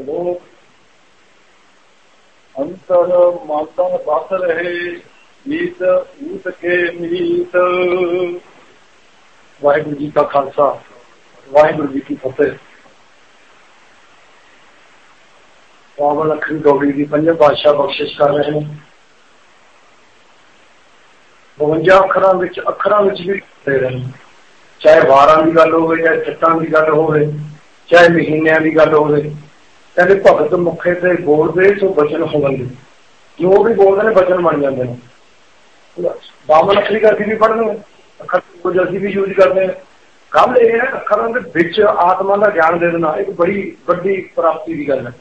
ਲੋਕ ਅੰਤਰ ਮਾਤਨ ਬਸ ਰਹੇ ਮੀਤ ਊਤ ਕੇ ਮੀਤ। ਵਾਹਿਗੁਰੂ ਜੀ ਕਾ ਖਾਲਸਾ, ਵਾਹਿਗੁਰੂ ਜੀ ਕੀ ਫਤਿਹ। ਪਾਵਨ ਅਖਰੀ ਗੌੜੀ ਦੀ ਪੰਜਵੇਂ ਪਾਤਸ਼ਾਹ ਬਖਸ਼ਿਸ਼ ਕਰ ਰਹੇ ਨੇ। 52 ਅੱਖਰਾਂ ਵਿੱਚ ਅੱਖਰਾਂ ਵਿੱਚ ਵੀ ਦੇ ਰਹੇ ਨੇ। ਚਾਹੇ ਵਾਰਾਂ ਦੀ ਗੱਲ ਹੋਵੇ, ਚਾਹੇ ਚੱਟਾਂ ਦੀ ਗੱਲ ਹੋਵੇ, ਚਾਹੇ ਮਹੀਨਿਆਂ ਦੀ ਗੱਲ ਹੋਵੇ ਕਹਿੰਦੇ ਭਗਤ ਮੁਖੇ ਤੇ ਬੋਲਦੇ ਸੋ ਬਚਨ ਹੋਣਗੇ ਜੋ ਵੀ ਬੋਲਦੇ ਨੇ, ਬਚਨ ਬਣ ਜਾਂਦੇ ਨੇ। ਬਾਮਨ ਅਖਰੀ ਕਰਕੇ ਵੀ ਪੜ੍ਹਦੇ ਨੇ, ਅੱਖਰ ਕੁਝ ਅਸੀਂ ਵੀ ਯੂਜ਼ ਕਰਦੇ ਹਾਂ ਗੱਲ ਇਹ ਹੈ, ਅੱਖਰਾਂ ਦੇ ਵਿੱਚ ਆਤਮਾ ਦਾ ਗਿਆਨ ਦੇ ਦੇਣਾ, ਇੱਕ ਬੜੀ ਵੱਡੀ ਪ੍ਰਾਪਤੀ ਦੀ ਗੱਲ ਹੈ।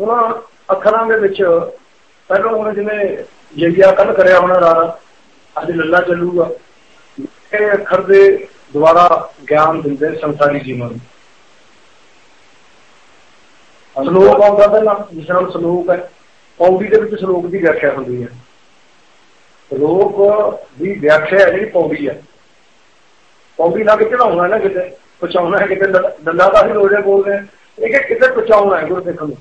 ਉਹਨਾਂ ਅੱਖਰਾਂ ਦੇ ਵਿੱਚ, ਪਹਿਲਾਂ ਹੁਣ ਜਿਵੇਂ ਜਈਆ ਕੱਲ ਕਰਿਆ ਹੋਣਾ ਰਾਣਾ ਅੱਜ ਲੱਲਾ ਚੱਲੂਗਾ। ਇਹ ਅੱਖਰ ਦੇ ਦੁਆਰਾ ਗਿਆਨ ਦਿੰਦੇ ਸੰਸਾਰੀ ਜੀਵਨ ਨੂੰ। ਸ਼ਲੋਕ ਆਉਂਦਾ ਪਹਿਲਾਂ ਜਿਸ ਨਾਲ ਸ਼ਲੋਕ ਹੈ, ਪੌੜੀ ਦੇ ਵਿੱਚ ਸ਼ਲੋਕ ਦੀ ਵਿਆਖਿਆ ਹੁੰਦੀ ਹੈ। ਸ਼ਲੋਕ ਦੀ ਵਿਆਖਿਆ ਜਿਹੜੀ ਪੌੜੀ ਹੈ। ਪੌੜੀ ਲਾ ਕੇ ਚੜਾਉਣਾ ਨਾ ਕਿਤੇ, ਪਹੁੰਚਾਉਣਾ ਹੈ ਕਿਤੇ ਦੰਦਾ ਦਾ ਹੀ ਰੋਜ਼ੇ ਬੋਲਦੇ ਇਹ ਕਿ ਕਿਤੇ ਪਹੁੰਚਾਉਣਾ ਹੈ ਗੁਰੂ ਸਿੱਖ ਨੂੰ।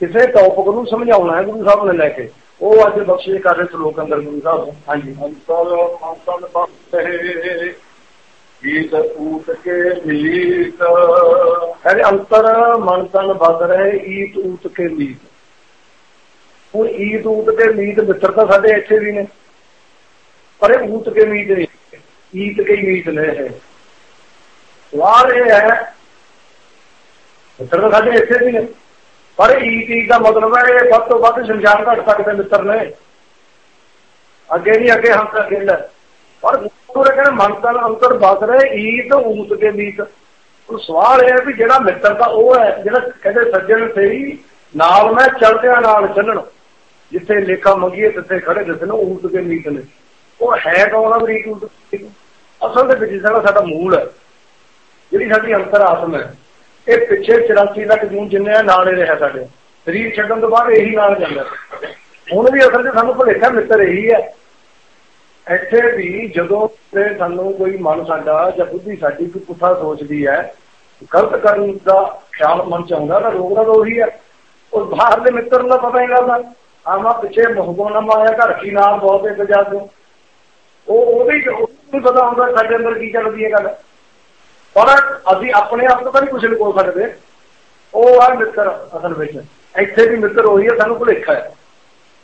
ਕਿਸੇ ਟੌਪਿਕ ਨੂੰ ਸਮਝਾਉਣਾ ਹੈ ਗੁਰੂ ਸਾਹਿਬ ਨੇ ਲੈ ਕੇ। ਉਹ ਅੱਜ ਬਖਸ਼ਿਸ਼ ਕਰ ਰਹੇ ਸ਼ਲੋਕ ਅੰਦਰ ਗੁਰੂ ਸਾਹਿਬ। ਹਾਂਜੀ। ਅੰਤਰ ਅੰਤਨ ਬਖਸ਼ੇ ਗੀਤ ਊਤ ਕੇ ਮੀਤ। ਕਹਿੰਦੇ ਅੰਤਰ ਮਨ ਤਨ ਬਦ ਰਹੇ, ਈਤ ਊਤ ਕੇ ਮੀਤ। ਹੁਣ ਈਤ ਊਤ ਕੇ ਮੀਤ ਮਿੱਤਰ ਤਾਂ ਸਾਡੇ ਇੱਥੇ ਵੀ ਨੇ। ਪਰ ਇਹ ਊਤ ਕੇ ਮੀਤ ਨਹੀਂ, ਈਤ ਕੇ ਮੀਤ ਨੇ ਹੈ ਸਵਾਲ ਇਹ ਹੈ, ਮਿੱਤਰ ਤਾਂ ਸਾਡੇ ਇੱਥੇ ਵੀ ਨੇ। ਪਰ ਈਤ ਈਤ ਦਾ ਮਤਲਬ ਹੈ, ਇਹ ਵੱਧ ਤੋਂ ਵੱਧ ਸ਼ਮਸ਼ਾਨ ਘਟ ਸਕਦੇ ਮਿੱਤਰ ਨੇ। ਅੱਗੇ ਨਹੀਂ, ਅੱਗੇ ਹਮ ਤਾਂ ਪਰ ਪੂਰੇ ਕਹਿੰਦੇ ਮਨ ਤਨ ਅੰਤਰ ਬਸ ਰਹੇ ਈਤ ਊਤ ਕੇ ਮੀਤ ਉਹ ਸਵਾਲ ਇਹ ਹੈ ਵੀ ਜਿਹੜਾ ਮਿੱਤਰ ਤਾਂ ਉਹ ਹੈ, ਜਿਹੜਾ ਕਹਿੰਦੇ ਸੱਜਣ ਸਹੀ, ਨਾਲ ਮੈਂ ਚਲਦਿਆਂ ਨਾਲ ਚੱਲਣ। ਜਿੱਥੇ ਲੇਖਾ ਮੰਗੀਏ, ਤਿੱਥੇ ਖੜੇ ਦਿਸਣ ਊਤ ਕੇ ਮੀਤ ਨੇ। ਉਹ ਹੈ ਕੌਣ ਆ ਬਰੀਕ ਊਤ ਅਸਲ ਦੇ ਵਿੱਚ ਜਿਹੜਾ ਸਾਡਾ ਮੂਲ ਹੈ, ਜਿਹੜੀ ਸਾਡੀ ਅੰਤਰ ਆਤਮ ਹੈ, ਇਹ ਪਿੱਛੇ 84 ਲੱਖ ਜੂਨ ਜਿੰਨੇ ਆ, ਨਾਲੇ ਰਿਹਾ ਸਾਡੇ। ਸਰੀਰ ਛੱਡਣ ਤੋਂ ਬਾਅਦ ਇਹੀ ਨਾਲ ਜਾਂਦਾ। ਹੁਣ ਵੀ ਅਸਲ 'ਚ ਸਾਨੂੰ ਭੁਲੇਖਾ ਮਿੱਤਰ ਇਹੀ ਹੈ। ਇੱਥੇ ਵੀ ਜਦੋਂ ਤੇ ਸਾਨੂੰ ਕੋਈ ਮਨ ਸਾਡਾ ਜਾਂ ਬੁੱਧੀ ਸਾਡੀ ਕੋਈ ਪੁੱਠਾ ਸੋਚਦੀ ਹੈ, ਗਲਤ ਕਰਨ ਦਾ ਖਿਆਲ ਮਨ ਚ ਆਉਂਦਾ, ਤਾਂ ਰੋਕਦਾ ਤਾਂ ਉਹੀ ਹੈ। ਉਹ ਬਾਹਰਲੇ ਮਿੱਤਰ ਨੂੰ ਪਤਾ ਹੀ ਲੱਗਦਾ। ਆਮਾ ਪਿੱਛੇ ਮਹਬੂਬਨਾਮਾ ਆਇਆ ਘਰ ਕੀ ਨਾਮ ਬਹੁਤ ਇੰਤਜ਼ਾਰ ਤੋਂ। ਉਹ ਉਹਦੇ ਨਹੀਂ ਪਤਾ ਹੁੰਦਾ ਸਾਡੇ ਅੰਦਰ ਕੀ ਚੱਲਦੀ ਹੈ ਗੱਲ। ਪਰ ਅਸੀਂ ਆਪਣੇ ਆਪ ਤੋਂ ਤਾਂ ਨਹੀਂ ਕੁਝ ਲੁਕੋ ਸਕਦੇ। ਉਹ ਆ ਮਿੱਤਰ ਅਸਲ ਵਿੱਚ। ਇੱਥੇ ਵੀ ਮਿੱਤਰ ਉਹੀ ਹੈ, ਸਾਨੂੰ ਭੁਲੇਖਾ ਹੈ।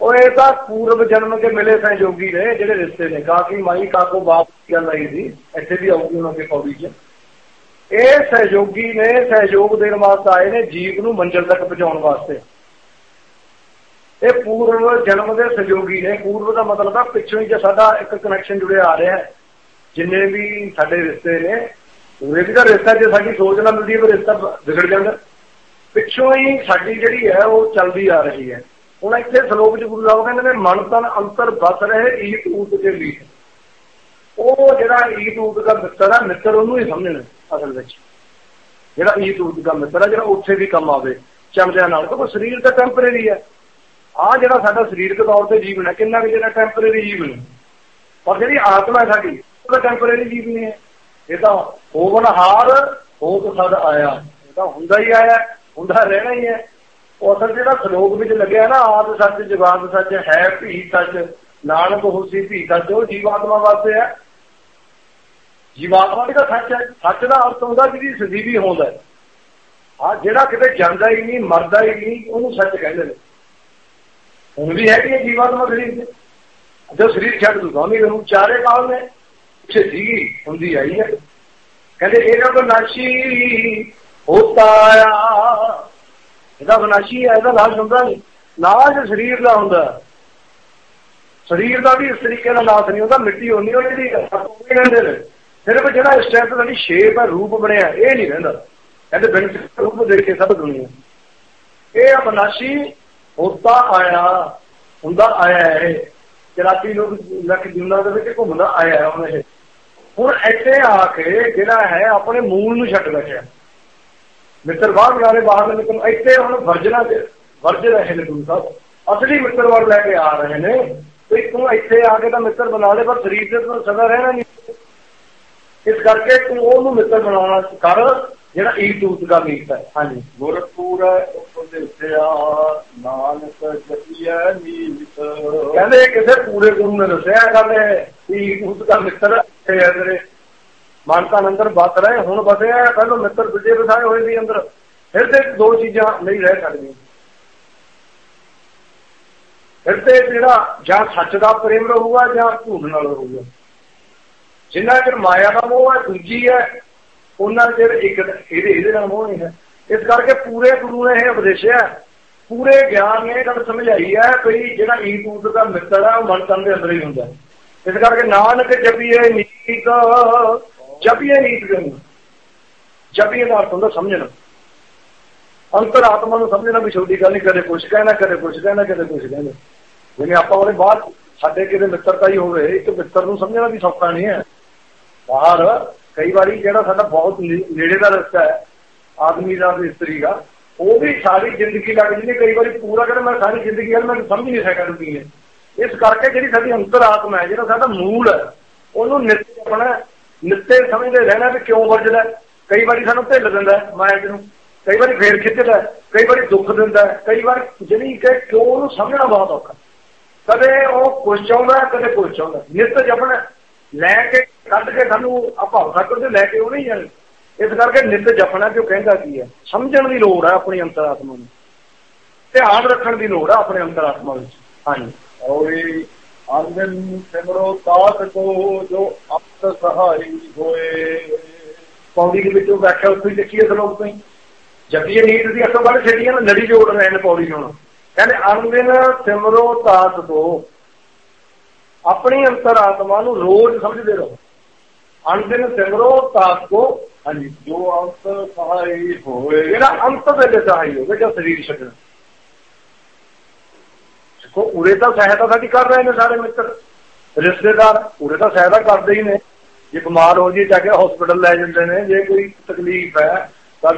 ਉਹ ਇਹ ਤਾਂ ਪੂਰਵ ਜਨਮ ਦੇ ਮਿਲੇ ਸਹਿਯੋਗੀ ਨੇ ਜਿਹੜੇ ਰਿਸ਼ਤੇ ਨੇ। ਕਾਫੀ ਮਾਈ, ਕਾਕੋ, ਬਾਪ ਗੱਲ ਆਈ ਸੀ। ਇੱਥੇ ਵੀ ਆਉਗੀ ਉਹਨਾਂ ਦੇ ਪੌੜੀ 'ਚ। ਇਹ ਸਹਿਯੋਗੀ ਨੇ ਸਹਿਯੋਗ ਦੇਣ ਵਾਸਤੇ ਆਏ ਨੇ ਜੀਵ ਨੂੰ ਮੰਜ਼ਲ ਤੱਕ ਪਹੁੰਚਾਉਣ ਵਾਸਤੇ। ਇਹ ਪੂਰਵ ਜਨਮ ਦੇ ਸਹਿਯੋਗੀ ਨੇ। ਪੂਰਵ ਦਾ ਮਤਲਬ ਹੈ ਪਿੱਛੋਂ ਹੀ ਜੇ ਸਾਡਾ ਇੱਕ ਕਨੈਕਸ਼ਨ ਜੁੜਿਆ ਆ ਰਿਹਾ ਹੈ। ਜਿੰਨੇ ਵੀ ਸਾਡੇ ਰਿਸ਼ਤੇ ਨੇ ਪੂਰੇ ਵੀ ਦਾ ਰਿਸ਼ਤਾ ਜੇ ਸਾਡੀ ਸੋਚ ਨਾਲ ਮਿਲਦੀ ਹੈ ਤਾਂ ਰਿਸ਼ਤਾ ਵਿਗੜ ਜਾਂਦਾ। ਪਿੱਛੋਂ ਹੀ ਸਾਡੀ ਜਿਹੜੀ ਹੈ, ਉਹ ਚੱਲਦੀ ਆ ਰਹੀ ਹੈ। ਹੁਣ ਇੱਥੇ ਸ਼ਲੋਕ ਚ ਗੁਰੂ ਸਾਹਿਬ ਕਹਿੰਦੇ ਨੇ, ਮਨ ਤਨ ਅੰਤਰ ਬਸ ਰਹੇ, ਈਟ ਊਤ ਦੇ ਲਈ ਉਹ ਜਿਹੜਾ ਈਤ ਊਤ ਦਾ ਮਿੱਤਰ ਹੈ ਮਿੱਤਰ ਉਹਨੂੰ ਹੀ ਸਮਝਣਾ ਅਸਲ ਵਿੱਚ। ਜਿਹੜਾ ਈਤ ਊਤ ਦਾ ਮਿੱਤਰ ਹੈ ਜਿਹੜਾ ਉੱਥੇ ਵੀ ਕੰਮ ਆਵੇ ਚਮਦਿਆਂ ਨਾਲ, ਕਿਉਂਕਿ ਸਰੀਰ ਤਾਂ ਟੈਂਪਰੇਰੀ ਹੈ ਆ ਜਿਹੜਾ ਸਾਡਾ ਸਰੀਰਕ ਤੌਰ ਤੇ ਜੀਵਨ ਹੈ, ਕਿੰਨਾ ਕਿ ਜਿਹੜਾ ਟੈਂਪਰੇਰੀ ਜੀਵਨ ਹੈ। ਪਰ ਜਿਹੜੀ ਆਤਮਾ ਹੈ ਸਾਡੀ, ਉਹ ਤਾਂ ਟੈਂਪਰੇਰੀ ਜੀਵਨ ਹੈ। ਇਹ ਤਾਂ ਹੋਵਨਹਾਰ ਹੋ ਤਾਂ ਸਾਡਾ ਆਇਆ, ਇਹ ਤਾਂ ਹੁੰਦਾ ਹੀ ਆਇਆ, ਹੁੰਦਾ ਰਹਿਣਾ ਹੀ ਹੈ। ਉਹ ਅਸਲ ਜਿਹੜਾ ਸ਼ਲੋਕ ਵਿੱਚ ਲੱਗਿਆ ਨਾ ਆਦ ਸੱਚ ਜਵਾਨ ਸੱਚ, ਹੈ ਭੀ ਸੱਚ, ਨਾਨਕ ਹੋਸੀ ਭੀ ਸੱਚ, ਉਹ ਜੀਵਾਤਮਾ ਵਾਸਤੇ ਹੈ। ਜੀਵਾਤਮਾ ਦਾ ਸੱਚ ਹੈ, ਸੱਚ ਦਾ ਅਰਥ ਹੁੰਦਾ ਜਿਹਦੀ ਸਦੀਵੀ ਹੁੰਦਾ ਆ ਜਿਹੜਾ ਕਿਤੇ ਜਾਂਦਾ ਹੀ ਨਹੀਂ, ਮਰਦਾ ਹੀ ਨਹੀਂ, ਉਹਨੂੰ ਸੱਚ ਕਹਿੰਦੇ ਨੇ। ਹੁਣ ਵੀ ਹੈ ਕਿ ਜੀਵਾਤਮਾ ਸਰੀਰ ਦੇ ਜੋ ਸਰੀਰ ਛੱਡ ਦੂਗਾ ਨਹੀਂ ਉਹਨੂੰ ਚਾਰੇ ਕਾਲ ਨੇ, ਪਿੱਛੇ ਸੀ ਹੁੰਦੀ ਆਈ ਹੈ। ਕਹਿੰਦੇ, ਇਹ ਜਦ ਨਾਸ਼ੀ ਹੋਤਾ ਆ ਇਹਦਾ ਬਨਾਸ਼ੀ ਹੈ, ਇਹਦਾ ਲਾਜ ਹੁੰਦਾ ਨਹੀਂ। ਲਾਜ ਸਰੀਰ ਦਾ ਹੁੰਦਾ। ਸਰੀਰ ਦਾ ਵੀ ਇਸ ਤਰੀਕੇ ਨਾਲ ਨਾਸ ਨਹੀਂ ਹੁੰਦਾ, ਮਿੱਟੀ ਹੁੰਦੀ ਉਹ ਜਿਹੜੀ ਕਹਿੰਦੇ ਨੇ। ਸਿਰਫ ਜਿਹੜਾ ਇਸ ਸਟੈਪ ਦਾ ਸ਼ੇਪ ਹੈ, ਰੂਪ ਬਣਿਆ, ਇਹ ਨਹੀਂ ਰਹਿੰਦਾ। ਕਹਿੰਦੇ ਬਿਨ ਰੂਪ ਦੇਖੇ ਸਭ ਦੁਨੀਆ। ਇਹ ਅਬਨਾਸ਼ੀ ਹੁੰਦਾ ਆਇਆ ਹੁੰਦਾ ਆਇਆ ਹੈ ਚਰਾਤੀ ਲੋਕ ਲੱਖ ਦੁਨੀਆ ਦੇ ਵਿੱਚ ਘੁੰਮਦਾ ਆਇਆ ਹੈ ਉਹਨੇ ਹੁਣ ਇੱਥੇ ਆ ਕੇ ਜਿਹੜਾ ਹੈ, ਆਪਣੇ ਮੂਲ ਨੂੰ ਛੱਡ ਬੈਠਿਆ। ਮਿੱਤਰ ਬਾਹਰ ਬੁਲਾਰੇ ਬਾਹਰ ਨਿਕਲ। ਇੱਥੇ ਹੁਣ ਵਰਜਣਾ ਵਰਜ ਰਹੇ ਨੇ ਗੁਰੂ ਸਾਹਿਬ। ਅਸਲੀ ਮਿੱਤਰ ਵਾਲ ਲੈ ਕੇ ਆ ਰਹੇ ਨੇ। ਤੇ ਤੂੰ ਇੱਥੇ ਆ ਕੇ ਤਾਂ ਮਿੱਤਰ ਬਣਾ ਲੈ ਪਰ ਸਰੀਰ ਤੇ ਤੂੰ ਸਦਾ ਰਹਿਣਾ ਨਹੀਂ। ਇਸ ਕਰਕੇ ਤੂੰ ਉਹਨੂੰ ਮਿੱਤਰ ਬਣਾਉਣਾ ਕਰ ਜਿਹੜਾ ਈ ਤੂਤ ਦਾ ਮੀਤ ਹੈ। ਹਾਂਜੀ। ਗੁਰਪੂਰਾ ਉਪਦੇਸਿਆ ਨਾਨਕ ਜਪੀਐ ਨੀਤ ਕਹਿੰਦੇ ਕਿਸੇ ਪੂਰੇ ਗੁਰੂ ਨੇ ਦੱਸਿਆ ਕਹਿੰਦੇ ਈ ਤੂਤ ਦਾ ਮਿੱਤਰ ਤੇ ਅੰਦਰ ਮਨ ਤਾਂ ਅੰਦਰ ਬਸ ਰਹੇ, ਹੁਣ ਬਸਿਆ ਪਹਿਲਾਂ ਮਿੱਤਰ ਦੂਜੇ ਬਸਾਏ ਹੋਏ ਸੀ ਅੰਦਰ, ਫਿਰ ਤੇ ਦੋ ਚੀਜ਼ਾਂ ਨਹੀਂ ਰਹਿ ਸਕਦੀਆਂ। ਫਿਰ ਤੇ ਜਿਹੜਾ ਜਾਂ ਸੱਚ ਦਾ ਪ੍ਰੇਮ ਰਹੂਗਾ ਜਾਂ ਝੂਠ ਨਾਲ ਰਹੂਗਾ। ਜਿੰਨਾ ਚਿਰ ਮਾਇਆ ਦਾ ਮੋਹ ਹੈ, ਦੂਜੀ ਹੈ, ਉਹਨਾਂ ਚਿਰ ਇੱਕ ਇਹਦੇ ਇਹਦੇ ਨਾਲ ਮੋਹ ਨਹੀਂ ਹੈ। ਇਸ ਕਰਕੇ ਪੂਰੇ ਗੁਰੂ ਨੇ ਇਹ ਉਪਦੇਸ਼ਿਆ ਪੂਰੇ ਗਿਆਨ ਨੇ ਇਹ ਗੱਲ ਸਮਝਾਈ ਹੈ ਕਿ ਜਿਹੜਾ ਈਤੂਤ ਦਾ ਮਿੱਤਰ ਹੈ, ਉਹ ਮਨ ਤਨ ਦੇ ਅੰਦਰ ਹੀ ਹੁੰਦਾ ਇਸ ਕਰਕੇ ਨਾਨਕ ਜਪੀਏ ਨੀਤ ਜਪੀਏ ਨੀਤ ਜਨ ਜਪੀਏ ਦਾ ਅਰਥ ਹੁੰਦਾ ਸਮਝਣਾ। ਅੰਤਰ ਨੂੰ ਸਮਝਣਾ ਵੀ ਛੋਟੀ ਗੱਲ ਨਹੀਂ, ਕਦੇ ਕੁਛ ਕਹਿਣਾ, ਕਦੇ ਕੁਛ ਕਹਿਣਾ, ਕਦੇ ਕੁਛ ਕਹਿਣਾ। ਜਿਵੇਂ ਆਪਾਂ ਉਹਦੇ ਬਾਅਦ ਸਾਡੇ ਕਿਤੇ ਮਿੱਤਰਤਾ ਹੀ ਹੋਵੇ, ਇੱਕ ਮਿੱਤਰ ਨੂੰ ਸਮਝਣਾ ਵੀ ਸੌਖਾ ਨਹੀਂ ਹੈ। ਬਾਹਰ ਕਈ ਵਾਰੀ ਜਿਹੜਾ ਸਾਡਾ ਬਹੁਤ ਨੇੜੇ ਦਾ ਰਸਤਾ ਹੈ, ਆਦਮੀ ਦਾ ਤੇ ਇਸਤਰੀ ਦਾ, ਉਹ ਵੀ ਸਾਰੀ ਜ਼ਿੰਦਗੀ ਲੱਗ ਜਾਂਦੀ ਕਈ ਵਾਰੀ ਪੂਰਾ ਕਰ ਮੈਂ ਸਾਰੀ ਜ਼ਿੰਦਗੀ ਗੱਲ ਮੈਂ ਸਮਝ ਨਹੀਂ ਸਕਦਾ ਕੀ ਹੈ। ਇਸ ਕਰਕੇ ਜਿਹੜੀ ਸਾਡੀ ਅੰਤਰ ਆਤਮਾ ਹੈ, ਜਿਹੜਾ ਸਾਡਾ ਮੂਲ ਹੈ, ਉਹਨੂੰ ਨਿੱਤ ਆਪਣਾ ਨਿੱਤੇ ਸਮਝਦੇ ਰਹਿਣਾ ਵੀ ਕਿਉਂ ਵਰਜਦਾ ਕਈ ਵਾਰੀ ਸਾਨੂੰ ਢਿੱਲ ਦਿੰਦਾ ਮਾਇਆ ਨੂੰ, ਕਈ ਵਾਰੀ ਫੇਰ ਖਿੱਚਦਾ ਕਈ ਵਾਰੀ ਦੁੱਖ ਦਿੰਦਾ ਕਈ ਵਾਰ ਜਿਹੜੀ ਕਿ ਕਿਉਂ ਉਹਨੂੰ ਸਮਝਣਾ ਬਹੁਤ ਔਖਾ ਕਦੇ ਉਹ ਕੁਝ ਚਾਹੁੰਦਾ ਕਦੇ ਕੁਝ ਚਾਹੁੰਦਾ ਨਿੱਤ ਜਪਣਾ ਲੈ ਕੇ ਕੱਢ ਕੇ ਸਾਨੂੰ ਅਭਾਵ ਤੱਕ ਤੇ ਲੈ ਕੇ ਉਹ ਨਹੀਂ ਜਾਣੀ। ਇਸ ਕਰਕੇ ਨਿੱਤ ਜਪਣਾ ਕਿ ਉਹ ਕਹਿੰਦਾ ਕੀ ਹੈ, ਸਮਝਣ ਦੀ ਲੋੜ ਹੈ ਆਪਣੀ ਅੰਤਰਾਤਮਾ ਨੂੰ। ਧਿਆਨ ਰੱਖਣ ਦੀ ਲੋੜ ਹੈ ਆਪਣੇ ਅੰਤਰਾਤਮਾ ਵਿੱਚ। ਹਾਂਜੀ। ਔਰੀ ਅੰਦਨ ਸਿਮਰੋ ਤਾਤ ਕੋ ਜੋ ਅਪਤ ਸਹਾਈ ਹੋਏ। ਪੌੜੀ ਦੇ ਵਿੱਚੋਂ ਵਿਆਖਿਆ ਉੱਥੇ ਹੀ ਲਿਖੀ ਹੈ ਸ਼ਲੋਕ ਤੋਂ ਹੀ। ਜਪੀਏ ਨੀਤ ਦੀ ਅਸਲ ਵੱਲ ਛੇੜੀਆਂ ਨਾ ਨੜੀ ਜੋੜ ਰਹੇ ਨੇ ਪੌੜੀ ਹੁਣ। ਕਹਿੰਦੇ ਅੰਦਨ ਸਿਮਰੋ ਤਾਤ ਕੋ। ਆਪਣੀ ਅੰਤਰਾਤਮਾ ਨੂੰ ਰੋਜ਼ ਸਮਝਦੇ ਰਹੋ। ਅੰਦਨ ਸਿਮਰੋ ਤਾਤ ਕੋ। ਹਾਂਜੀ, ਜੋ ਅੰਤ ਸਹਾਈ ਹੋਏ, ਜਿਹੜਾ ਅੰਤ ਦੇ ਵੇਲੇ ਸਹਾਈ ਹੋਵੇ ਜਾਂ ਸਰੀਰ ਛੱਡਣਾ। ਦੇਖੋ, ਉਰੇ ਤਾਂ ਸਹਾਇਤਾ ਸਾਡੀ ਕਰ ਰਹੇ ਨੇ ਸਾਰੇ ਮਿੱਤਰ। ਰਿਸ਼ਤੇਦਾਰ, ਉਰੇ ਤਾਂ ਸਹਾਇਤਾ ਕਰਦੇ ਹੀ ਨੇ। ਜੇ ਬਿਮਾਰ ਹੋ ਜੀ ਜਾ ਕੇ ਹਸਪੀਟਲ ਲੈ ਜਾਂਦੇ ਨੇ, ਜੇ ਕੋਈ ਤਕਲੀਫ ਹੈ ਤਾਂ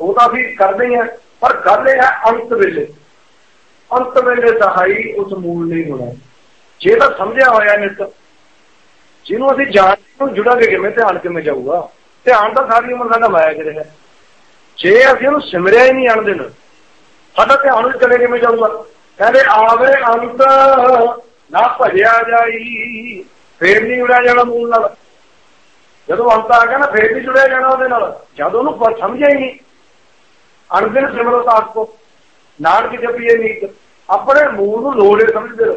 ਉਹ ਤਾਂ ਵੀ ਕਰਦੇ ਹੀ ਆ, ਪਰ ਗੱਲ ਇਹ ਹੈ, ਅੰਤ ਵੇਲੇ। ਅੰਤ ਵੇਲੇ ਸਹਾਈ ਉਸ ਮੂਲ ਨਹੀਂ ਹੋਣਾ। ਜੇ ਤਾਂ ਸਮਝਿਆ ਹੋਇਆ ਨਿਤ ਜਿਹਨੂੰ ਅਸੀਂ ਜਾਣ ਨੂੰ ਜੁੜਾਂਗੇ ਕਿਵੇਂ, ਧਿਆਨ ਕਿਵੇਂ ਜਾਊਗਾ? ਧਿਆਨ ਤਾਂ ਸਾਰੀ ਉਮਰ ਸਾਡਾ ਮਾਇਆ ਚ ਰਿਹਾ। ਜੇ ਅਸੀਂ ਉਹਨੂੰ ਸਿਮਰਿਆ ਹੀ ਨਹੀਂ ਆਣ ਦੇਣਾ, ਸਾਡਾ ਧਿਆਨ ਵਿੱਚ ਚਲੇ ਕਿਵੇਂ ਜਾਊਗਾ? ਕਹਿੰਦੇ ਆਵੇ ਅੰਤ ਨਾ ਭਜਿਆ ਜਾਈ, ਫੇਰ ਨਹੀਂ ਉੜਿਆ ਜਾਣਾ ਮੂਲ ਨਾਲ। ਜਦੋਂ ਅੰਤ ਆ ਗਿਆ ਨਾ, ਫੇਰ ਨਹੀਂ ਜੁੜਿਆ ਜਾਣਾ ਉਹਦੇ ਨਾਲ। ਜਦ ਉਹਨੂੰ ਪਰ ਸਮਝਿਆ ਹੀ ਨਹੀਂ। ਅਣਦਿਨ ਸਿਮਰੋ ਤਾਸ ਕੋ ਨਾਨਕ ਜਪੀਏ ਨੀਤ। ਆਪਣੇ ਮੂਲ ਨੂੰ ਲੋੜੇ ਸਮਝਦੇ ਰਹੋ।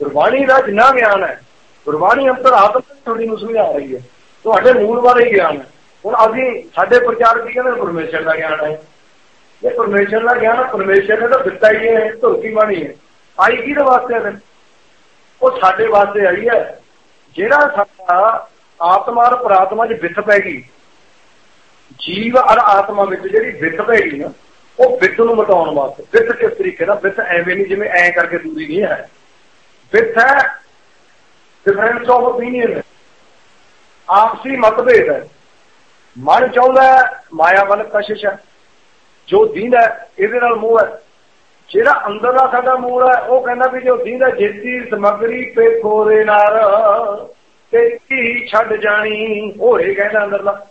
ਗੁਰਬਾਣੀ ਦਾ ਜਿੰਨਾ ਗਿਆਨ ਹੈ, ਗੁਰਬਾਣੀ ਅੰਤਰ ਆਤਮ ਤੁਹਾਡੀ ਨੂੰ ਸਮਝਾ ਰਹੀ ਹੈ। ਤੁਹਾਡੇ ਮੂਲ ਬਾਰੇ ਹੀ ਗਿਆਨ ਹੈ। ਹੁਣ ਅਸੀਂ, ਸਾਡੇ ਪ੍ਰਚਾਰਕ ਕੀ ਕਹਿੰਦੇ ਪਰਮੇਸ਼ਰ ਦਾ ਗਿਆਨ ਹੈ। ਇਹ ਪਰਮੇਸ਼ਰ ਦਾ ਗਿਆਨ ਪਰਮੇਸ਼ਰ ਨੇ ਤਾਂ ਦਿੱਤਾ ਹੀ ਹੈ ਧਰਤੀ ਬਾਣੀ ਹੈ। ਆਈ ਕਿਹਦੇ ਵਾਸਤੇ ਹੈ ਉਹ ਸਾਡੇ ਵਾਸਤੇ ਆਈ ਹੈ। ਜਿਹੜਾ ਸਾਡਾ ਆਤਮਾ ਔਰ ਪ੍ਰਾਤਮਾ 'ਚ ਵਿਥ ਪੈ ਗਈ, ਜੀਵ ਔਰ ਆਤਮਾ ਵਿੱਚ ਜਿਹੜੀ ਵਿਥ ਪੈ ਗਈ ਨਾ, ਉਹ ਵਿਥ ਨੂੰ ਮਟਾਉਣ ਵਾਸਤੇ, ਵਿਥ ਕਿਸ ਤਰੀਕੇ ਨਾਲ? ਵਿਥ ਐਵੇਂ ਨਹੀਂ ਜਿਵੇਂ ਐ ਕਰਕੇ ਦੂਰੀ ਨਹੀਂ ਹੈ। ਵਿਥ ਹੈ ਡਿਫਰੈਂਸ ਆਫ ਓਪੀਨੀਅਨ ਆਪਸੀ ਮਤਭੇਦ ਹੈ। ਮਨ ਚਾਹੁੰਦਾ ਮਾਇਆ ਵੱਲ ਕਸ਼ਿਸ਼ ਹੈ। ਜੋ ਦੀਂਦਾ ਇਹਦੇ ਨਾਲ ਮੋਹ ਹੈ। ਜਿਹੜਾ ਅੰਦਰ ਦਾ ਸਾਡਾ ਮੂਲ ਹੈ, ਉਹ ਕਹਿੰਦਾ ਵੀ ਜੋ ਦੀਂਦਾ ਜੇਤੀ ਸਮਗਰੀ ਪੇਖੋ ਦੇ ਨਾਲ ਤੇ ਕੀ ਛੱਡ ਜਾਣੀ ਹੋਏ ਕਹਿੰਦਾ ਅੰਦਰਲਾ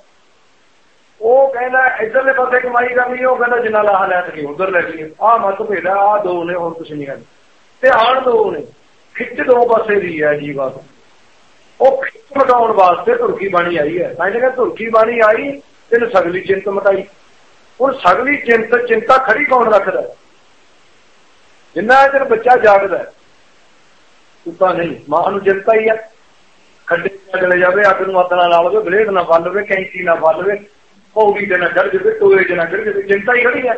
ਉਹ ਕਹਿੰਦਾ, ਇਧਰਲੇ ਪਾਸੇ ਕਮਾਈ ਕਰਨੀ, ਉਹ ਕਹਿੰਦਾ ਜਿੰਨਾ ਲਾਹ ਲੈ ਸਕੀ, ਉਧਰ ਲੈ ਲਈ ਆ ਮਤ ਭੇਦਾ ਆ ਦੋ ਨੇ, ਹੋਰ ਕੁਝ ਨਹੀਂ ਤੇ ਆਣ ਦੋ ਨੇ, ਖਿੱਚ ਦੋ ਪਾਸੇ ਦੀ ਹੈ ਜੀ ਬਾਤ ਉਹ ਖਿੱਚ ਮਟਾਉਣ ਵਾਸਤੇ ਧੁਰਕੀ ਬਾਣੀ ਆਈ ਹੈ। ਤਾਂ ਜਿਹੜਾ ਤੁਰਕੀ ਬਾਣੀ ਆਈ ਤੇ ਸਗਲੀ ਚਿੰਤ ਮਟਾਈ। ਹੁਣ ਸਗਲੀ ਚਿੰਤ, ਚਿੰਤਾ ਖੜੀ ਕੌਣ ਰੱਖਦਾ? ਜਿੰਨਾ ਚਿਰ ਬੱਚਾ ਜਾਗਦਾ ਉਤਾ ਨਹੀਂ, ਮਾਂ ਨੂੰ ਚਿੰਤਾ ਹੀ ਹੈ ਖੱਡੇ ਚਲੇ ਜਾਵੇ, ਅੱਗ ਨੂੰ ਹੱਥ ਨਾਲ ਲਾ ਲਵੇ ਬਲੇਡ ਨਾ ਫੜ ਲਵੇ, ਕੈਂਚੀ ਨਾ ਫੜ ਲਵੇ, ਪੌੜੀ ਦੇ ਨਾ ਚੜ ਜਾਵੇ, ਟੋਏ ਤੇ ਨਾ ਚੜ ਜਾਵੇ, ਚਿੰਤਾ ਹੀ ਖੜੀ ਹੈ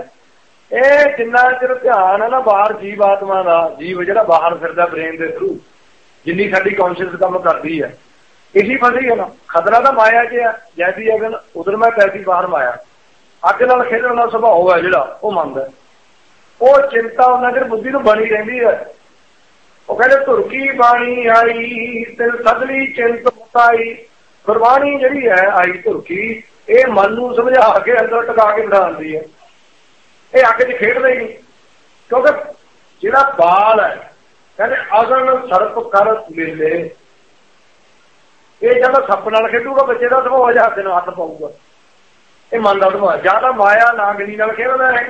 ਇਹ ਜਿੰਨਾ ਚਿਰ ਧਿਆਨ ਹੈ ਨਾ, ਬਾਹਰ ਜੀਵ ਆਤਮਾ ਦਾ, ਜੀਵ ਜਿਹੜਾ ਬਾਹਰ ਫਿਰਦਾ ਬ੍ਰੇਨ ਦੇ ਥਰੂ ਜਿੰਨੀ ਸਾਡੀ ਕੌਨਸ਼ੀਅਸ ਕੰਮ ਕਰਦੀ ਹੈ ਇਹੀ ਫਸੀ ਹੈ ਨਾ। ਖਤਰਾ ਤਾਂ ਮਾਇਆ 'ਚ ਹੈ ਜੈਸੀ ਅਗਨ, ਉਧਰ ਮੈਂ ਪੈਸੀ ਬਾਹਰ ਮਾਇਆ। ਅੱਗ ਨਾਲ ਖੇਡਣ ਦਾ ਸੁਭਾਅ ਹੈ ਜਿਹੜਾ, ਉਹ ਮੰਨਦਾ ਉਹ ਚਿੰਤਾ ਉਹਨਾਂ ਦੇ ਬੁੱਧੀ ਨੂੰ ਬਣੀ ਰਹਿੰਦੀ ਹੈ। ਉਹ ਕਹਿੰਦੇ, ਧੁਰਕੀ ਬਾਣੀ ਆਈ ਤੇ ਸਦਲੀ ਚਿੰਤ ਮੁਕਾਈ। ਗੁਰਬਾਣੀ ਜਿਹੜੀ ਹੈ, ਆਈ ਧੁਰਕੀ, ਇਹ ਮਨ ਨੂੰ ਸਮਝਾ ਕੇ ਅੰਦਰ ਟਿਕਾ ਕੇ ਬਿਠਾਉਂਦੀ ਹੈ। ਇਹ ਅੱਗ 'ਚ ਖੇਡਦਾ ਹੀ ਨਹੀਂ। ਕਿਉਂਕਿ ਜਿਹੜਾ ਬਾਲ ਹੈ, ਕਹਿੰਦੇ ਅਗਨ ਸਰਪ ਕਰ ਮਿਲੇ। ਇਹ ਜਦੋਂ ਸੱਪ ਨਾਲ ਖੇਡੂਗਾ, ਬੱਚੇ ਦਾ ਸੁਭਾਅ ਜਾ ਕੇ ਹੱਥ ਪਾਊਗਾ। ਇਹ ਮਨ ਦਾ ਸੁਭਾਅ ਜਾਂ ਤਾਂ ਮਾਇਆ ਨਾਗਣੀ ਨਾਲ ਖੇਡਦਾ ਹੈ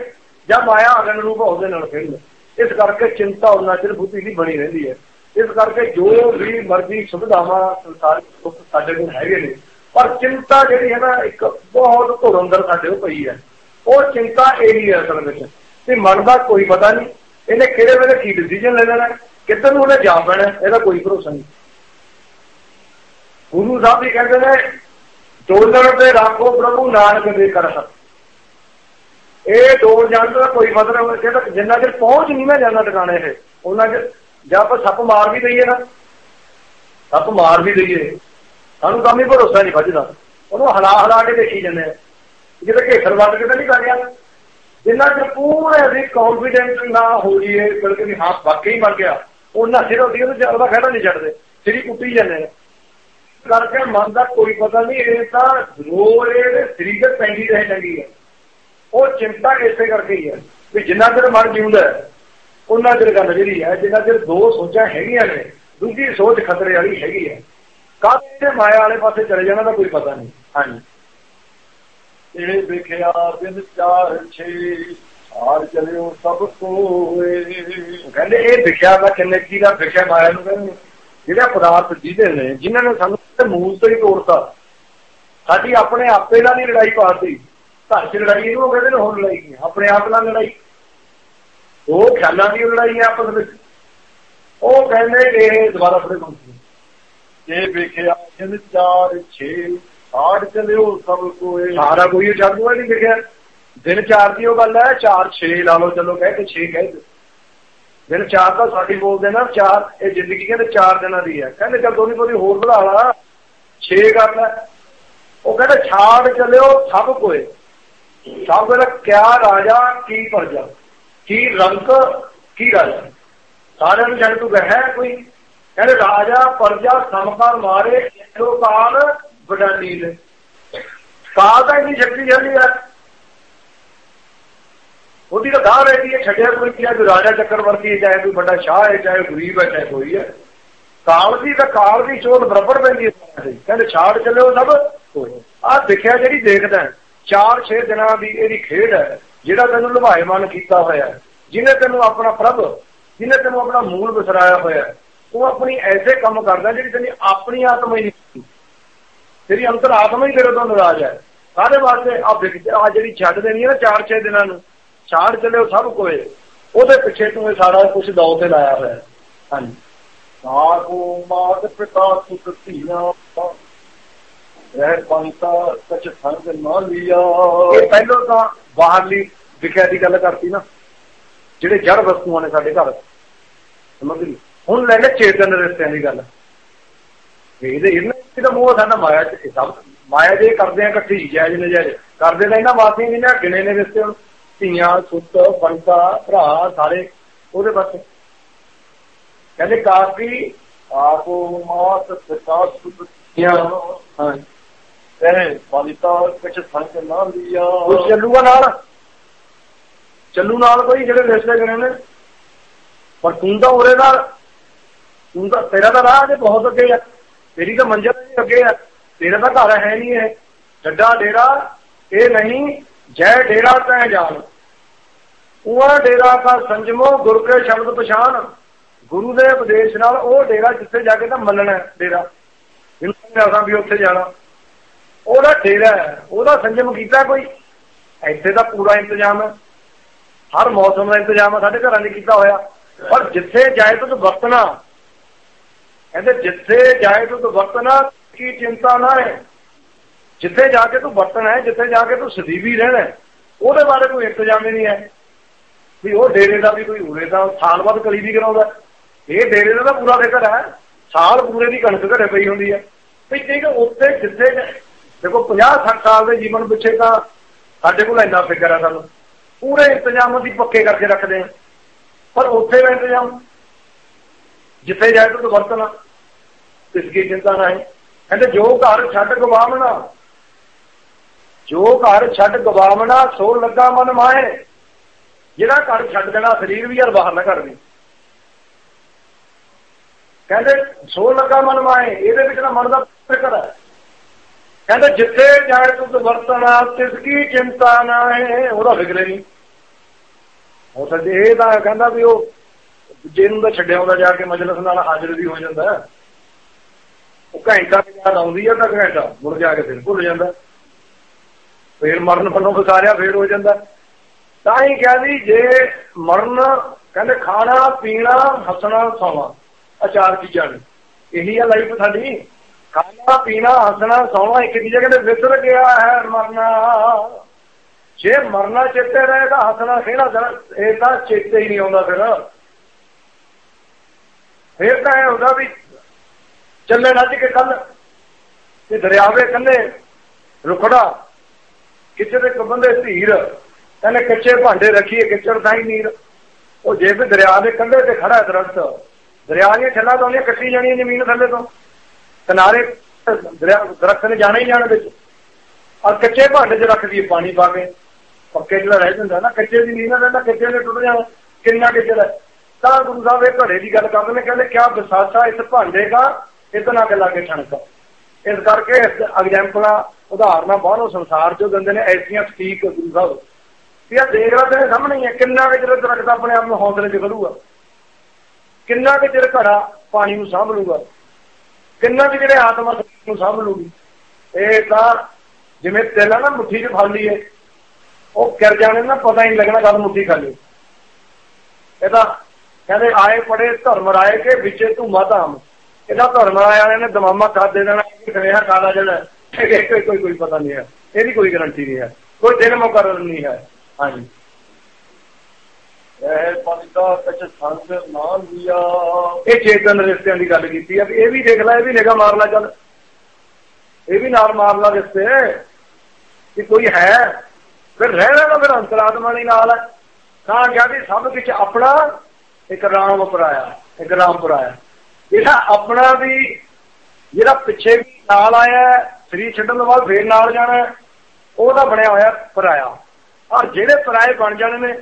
ਜਾਂ ਮਾਇਆ ਅਗਨ ਰੂਪ ਉਹਦੇ ਨਾਲ ਖੇਡਦਾ। ਇਸ ਕਰਕੇ ਚਿੰਤਾ ਉਹਨਾਂ ਚਿਰ ਬੁੱਧੀ ਦੀ ਬਣੀ ਰਹਿੰਦੀ ਹੈ। ਇਸ ਕਰਕੇ ਜੋ ਵੀ ਮਰਜ਼ੀ ਸੁਵਿਧਾਵਾਂ ਸੰਸਾਰ ਸੁੱਖ ਸਾਡੇ ਕੋਲ ਹੈਗੇ ਨੇ, ਪਰ ਚਿੰਤਾ ਜਿਹੜੀ ਹੈ ਨਾ, ਇੱਕ ਬਹੁਤ ਧੁਰ ਅੰਦਰ ਸਾਡੇ ਕੋਲ ਪਈ ਹੈ। ਉਹ ਚਿੰਤਾ ਇਹੀ ਹੈ ਅਸਲ ਵਿੱਚ ਤੇ ਮਨ ਦਾ ਕੋਈ ਪਤਾ ਨਹੀਂ, ਇਹਨੇ ਕਿਹੜੇ ਵੇਲੇ ਕੀ ਡਿਸੀਜਨ ਲੈ ਲੈਣਾ, ਕਿੱਧਰ ਨੂੰ ਉਹਨੇ ਜਾ ਪੈਣਾ, ਇਹਦਾ ਕੋਈ ਭਰੋਸਾ ਨਹੀਂ। ਗੁਰੂ ਸਾਹਿਬ ਵੀ ਕਹਿੰਦੇ ਨੇ ਡੋਲਣ ਤੇ ਰੱਖੋ, ਪ੍ਰਭੂ ਨਾਨਕ ਦੇ ਕਰਤ ਇਹ ਡੋਲ ਜਾਣ ਦਾ ਕੋਈ ਮਤਲਬ ਜਿਹੜਾ ਜਿੰਨਾ ਚਿਰ ਪਹੁੰਚ ਨਹੀਂ ਮੈਂ ਜਾਂਦਾ ਟਿਕਾਣੇ ਇਹ ਉਹਨਾਂ ਚ ਜਾਂ ਆਪਾਂ ਸੱਪ ਮਾਰ ਵੀ ਦਈਏ ਨਾ, ਸੱਪ ਮਾਰ ਵੀ ਦਈਏ, ਸਾਨੂੰ ਕੰਮ ਹੀ ਭਰੋਸਾ ਨਹੀਂ ਵੱਜਦਾ। ਉਹਨੂੰ ਹਲਾ ਹਲਾ ਕੇ ਦੇਖੀ ਜਾਂਦੇ ਆ। ਜਿਵੇਂ ਘੇਸਰ ਵੱਟ ਕੇ ਤਾਂ ਨਹੀਂ ਕਰ ਰਿਹਾ ਜਿੰਨਾ ਚਿਰ ਪੂਰੇ ਅਸੀਂ ਕੌਨਫੀਡੈਂਸ ਨਾ ਹੋ ਜੀਏ ਬਲਕਿ ਵੀ ਹਾਂ, ਵਾਕਈ ਮਰ ਗਿਆ। ਉਹਨਾਂ ਸਿਰ ਉਹਦੀ ਉਹਦਾ ਖੜਾ ਨਹੀਂ ਛੱਡਦੇ, ਸਿਰ ਸਿਰੀ ਕੁੱਟੀ ਜਾਂਦੇ ਨੇ ਕਰਕੇ ਮਨ ਦਾ ਕੋਈ ਪਤਾ ਨਹੀਂ, ਇਹ ਤਾਂ ਰੋਜ਼ ਇਹਦੇ ਸਰੀਰ ਤੇ ਪੈਂਦੀ ਰਹੇ ਚੰਗੀ ਹੈ। ਉਹ ਚਿੰਤਾ ਇਸੇ ਕਰਕੇ ਹੀ ਹੈ ਵੀ ਜਿੰਨਾ ਚਿਰ ਮਨ ਜਿਉਂਦਾ ਉਹਨਾਂ ਚਿਰ ਗੱਲ ਜਿਹੜੀ ਹੈ, ਜਿੰਨਾ ਚਿਰ ਦੋ ਸੋਚਾਂ ਹੈਗੀਆਂ ਨੇ, ਦੂਜੀ ਸੋਚ ਖਤਰੇ ਵਾਲੀ ਹੈਗੀ ਹੈ। ਕਾਹਦੇ ਮਾਇਆ ਵਾਲੇ ਪਾਸੇ ਚਲੇ ਜਾਣਾ ਦਾ ਕੋਈ ਪਤਾ ਨਹੀਂ। ਹਾਂਜੀ। ਇਹ ਵਿਖਿਆ ਬਿਨ ਚਾਰ ਛੇ, ਹਾਰ ਚਲਿਓ ਸਭ ਕੋਏ ਕਹਿੰਦੇ ਇਹ ਵਿਖਿਆ ਦਾ ਕਿੰਨੇ ਕੀ ਦਾ ਵਿਖਿਆ ਮਾਇਆ ਨੂੰ ਕਹਿੰਦੇ ਜਿਹੜਾ ਪਦਾਰਥ ਜਿਹਦੇ ਨੇ, ਜਿਨ੍ਹਾਂ ਨੇ ਸਾਨੂੰ ਮੂਲ ਤੋਂ ਹੀ ਤੋੜਤਾ, ਸਾਡੀ ਆਪਣੇ ਆਪੇ ਨਾਲ ਹੀ ਲੜਾਈ ਪਾਤੀ ਘਰ 'ਚ ਲੜਾਈ ਇਹਨੂੰ ਕਹਿੰਦੇ ਨੇ ਹੁਣ ਲੜਾਈ ਆਪਣੇ ਆਪ ਨਾਲ ਲੜਾਈ। ਉਹ ਖਿਆਲਾਂ ਦੀ ਲੜਾਈ ਹੈ ਆਪਸ ਵਿੱਚ। ਉਹ ਕਹਿੰਦੇ ਇਹ ਦੁਬਾਰਾ ਫੜੇ ਮੰਗਦੇ ਇਹ ਵਿਖਿਆ ਬਿਨ ਚਾਰ ਛੇ ਹਾਰ ਚਲਿਓ ਸਭ ਕੋਏ। ਸਾਰਾ ਕੋਈ ਜਾਦੂਆ ਨਹੀਂ ਵਿਖਿਆ। ਦਿਨ ਚਾਰ ਦੀ ਉਹ ਗੱਲ ਹੈ 4 6 ਲਾ ਲਓ, ਚਲੋ ਕਹਿ ਕੇ 6 ਕਹਿ ਦਿਓ। ਜਿਹੜੇ ਚਾਰ ਤਾਂ ਸਾਡੀ ਬੋਲਦੇ ਨਾ ਚਾਰ, ਇਹ ਜ਼ਿੰਦਗੀ ਕਹਿੰਦੇ ਚਾਰ ਦਿਨਾਂ ਦੀ ਹੈ। ਕਹਿੰਦੇ ਚੱਲ ਦੋਨੀ ਬੋਲੀ ਹੋਰ ਵਧਾ ਲਾ। 6 ਕਰ ਲੈ। ਉਹ ਕਹਿੰਦੇ ਛਾੜ ਚੱਲਿਓ ਸਭ ਕੋਏ। ਸਭ ਕਹਿੰਦਾ ਕਿਆ ਰਾਜਾ, ਕੀ ਪਰਜਾ, ਕੀ ਰੰਕ, ਕੀ ਰਾਜਾ। ਸਾਰਿਆਂ ਨੂੰ ਜਦ ਤੂੰ ਹੈ ਕੋਈ। ਕਹਿੰਦੇ ਰਾਜਾ, ਪਰਜਾ, ਸਮਕਾਰ ਮਾਰੇ ਇਹੋ ਵਡਾਨੀ ਨੇ ਕਾਲ ਤਾਂ ਇੰਨੀ ਸ਼ਕਤੀ ਜਾਂਦੀ ਹੈ ਉਹਦੀ ਤਾਂ ਧਾਰ ਰਹੀ ਹੈ ਛੱਡਿਆ ਕੋਈ ਕੀ ਹੈ ਕੋਈ ਰਾਜਾ ਚੱਕਰਵਰਤੀ ਹੈ ਚਾਹੇ ਕੋਈ ਵੱਡਾ ਸ਼ਾਹ ਹੈ ਚਾਹੇ ਗਰੀਬ ਹੈ ਚਾਹੇ ਕੋਈ ਹੈ। ਕਾਲ ਦੀ ਤਾਂ ਕਾਲ ਦੀ ਚੋਟ ਬਰਾਬਰ ਪੈਂਦੀ ਹੈ ਕਹਿੰਦੇ ਛਾੜ ਚੱਲਿਓ ਸਭ। ਆ ਦੇਖਿਆ ਜਿਹੜੀ ਦੇਖਦਾ 4-6 ਦਿਨਾਂ ਦੀ ਇਹਦੀ ਖੇਡ ਹੈ ਜਿਹੜਾ ਤੈਨੂੰ ਲੁਭਾਇਮਾਨ ਕੀਤਾ ਹੋਇਆ ਹੈ ਜਿਹਨੇ ਤੈਨੂੰ ਆਪਣਾ ਪ੍ਰਭ ਜਿਹਨੇ ਤੈਨੂੰ ਆਪਣਾ ਮੂਲ ਵਿਸਰਾਇਆ ਹੋਇਆ ਉਹ ਆਪਣੀ ਐਸੇ ਕੰਮ ਕਰਦਾ ਜਿਹੜੀ ਤੇਰੀ ਆਪਣੀ ਆਤਮਾ ਹੀ ਨਹੀਂ ਤੇਰੀ ਅੰਤਰ ਆਤਮਾ ਹੀ ਤੇਰੇ ਤੋਂ ਨਾਰਾਜ਼ ਹੈ। ਸਾਰੇ ਵਾਸਤੇ ਆ ਜਿਹੜੀ ਛੱਡ ਦੇਣੀ ਹੈ ਨਾ 4-6 ਦਿਨਾਂ ਨੂੰ ਛਾੜ ਚੱਲਿਓ ਸਭ ਕੋਏ ਉਹਦੇ ਪਿੱਛੇ ਤੂੰ ਇਹ ਸਾਰਾ ਕੁਝ ਦੌ ਤੇ ਲਾਇਆ ਹੋਇਆ। ਹਾਂਜੀ। ਸਾਕੋ ਮਾਤ ਪਿਤਾ ਸੁਤ ਧੀਆਂ। ਰਹਿ ਪੰਤਾ ਸਚ ਸੰਗ ਨਾ ਲਿਆ। ਇਹ ਪਹਿਲਾਂ ਤਾਂ ਬਾਹਰਲੀ ਵਿਖਿਆ ਦੀ ਗੱਲ ਕਰਤੀ ਨਾ। ਜਿਹੜੇ ਜੜ ਵਸਤੂਆਂ ਨੇ ਸਾਡੇ ਘਰ। ਸਮਝ ਲਈ ਹੁਣ ਲੈ ਲੈ ਚੇਤਨ ਰਿਸ਼ਤਿਆਂ ਦੀ ਗੱਲ। ਇਹਦੇ ਇਹਨਾਂ ਦਾ ਮੋਹ ਸਾਡਾ ਮਾਇਆ ਚ। ਸਭ ਮਾਇਆ ਦੇ ਕਰਦੇ ਆ ਇਕੱਠੀ ਜਾਇਜ਼ ਨਜਾਇਜ਼। ਕਰਦੇ ਤਾਂ ਇਹਨਾਂ ਵਾਸੀਆਂ ਨੇ ਨਾ ਗਿਣੇ ਨੇ ਰਿਸ਼ਤੇ ਹੁਣ। ਧੀਆਂ ਸੁੱਤ ਬੰਤਾ ਭਰਾ ਸਾਰੇ ਉਹਦੇ ਪਾਸੇ ਕਹਿੰਦੇ ਕਾਫੀ ਆਕੋ ਮਾਤ ਪਿਤਾ ਸੁਤ ਧੀਆਂ। ਹਾਂ। ਰਹਿ ਪੰਤਾ ਸਚ ਸੰਗ ਨਾ ਲਿਆ। ਉਹ ਚੱਲੂਗਾ ਨਾਲ? ਚੱਲੂ ਨਾਲ ਕੋਈ ਜਿਹੜੇ ਰਿਸ਼ਤੇ ਕਰੇ ਨੇ। ਪਰ ਤੂੰ ਤਾਂ ਉਰੇ ਦਾ ਤੂੰ ਤਾਂ ਤੇਰਾ ਤਾਂ ਰਾਹ ਜੇ ਬਹੁਤ ਅੱਗੇ ਆ। ਤੇਰੀ ਤਾਂ ਮੰਜ਼ਿਲ ਹੀ ਅੱਗੇ ਆ। ਤੇਰਾ ਤਾਂ ਘਰ ਹੈ ਨਹੀਂ ਇਹ। ਡੱਡਾ ਡੇਰਾ ਇਹ ਨਹੀਂ ਜੈ ਡੇਰਾ ਤੈ ਜਾਣ। ਉਹ ਡੇਰਾ ਦਾ ਸੰਜਮੋ ਗੁਰ ਕੇ ਸ਼ਬਦ ਪਛਾਣ। ਗੁਰੂ ਦੇ ਉਪਦੇਸ਼ ਨਾਲ ਉਹ ਡੇਰਾ ਜਿੱਥੇ ਜਾ ਕੇ ਤਾਂ ਮੰਨਣਾ ਡੇਰਾ। ਇਹਨੂੰ ਅਸਾਂ ਵੀ ਉੱਥੇ ਜਾਣਾ। ਉਹਦਾ ਡੇਰਾ ਉਹਦਾ ਸੰਜਮ ਕੀਤਾ ਕੋਈ? ਇੱਥੇ ਤਾਂ ਪੂਰਾ ਇੰਤਜ਼ਾਮ ਹੈ। ਹਰ ਮੌਸਮ ਦਾ ਇੰਤਜ਼ਾਮ ਸਾਡੇ ਘਰਾਂ ਨੇ ਕੀਤਾ ਹੋਇਆ। ਪਰ ਜਿੱਥੇ ਜਾਏ ਤੂੰ ਵਰਤਣਾ। ਕਹਿੰਦੇ ਜਿੱਥੇ ਜਾਏ ਤੂੰ ਵਰਤਣਾ, ਕੀ ਚਿੰਤਾ ਨਾ ਹੈ। ਜਿੱਥੇ ਜਾ ਕੇ ਤੂੰ ਵਰਤਣਾ ਹੈ, ਜਿੱਥੇ ਜਾ ਕੇ ਤੂੰ ਸਦੀਵੀ ਰਹਿਣਾ ਉਹਦੇ ਬਾਰੇ ਕੋਈ ਇੰਤਜ਼ਾਮ ਹੀ ਨਹੀਂ ਹੈ। ਵੀ ਉਹ ਡੇਰੇ ਦਾ ਵੀ ਕੋਈ ਉਰੇ ਦਾ ਸਾਲ ਬਾਅਦ ਕਲੀ ਵੀ ਕਰਾਉਂਦਾ। ਇਹ ਡੇਰੇ ਦਾ ਤਾਂ ਪੂਰਾ ਫਿਕਰ ਹੈ। ਸਾਲ ਪੂਰੇ ਦੀ ਕਣਕ ਘਰੇ ਪਈ ਹੁੰਦੀ ਹੈ। ਵੀ ਠੀਕ ਉੱਥੇ ਜਿੱਥੇ ਦੇਖੋ 50 60 ਸਾਲ ਦੇ ਜੀਵਨ ਪਿੱਛੇ ਤਾਂ ਸਾਡੇ ਕੋਲ ਇੰਨਾ ਫਿਕਰ ਹੈ ਸਾਨੂੰ। ਪੂਰੇ ਇੰਤਜ਼ਾਮ ਅਸੀਂ ਪੱਕੇ ਕਰਕੇ ਰੱਖਦੇ ਹਾਂ। ਪਰ ਉੱਥੇ ਦਾ ਇੰਤਜ਼ਾਮ, ਜਿੱਥੇ ਜਾਏ ਤੂੰ ਵਰਤਣਾ ਇਸ ਦੀ ਚਿੰਤਾ ਨਾ ਹੈ ਕਹਿੰਦੇ ਜੋ ਘਰ ਛੱਡ ਗਵਾਵਣਾ, ਜੋ ਘਰ ਛੱਡ ਗਵਾਵਣਾ, ਸੋ ਲੱਗਾ ਮਨ ਮਾਏ ਜਿਹੜਾ ਘਰ ਛੱਡ ਦੇਣਾ, ਸਰੀਰ ਵੀ ਯਾਰ ਬਾਹਰ ਨਾ ਕਰਦੀ ਕਹਿੰਦੇ ਸੋ ਲੱਗਾ ਮਨ ਮਾਏ, ਇਹਦੇ ਵਿੱਚ ਨਾ ਮਨ ਦਾ ਫਿਕਰ ਹੈ। ਕਹਿੰਦੇ, ਜਿੱਥੇ ਜਾਏ ਤੂੰ ਵਰਤਣਾ, ਤਿਸ ਕੀ ਚਿੰਤਾ ਨਾ ਹੈ, ਉਹਦਾ ਫਿਕਰ ਨਹੀਂ। ਉਹ ਤਾਂ ਇਹ ਤਾਂ ਕਹਿੰਦਾ ਵੀ ਉਹ ਜਿੰਨ ਦਾ ਛੱਡਿਆ ਹੁੰਦਾ, ਜਾ ਕੇ ਮਜਲਿਸ ਨਾਲ ਹਾਜ਼ਰ ਵੀ ਹੋ ਜਾਂਦਾ। ਉਹ ਘੰਟਾ ਯਾਦ ਆਉਂਦੀ ਆ ਤਾਂ ਘੰਟਾ, ਮੁੜ ਜਾ ਕੇ ਫਿਰ ਭੁੱਲ ਜਾਂਦਾ। ਫੇਰ ਮਰਨ ਵੱਲੋਂ ਵਿਸਾਰਿਆ ਫੇਰ ਹੋ ਜਾਂਦਾ। ਤਾਂ ਹੀ ਕਹਿੰਦੀ ਜੇ ਮਰਨ, ਕਹਿੰਦੇ ਖਾਣਾ, ਪੀਣਾ, ਹੱਸਣਾ, ਸੌਣਾ ਅਚਾਰ ਚੀਜ਼ਾਂ ਨੇ ਇਹੀ ਆ ਲਾਈਫ ਸਾਡੀ। ਖਾਣਾ, ਪੀਣਾ, ਹੱਸਣਾ, ਸੌਣਾ, ਇੱਕ ਚੀਜ਼ ਕਹਿੰਦੇ ਵਿਸਰ ਗਿਆ ਹੈ ਮਰਨਾ। ਜੇ ਮਰਨਾ ਚੇਤੇ ਰਹੇਗਾ ਹੱਸਣਾ ਖੇੜਾ ਇਹ ਤਾਂ ਚੇਤੇ ਹੀ ਨਹੀਂ ਆਉਂਦਾ ਫਿਰ। ਫਿਰ ਤਾਂ ਇਹ ਹੁੰਦਾ ਵੀ ਚੱਲੇ ਨੱਜ ਕੇ ਕੱਲ ਤੇ ਦਰਿਆਵੇ ਕੰਨੇ ਰੁਖੜਾ ਕਿਤੇ ਦੇ ਬੰਦੇ ਧੀਰ ਕਹਿੰਦੇ ਕੱਚੇ ਭਾਂਡੇ ਰੱਖੀਏ, ਕਿਚੜ ਤਾਂ ਹੀ ਨੀਰ। ਉਹ ਜੇ ਵੀ ਦਰਿਆ ਦੇ ਕੰਢੇ ਤੇ ਖੜਾ ਦਰਖਤ, ਦਰਿਆ ਦੀਆਂ ਛੱਲਾਂ ਤੋਂ ਉਹਨੇ ਕੱਟੀ ਜਾਣੀ ਜ਼ਮੀਨ ਥੱਲੇ ਤੋਂ। ਕਿਨਾਰੇ ਦਰਿਆ, ਦਰਖਤ ਨੇ ਜਾਣਾ ਹੀ ਜਾਣ ਵਿੱਚ। ਔਰ ਕੱਚੇ ਭਾਂਡੇ 'ਚ ਰੱਖ ਦਈਏ, ਪਾਣੀ ਪਾ ਕੇ। ਪੱਕੇ ਜਿਹੜਾ ਰਹਿ ਜਾਂਦਾ ਨਾ, ਕੱਚੇ ਦੀ ਨਹੀਂ ਨਾ ਰਹਿੰਦਾ, ਕੱਚੇ ਦੇ ਟੁੱਟ ਜਾਣਾ, ਕਿੰਨਾ ਕਿਚੜ ਹੈ। ਤਾਂ ਗੁਰੂ ਸਾਹਿਬ ਇਹ ਘੜੇ ਦੀ ਗੱਲ ਕਰਦੇ ਨੇ, ਕਹਿੰਦੇ ਕਿਆ ਵਿਸਾਸਾ ਇਸ ਭਾਂਡੇ ਦਾ ਇਤਨਾ ਕੇ ਲਾਗੇ ਠਣਕਾ ਇਸ ਕਰਕੇ ਐਗਜ਼ਾਮਪਲਾਂ ਉਦਾਹਰਨਾਂ ਬਾਹਰੋਂ ਸੰਸਾਰ ਚੋਂ ਦਿੰਦੇ ਨੇ, ਐਸੀਆਂ ਸਟੀਕ ਗੁਰੂ ਸਾਹਿਬ। ਇਹ ਦੇਖ ਰਹੇ ਨੇ ਸਾਹਮਣੇ ਹੀ ਹੈ ਕਿੰਨਾ ਕਿ ਚਿਰ ਦਰਖਤ ਆਪਣੇ ਆਪ ਨੂੰ ਹੌਸਲੇ 'ਚ ਖੜੂਗਾ। ਕਿੰਨਾ ਕਿ ਚਿਰ ਘੜਾ ਪਾਣੀ ਨੂੰ ਸਾਂਭ ਲੂਗਾ। ਕਿੰਨਾ ਕਿ ਜਿਹੜੇ ਆਤਮਾ ਨੂੰ ਸਾਂਭ ਲੂਗੀ। ਇਹ ਤਾਂ ਜਿਵੇਂ ਤੇਲਾ ਨਾ ਮੁੱਠੀ 'ਚ ਫੜ ਲਈਏ, ਉਹ ਕਿਰ ਜਾਣੇ ਨਾ ਪਤਾ ਹੀ ਨਹੀਂ ਲੱਗਣਾ ਕਦ ਮੁੱਠੀ ਖਾਲੀ ਇਹ ਤਾਂ ਕਹਿੰਦੇ ਆਏ ਪੜੇ ਧਰਮ ਰਾਏ ਕੇ ਵਿੱਚੇ ਤੂੰ ਮਾਤਾਮ ਇਹਦਾ ਧਰਮ ਰਾਏ ਨੇ ਦਮਾਮਾ ਕਰ ਦੇ ਦੇਣਾ ਕਿ ਸੁਨੇਹਾ ਕਾਲਾ ਜਿਹੜਾ ਕੋਈ ਕੋਈ ਕੋਈ ਪਤਾ ਨਹੀਂ ਹੈ। ਇਹਦੀ ਕੋਈ ਗਾਰੰਟੀ ਨਹੀਂ ਹੈ। ਕੋਈ ਦਿਨ ਮੁਕਰਰ ਨਹੀਂ ਹੈ। ਹਾਂਜੀ। ਇਹ ਪੰਡਾ ਕਚ ਸੰਗ ਨਾਮ ਲਿਆ ਇਹ ਚੇਤਨ ਰਿਸ਼ਤਿਆਂ ਦੀ ਗੱਲ ਕੀਤੀ ਆ ਵੀ ਇਹ ਵੀ ਦੇਖ ਲੈ, ਇਹ ਵੀ ਨਿਗਾ ਮਾਰ ਲੈ ਚੱਲ। ਇਹ ਵੀ ਨਾਲ ਮਾਰ ਲਾ ਰਿਸ਼ਤੇ। ਕਿ ਕੋਈ ਹੈ, ਫਿਰ ਰਹਿਣਾ ਤਾਂ ਫਿਰ ਅੰਤਰਾਤਮਾ ਨਹੀਂ ਨਾਲ। ਹੈ ਤਾਂ ਕਹਿੰਦੀ ਸਭ ਵਿੱਚ ਆਪਣਾ ਇੱਕ ਰਾਮ ਪਰਾਇਆ, ਇੱਕ ਰਾਮ ਪਰਾਇਆ। ਇਹਦਾ ਆਪਣਾ ਵੀ, ਜਿਹੜਾ ਪਿੱਛੇ ਵੀ ਨਾਲ ਆਇਆ ਸ੍ਰੀ ਛੱਡਣ ਤੋਂ ਬਾਅਦ ਫੇਰ ਨਾਲ ਜਾਣਾ ਉਹਦਾ ਬਣਿਆ ਹੋਇਆ ਪਰਾਇਆ। ਔਰ ਜਿਹੜੇ ਪਰਾਏ ਬਣ ਜਾਣੇ ਨੇ।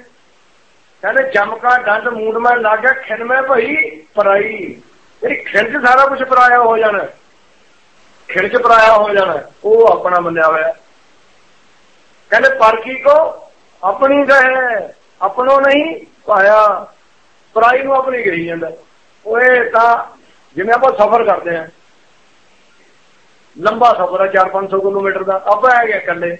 ਕਹਿੰਦੇ ਜਮਕਾ ਡੰਡ ਮੂੰਡ ਮੈਂ ਲੱਗਿਆ ਖਿੰਨ ਮੈਂ ਭਈ ਪਰਾਈ। ਜਿਹੜੀ ਖਿਣ ਚ ਸਾਰਾ ਕੁਝ ਪਰਾਇਆ ਹੋ ਜਾਣਾ। ਖਿਣ ਚ ਪਰਾਇਆ ਹੋ ਜਾਣਾ। ਉਹ ਆਪਣਾ ਮੰਨਿਆ ਹੋਇਆ। ਕਹਿੰਦੇ ਪਰ ਕੀ ਕੋ ਆਪਣੀ ਗਏ ਆਪਣੋ ਨਹੀਂ ਪਾਇਆ ਪਰਾਈ ਨੂੰ ਆਪਣੀ ਕਹੀ ਜਾਂਦਾ। ਓਏ ਤਾਂ ਜਿਵੇਂ ਆਪਾਂ ਸਫ਼ਰ ਕਰਦੇ ਆਂ ਲੰਬਾ ਸਫ਼ਰ ਹੈ 4-500 ਕਿਲੋਮੀਟਰ ਦਾ। ਆਪਾਂ ਆ ਗਿਆ ਇਕੱਲੇ।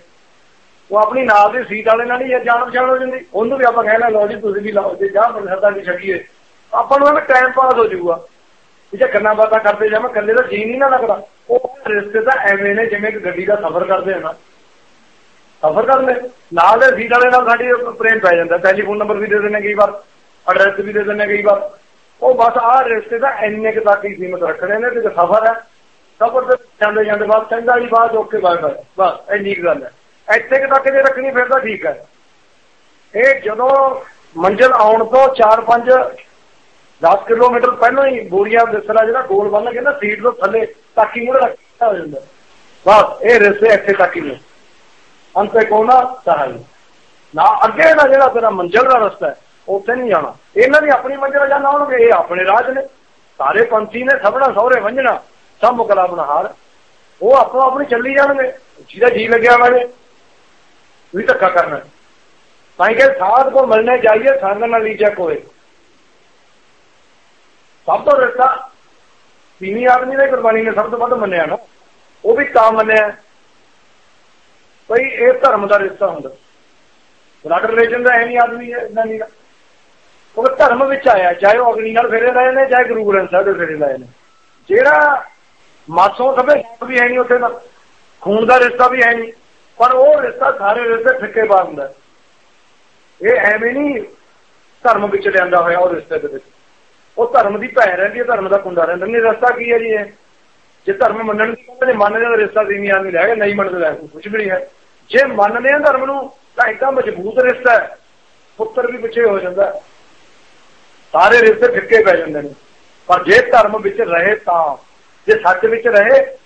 ਉਹ ਆਪਣੀ ਨਾਲ ਦੀ ਸੀਟ ਵਾਲੇ ਨਾਲ ਹੀ ਜਾਣ ਪਛਾਣ ਹੋ ਜਾਂਦੀ। ਉਹਨੂੰ ਵੀ ਆਪਾਂ ਕਹਿਣਾ, ਲਓ ਜੀ, ਤੁਸੀਂ ਵੀ ਲਾਓ, ਜੇ ਜਾਂ ਸਰਦਾ ਦੀ ਛੱਡੀਏ। ਆਪਾਂ ਨੂੰ ਐਵੇਂ ਟਾਈਮ ਪਾਸ ਹੋ ਜਾਊਗਾ। ਜੇ ਕੰਨਾਂ ਬਾਤਾਂ ਕਰਦੇ ਜਾਵਾਂ ਕੱਲੇ ਦਾ ਜੀ ਨਹੀਂ ਨਾ ਲੱਗਦਾ। ਉਹ ਰਿਸ਼ਤੇ ਤਾਂ ਐਵੇਂ ਨੇ ਜਿਵੇਂ ਕਿ ਗੱਡੀ ਦਾ ਸਫ਼ਰ ਕਰਦੇ ਆ ਨਾ। ਸਫ਼ਰ ਕਰਦੇ। ਨਾਲ ਦੇ ਸੀਟ ਵਾਲੇ ਨਾਲ ਸਾਡੀ ਪ੍ਰੇਮ ਪੈ ਜਾਂਦਾ। ਟੈਲੀਫੋਨ ਨੰਬਰ ਵੀ ਦੇ ਦਿੰਦੇ ਕਈ ਵਾਰ ਐਡਰੈਸ ਵੀ ਦੇ ਦਿੰਦੇ ਕਈ ਵਾਰ। ਉਹ ਬਸ ਆਹ ਰਿਸ਼ਤੇ ਦਾ ਇੰਨੇ ਕੁ ਤੱਕ ਹੀ ਸੀਮਤ ਰੱਖਣੇ ਨੇ ਤੇ ਸਫ਼ਰ ਹੈ, ਸਫ਼ਰ ਤੇ ਜਾਂਦੇ ਜਾਂਦੇ ਬਾਅਦ ਚੰਗਾ ਜੀ ਬਾਅਦ ਓਕੇ ਬਾਏ ਬਾਏ ਬਸ, ਇੰਨੀ ਕੁ ਗੱਲ ਹੈ। ਇੱਥੇ ਤੱਕ ਜੇ ਰੱਖਣੀ ਫਿਰ ਤਾਂ ਠੀਕ ਹੈ। ਇਹ ਜਦੋਂ ਮੰਜ਼ਲ ਆਉਣ ਤੋਂ 4-5 10 ਕਿਲੋਮੀਟਰ ਪਹਿਲਾਂ ਹੀ ਬੋਰੀਆ ਦਿਸਰਾ ਜਿਹੜਾ ਗੋਲ ਬੰਨ ਕੇ ਨਾ, ਸੀਟ ਤੋਂ ਥੱਲੇ ਤੱਕ ਹੀ ਮੁੜ ਰੱਖਿਆ ਹੋ ਜਾਂਦਾ। ਬਸ, ਇਹ ਰਸਤੇ ਇੱਥੇ ਤੱਕ ਹੀ ਨੇ। ਅੰਤੇ ਕੋਨਾ ਸਹਾਈ ਨਾ ਅੱਗੇ ਦਾ ਜਿਹੜਾ ਤੇਰਾ ਮੰਜ਼ਲ ਦਾ ਰਸਤਾ ਹੈ, ਉੱਥੇ ਨਹੀਂ ਜਾਣਾ। ਇਹਨਾਂ ਦੀ ਆਪਣੀ ਮੰਜ਼ਲ ਜਾਣਾ ਹੋਣਗੇ, ਇਹ ਆਪਣੇ ਰਾਜ ਨੇ। ਸਾਰੇ ਪੰਛੀ ਨੇ ਸਭਣਾ ਸਹੁਰੇ ਵੰਜਣਾ ਸਭ ਮੁਕਲਾ ਬਣਹਾਰ ਉਹ ਆਪੋ ਆਪਣੀ ਚੱਲੀ ਜਾਣਗੇ। ਜਿਹਦਾ ਜੀ ਲੱਗਿਆ ਵਾਲੇ ਵੀ ਧੱਕਾ ਕਰਨਾ। ਤਾਂ ਕਿ ਸਾਧ ਕੋ ਮਿਲਣੇ ਜਾਈਏ, ਸੰਗ ਨਾਲ ਲੀਜਾ ਕੋਏ। ਸਭ ਤੋਂ ਰਸਤਾ ਤੀਨੀ ਆਦਮੀ ਨੇ, ਕੁਰਬਾਨੀ ਨੇ ਸਭ ਤੋਂ ਵੱਧ ਮੰਨਿਆ ਨਾ। ਉਹ ਵੀ ਤਾਂ ਮੰਨਿਆ। ਭਈ ਇਹ ਧਰਮ ਦਾ ਰਿਸ਼ਤਾ ਹੁੰਦਾ। ਬਲੱਡ ਰਿਲੇਸ਼ਨ ਦਾ ਐਨੀ ਨਹੀਂ ਆਦਮੀ ਇਦਾਂ ਨਹੀਂ। ਉਹ ਧਰਮ ਵਿੱਚ ਆਇਆ, ਚਾਹੇ ਉਹ ਅਗਨੀ ਨਾਲ ਫੇਰੇ ਲਾਏ ਨੇ, ਚਾਹੇ ਗੁਰੂ ਗ੍ਰੰਥ ਸਾਹਿਬ ਦੇ ਫੇਰੇ ਲਾਏ ਨੇ। ਜਿਹੜਾ ਮਾਸੋਂ ਸਭੇ ਵੀ ਹੈ ਨਹੀਂ ਉੱਥੇ ਦਾ ਖੂਨ ਦਾ ਰਿਸ਼ਤਾ ਵੀ ਹੈ ਨਹੀਂ। ਪਰ ਉਹ ਰਿਸ਼ਤਾ ਸਾਰੇ ਰਿਸ਼ਤੇ ਫਿੱਕੇ ਬਾਦ ਹੁੰਦਾ ਇਹ ਐਵੇਂ ਨਹੀਂ ਧਰਮ ਵਿੱਚ ਲਿਆਂਦਾ ਹੋਇਆ ਉਹ ਰਿਸ਼ਤੇ ਦੇ ਵਿੱਚ। ਉਹ ਧਰਮ ਦੀ ਭੈਣ ਰਹਿੰਦੀ ਹੈ, ਧਰਮ ਦਾ ਕੁੰਡਾ ਰਹਿੰਦਾ ਨਹੀਂ, ਰਸਤਾ ਕੀ ਹੈ ਜੀ ਇਹ? ਜੇ ਧਰਮ ਮੰਨਣ ਦੀ ਕਹਿੰਦੇ ਮੰਨਦੇ ਦਾ ਰਿਸ਼ਤਾ ਦੀ ਨਹੀਂ ਆਦਮੀ ਲੈ ਨਹੀਂ ਮੰਨਦੇ ਲੈ ਕੁਝ ਵੀ ਨਹੀਂ ਹੈ। ਜੇ ਮੰਨਦੇ ਆ ਧਰਮ ਨੂੰ, ਤਾਂ ਇੱਕਦਮ ਮਜ਼ਬੂਤ ਰਿਸ਼ਤਾ ਹੈ। ਪੁੱਤਰ ਵੀ ਪਿੱਛੇ ਹੋ ਜਾਂਦਾ ਸਾਰੇ ਰਿਸ਼ਤੇ ਫਿੱਕੇ ਪੈ ਜਾਂਦੇ ਨੇ। ਪਰ ਜੇ ਧਰਮ ਵਿੱਚ ਰਹੇ ਤਾਂ, ਜੇ ਸੱਚ ਵਿੱਚ ਰਹੇ,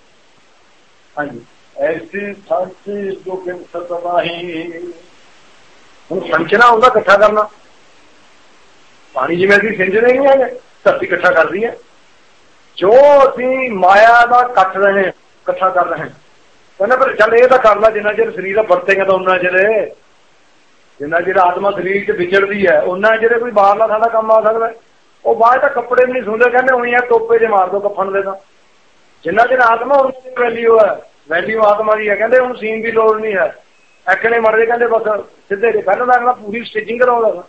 ਹਾਂਜੀ। ਐਸੀ ਸਾਚੀ ਜੋ ਕਿ ਸਤਵਾਹੀ ਹੁਣ ਸੰਚਨਾ ਹੁੰਦਾ ਇਕੱਠਾ ਕਰਨਾ। ਪਾਣੀ ਜਿਵੇਂ ਅਸੀਂ ਸਿੰਜਦੇ ਨਹੀਂ ਹੈਗੇ ਧਰਤੀ ਇਕੱਠਾ ਕਰਦੀ ਹੈ। ਜੋ ਅਸੀਂ ਮਾਇਆ ਦਾ ਕੱਟ ਰਹੇ ਇਕੱਠਾ ਕਰ ਰਹੇ ਕਹਿੰਦਾ ਪਰ ਚੱਲ ਇਹ ਤਾਂ ਕਰ ਲੈ, ਜਿੰਨਾ ਚਿਰ ਸਰੀਰ ਦਾ ਵਰਤੇਗਾ ਤਾਂ ਉਹਨਾਂ ਚਿਰ। ਜਿੰਨਾ ਚਿਰ ਆਤਮਾ ਸਰੀਰ 'ਚ ਵਿਚਰਦੀ ਹੈ ਉਹਨਾਂ ਜਿਹੜੇ ਕੋਈ ਬਾਹਰਲਾ ਸਾਡਾ ਕੰਮ ਆ ਸਕਦਾ। ਉਹ ਬਾਹਰ ਤਾਂ ਕੱਪੜੇ ਵੀ ਨਹੀਂ ਸੁਣਦੇ ਕਹਿੰਦੇ ਉਹੀ ਆ, ਟੋਪੇ ਜੇ ਮਾਰ ਦੋ ਕਫਨ ਦੇ ਤਾਂ। ਜਿੰਨਾ ਚਿਰ ਆਤਮਾ ਉਹਨਾਂ ਦੀ ਵੈਲਿਊ ਹੈ ਵੈਲਿਊ ਆਤਮਾ ਦੀ ਹੈ। ਕਹਿੰਦੇ ਹੁਣ ਸੀਨ ਦੀ ਲੋੜ ਨਹੀਂ ਹੈ। ਐਕਣੇ ਮਰਦੇ ਕਹਿੰਦੇ ਬਸ ਸਿੱਧੇ ਦੇ ਪਹਿਲਾਂ ਤਾਂ ਅਗਲਾ ਪੂਰੀ ਸਟਿਚਿੰਗ ਕਰਾਉਂਦਾ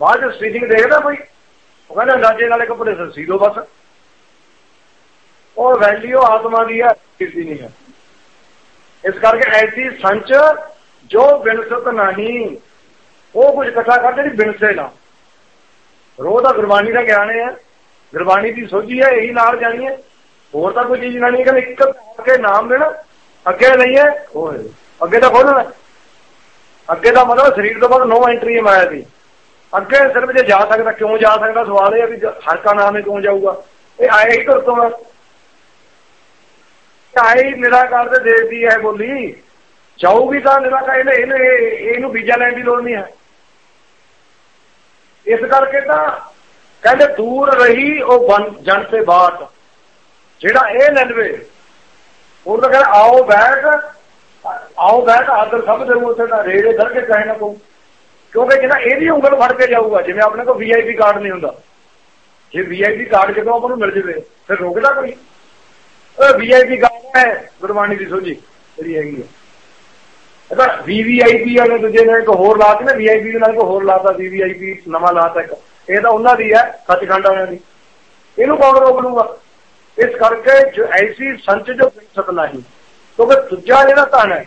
ਬਾਅਦ ਚ ਸਟਿਚਿੰਗ ਦੇਖਦਾ ਕੋਈ। ਉਹ ਕਹਿੰਦਾ ਅੰਦਾਜ਼ੇ ਨਾਲੇ ਕੱਪੜੇ ਸੀ ਦੋ ਬਸ। ਉਹ ਵੈਲਿਊ ਆਤਮਾ ਦੀ ਹੈ, ਕਿਸੇ ਨਹੀਂ ਹੈ। ਇਸ ਕਰਕੇ ਐਸੀ ਸੰਚ ਜੋ ਬਿਨਸਤ ਨਹੀਂ, ਉਹ ਕੁਝ ਇਕੱਠਾ ਕਰਦੇ ਨਹੀਂ ਬਿਨਸੇ ਨਾ। ਰੋਹ ਦਾ ਗੁਰਬਾਣੀ ਦਾ ਗਿਆਨ ਹੈ। ਗੁਰਬਾਣੀ ਦੀ ਸੋਝੀ ਹੈ, ਇਹੀ ਨਾਲ ਜਾਣੀ ਹੈ। ਹੋਰ ਤਾਂ ਕੋਈ ਚੀਜ਼ ਨਹੀਂ ਕਿ ਇੱਕ ਕੇ ਨਾਮ ਦੇਣਾ ਅੱਗੇ ਨਹੀਂ ਹੈ। ਉਹ ਅੱਗੇ ਤਾਂ ਖੋਲਣਾ ਅੱਗੇ ਦਾ ਮਤਲਬ ਸਰੀਰ ਤੋਂ ਬਾਅਦ ਨੋ ਐਂਟਰੀ ਮਾਇਆ ਦੀ ਅੱਗੇ ਸਿਰਫ ਜੇ ਜਾ ਸਕਦਾ ਕਿਉਂ ਜਾ ਸਕਦਾ? ਸਵਾਲ ਇਹ ਹੈ ਵੀ ਹਰ ਕਾ ਨਾਮ ਹੀ ਕਿਉਂ ਜਾਊਗਾ? ਇਹ ਆਇਆ ਹੀ ਤੁਰ ਤੋਂ ਆਈ ਨਿਰਾਕਾਰ ਦੇ ਦੇਸ਼ ਦੀ ਹੈ ਬੋਲੀ। ਜਾਊਗੀ ਤਾਂ ਨਿਰਾਕਾਰ ਇਹਨੇ ਇਹਨੇ ਇਹਨੂੰ ਬੀਜਾ ਲੈਣ ਦੀ ਲੋੜ ਨਹੀਂ ਹੈ। ਇਸ ਕਰਕੇ ਤਾਂ ਕਹਿੰਦੇ ਦੂਰ ਰਹੀ ਉਹ ਜਨ ਤੇ ਬਾਤ। ਜਿਹੜਾ ਇਹ ਲੈ ਲਵੇ, ਉਹ ਤਾਂ ਕਹਿੰਦਾ, ਆਓ ਬੈਠ ਆਓ ਬੈਠ, ਆਦਰ ਸਭ ਦੇ ਉੱਤੇ ਦਾ ਰੇੜੇ ਧਰ ਕੇ ਕਹੇ ਨਾ ਕੋ ਕਿਉਂਕਿ ਜਿਹੜਾ ਇਹਦੀ ਉਂਗਲ ਫੜ ਕੇ ਜਾਊਗਾ, ਜਿਵੇਂ ਆਪਣੇ ਕੋਲ ਵੀਆਈਪੀ ਕਾਰਡ ਨਹੀਂ ਹੁੰਦਾ। ਜੇ ਵੀਆਈਪੀ ਕਾਰਡ ਜਦੋਂ ਆਪਾਂ ਨੂੰ ਮਿਲ ਜਵੇ, ਫਿਰ ਰੋਕਦਾ ਕੋਈ? ਉਹ ਵੀਆਈਪੀ ਕਾਰਡ ਹੈ, ਗੁਰਬਾਣੀ ਦੀ ਸੋਝੀ ਜਿਹੜੀ ਹੈਗੀ ਹੈ। ਇਹਦਾ ਵੀਵੀਆਈਪੀ ਵਾਲੇ ਦੂਜੇ ਨੇ ਇੱਕ ਹੋਰ ਲਾਤ ਨੇ ਵੀਆਈਪੀ ਦੇ ਨਾਲ ਇੱਕ ਹੋਰ ਲਾਤਾ ਵੀਵੀਆਈਪੀ ਨਵਾਂ ਲਾਤਾ ਇੱਕ। ਇਹ ਤਾਂ ਉਹਨਾਂ ਦੀ ਹੈ, ਸੱਚਖੰਡ ਵਾਲਿਆਂ ਦੀ। ਇਹਨੂੰ ਕੌਣ ਰੋਕ ਲੂਗਾ ਇਸ ਕਰਕੇ ਜੋ ਐਸੀ ਸੰਚ ਜੋ ਸਤ ਨਹੀਂ ਕਿਉਂਕਿ ਦੂਜਾ ਜਿਹੜਾ ਧਨ ਹੈ,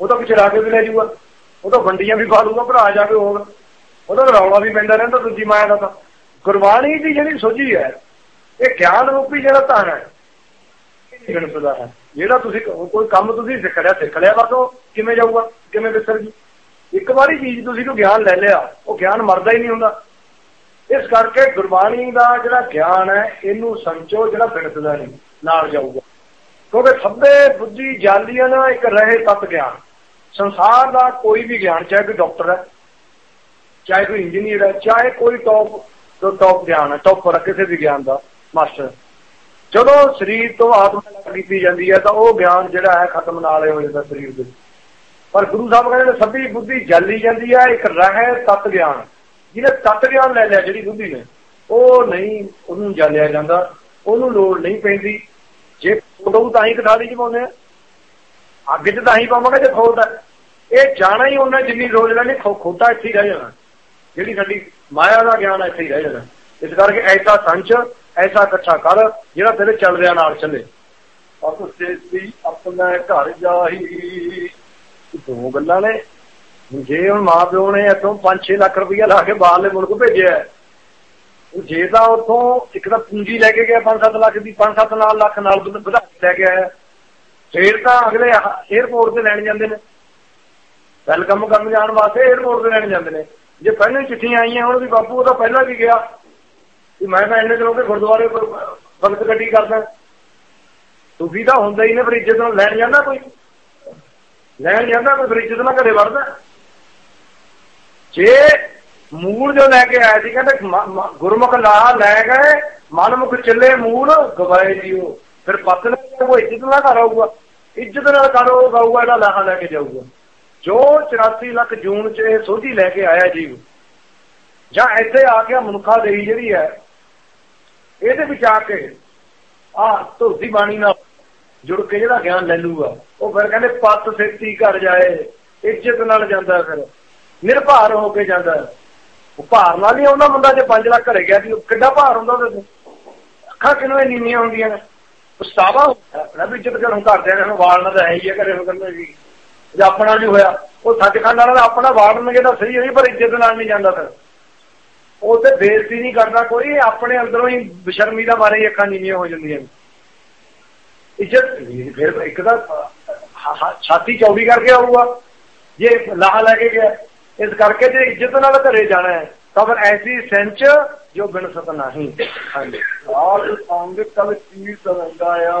ਉਹ ਤਾਂ ਪਿਛੇ ਲਾ ਕੇ ਵੀ ਲੈ ਜੂਗਾ, ਉਹ ਤਾਂ ਵੰਡੀਆਂ ਵੀ ਪਾ ਲੂਗਾ ਭਰਾ ਜਾ ਕੇ ਹੋਰ। ਉਹਦਾ ਰੌਲਾ ਵੀ ਪੈਂਦਾ ਰਹਿੰਦਾ ਦੂਜੀ ਮਾਇਆ ਦਾ ਤਾਂ। ਗੁਰਬਾਣੀ ਦੀ ਜਿਹੜੀ ਸੋਝੀ ਹੈ, ਇਹ ਗਿਆਨ ਰੂਪੀ ਜਿਹੜਾ ਧਨ ਹੈ ਗਣਪਦਾ ਹੈ। ਜਿਹੜਾ ਤੁਸੀਂ ਕੋਈ ਕੰਮ ਤੁਸੀਂ ਸਿੱਖ ਲਿਆ ਸਿੱਖ ਲਿਆ, ਬਸ ਉਹ ਕਿਵੇਂ ਜਾਊਗਾ, ਕਿਵੇਂ ਵਿਸਰ ਜੀ ਇੱਕ ਵਾਰੀ ਚੀਜ਼ ਤੁਸੀਂ ਕੋ ਗਿਆਨ ਲੈ ਲਿਆ, ਉਹ ਗਿਆਨ ਮਰਦਾ ਹੀ ਨਹੀਂ ਹੁੰਦਾ। ਇਸ ਕਰਕੇ ਗੁਰਬਾਣੀ ਦਾ ਜਿਹੜਾ ਗਿਆਨ ਹੈ, ਇਹਨੂੰ ਸੰਚੋ ਜਿਹੜਾ ਬਿਨਸਦਾ ਨਹੀਂ, ਨਾਲ ਜਾਊਗਾ। ਕਿਉਂਕਿ ਸਭੇ ਬੁੱਧੀ ਜਾਲੀਆਂ ਨਾ ਇੱਕ ਰਹੇ ਤਤ ਗਿਆਨ। ਸੰਸਾਰ ਦਾ ਕੋਈ ਵੀ ਗਿਆਨ, ਚਾਹੇ ਕੋਈ ਡਾਕਟਰ ਹੈ, ਚਾਹੇ ਕੋਈ ਇੰਜੀਨੀਅਰ ਹੈ, ਚਾਹੇ ਕੋਈ ਟੌਪ ਤੋਂ ਟੌਪ ਗਿਆਨ ਹੈ ਟੌਪਰ ਹੈ ਕਿਸੇ ਵੀ ਗਿਆਨ ਦਾ ਮਾਸਟਰ ਜਦੋਂ ਸਰੀਰ ਤੋਂ ਆਤਮਾ ਲੱਗ ਕੀਤੀ ਜਾਂਦੀ ਹੈ, ਤਾਂ ਉਹ ਗਿਆਨ ਜਿਹੜਾ ਹੈ, ਖਤਮ ਨਾਲੇ ਹੋ ਜਾਂਦਾ ਸਰੀਰ ਦੇ ਪਰ ਗੁਰੂ ਸਾਹਿਬ ਕਹਿੰਦੇ ਸਭੀ ਬੁੱਧੀ ਜਾਲੀ ਜਾਂਦੀ ਹੈ, ਇੱਕ ਰਹਿ ਤਤ ਗਿਆਨ। ਜਿਹਨੇ ਤਤ ਗਿਆਨ ਲੈ ਲਿਆ, ਜਿਹੜੀ ਬੁੱਧੀ ਨੇ, ਉਹ ਨਹੀਂ ਉਹਨੂੰ ਜਾਲਿਆ ਜਾਂਦਾ, ਉਹਨੂੰ ਲੋੜ ਨਹੀਂ ਪੈਂਦੀ। ਜੇ ਫੋਟੋ ਤਾਂ ਹੀ ਕਥਾਲੀ ਚ ਆ। ਅੱਗੇ ਤੇ ਤਾਂ ਹੀ ਪਾਵਾਂਗੇ ਜੇ ਖੋਲਦਾ ਇਹ ਜਾਣਾ ਹੀ ਉਹਨਾਂ ਜਿੰਨੀ ਰੋਜ਼ ਲੈਣੀ ਖੋਟਾ ਇੱਥੇ ਹੀ ਰਹਿ ਜਾਣਾ। ਜਿਹੜੀ ਸਾਡੀ ਮਾਇਆ ਦਾ ਗਿਆਨ ਇੱਥੇ ਹੀ ਰਹਿ ਜਾਣਾ। ਇਸ ਕਰਕੇ ਐਸਾ ਸੰਚ, ਐਸਾ ਇਕੱਠਾ ਕਰ, ਜਿਹੜਾ ਤੇਰੇ ਚੱਲ ਰਿਹਾ ਨਾਲ ਚੱਲੇ। ਅਸ ਸੇਤੀ ਆਪਣਾ ਘਰ ਜਾਹੀ। ਦੋ ਗੱਲਾਂ ਨੇ। ਜੇ ਹੁਣ ਮਾਪਿਓ ਨੇ ਇੱਥੋਂ 5-6 ਲੱਖ ਰੁਪਇਆ ਲਾ ਕੇ ਬਾਹਰਲੇ ਮੁਲਕ ਭੇਜਿਆ ਉਹ ਜੇ ਤਾਂ ਉੱਥੋਂ ਇੱਕ ਤਾਂ ਪੂੰਜੀ ਲੈ ਕੇ ਗਿਆ 5-7 ਲੱਖ ਦੀ 5-7 ਨਾਲ ਲੱਖ ਨਾਲ ਵਧਾ ਕੇ ਲੈ ਕੇ ਆਇਆ। ਫੇਰ ਤਾਂ ਅਗਲੇ ਏਅਰਪੋਰਟ ਤੇ ਲੈਣ ਜਾਂਦੇ ਨੇ। ਵੈਲਕਮ ਕਰਨ ਜਾਣ ਵਾਸਤੇ ਏਅਰਪੋਰਟ ਤੇ ਲੈਣ ਜਾਂਦੇ ਨੇ। ਜੇ ਪਹਿਲਾਂ ਚਿੱਠੀਆਂ ਆਈਆਂ ਹੁਣ ਵੀ ਬਾਪੂ ਉਹ ਤਾਂ ਪਹਿਲਾਂ ਵੀ ਗਿਆ? ਕਿ ਮੈਂ ਤਾਂ ਇੰਨੇ ਦਿਨੋਂ ਕੇ ਗੁਰਦੁਆਰੇ ਵਕਤ ਗੱਡੀ ਕਰਦਾ। ਤੁਸੀਂ ਤਾਂ ਹੁੰਦਾ ਹੀ ਨੇ ਫਰਿੱਜ ਤੋਂ ਲੈਣ ਜਾਂਦਾ ਕੋਈ? ਲੈਣ ਜਾਂਦਾ ਕੋਈ ਫਰਿੱਜ ਤੋਂ ਨਾ ਘਰੇ ਵੜਦਾ। ਜੇ ਮੂਲ ਜੋ ਲੈ ਕੇ ਆਇਆ ਸੀ, ਕਹਿੰਦੇ ਗੁਰਮੁਖ ਲਾ, ਲੈ ਗਏ, ਮਨਮੁਖ ਚੱਲੇ ਮੂਲ, ਗਵਾਏ ਜੀਓ। ਫਿਰ ਪੱਤ ਉਹ ਇੱਜ਼ਤ ਨਾਲ ਘਰ ਆਊਗਾ। ਇੱਜ਼ਤ ਨਾਲ ਘਰ ਉਹ ਗਾਊਗਾ ਇਹਦਾ ਲਾਹਾ ਲੈ ਕੇ ਜਾਊਗਾ। ਜੋ 84 ਲੱਖ ਜੂਨ ਚ ਇਹ ਸੋਝੀ ਲੈ ਕੇ ਆਇਆ ਜੀਵ ਜਾਂ ਇੱਥੇ ਆ ਕੇ ਮਨੁੱਖਾ ਦੇਹੀ ਜਿਹੜੀ ਹੈ, ਇਹਦੇ ਵਿੱਚ ਆ ਕੇ ਆ ਧੁਰਤੀ ਬਾਣੀ ਨਾਲ ਜੁੜ ਕੇ ਜਿਹੜਾ ਗਿਆਨ ਲੈ ਲੂਗਾ, ਉਹ ਫਿਰ ਕਹਿੰਦੇ ਪੱਤ ਸੇਤੀ ਘਰ ਜਾਏ, ਇੱਜ਼ਤ ਨਾਲ ਜਾਂਦਾ ਫਿਰ। ਨਿਰਭਾਰ ਹੋ ਕੇ ਜਾਂਦਾ ਉਹ ਭਾਰ ਨਾਲ ਹੀ ਆਉਂਦਾ ਮੁੰਡਾ ਜੇ 5 ਲੱਖ ਘਰੇ ਗਿਆ ਸੀ ਕਿੱਡਾ ਭਾਰ ਹੁੰਦਾ ਉਹਦੇ ਅੱਖਾਂ ਕਿਨੂੰ ਨੀਵੀਆਂ ਹੁੰਦੀਆਂ ਨੇ? ਪਛਤਾਵਾ ਹੁੰਦਾ ਇੱਜ਼ਤ ਕਰਨ ਘਰਦਿਆਂ ਨੇ ਵਾਲਣਾ ਤਾਂ ਹੈ ਹੀ ਹੈ ਘਰੇ ਹੋ ਕਹਿੰਦੇ ਜੀ। ਜੇ ਆਪਣਾ ਨਹੀਂ ਹੋਇਆ, ਉਹ ਸੱਚਖੰਡ ਵਾਲਾ ਆਪਣਾ ਵਾੜਨਗੇ ਤਾਂ ਸਹੀ ਹੋਈ ਪਰ ਇੱਜ਼ਤ ਨਾਲ ਨਹੀਂ ਜਾਂਦਾ ਫਿਰ। ਉਹ ਤੇ ਬੇਇੱਜ਼ਤੀ ਨਹੀਂ ਕਰਦਾ ਕੋਈ, ਆਪਣੇ ਅੰਦਰੋਂ ਹੀ ਬਸ਼ਰਮੀ ਦਾ ਮਾਰੇ ਅੱਖਾਂ ਨੀਵੀਆਂ ਹੋ ਜਾਂਦੀਆਂ ਇੱਜ਼ਤ ਫਿਰ ਇੱਕ ਦਾ ਛਾਤੀ ਚੌੜੀ ਕਰਕੇ ਆਊਗਾ। ਜੇ ਲਾਹ ਲੈ ਕੇ ਗਿਆ ਇਸ ਕਰਕੇ ਜੇ ਇੱਜ਼ਤ ਨਾਲ ਘਰੇ ਜਾਣਾ ਹੈ ਤਾਂ ਫਿਰ ਐਸੀ ਸੈਂਚ ਜੋ ਬਿਨ ਸਤ ਨਹੀਂ। ਹਾਂਜੀ। ਆਪ ਸੰਗ ਕਲ ਚੀਰ ਸਰੰਗਾਇਆ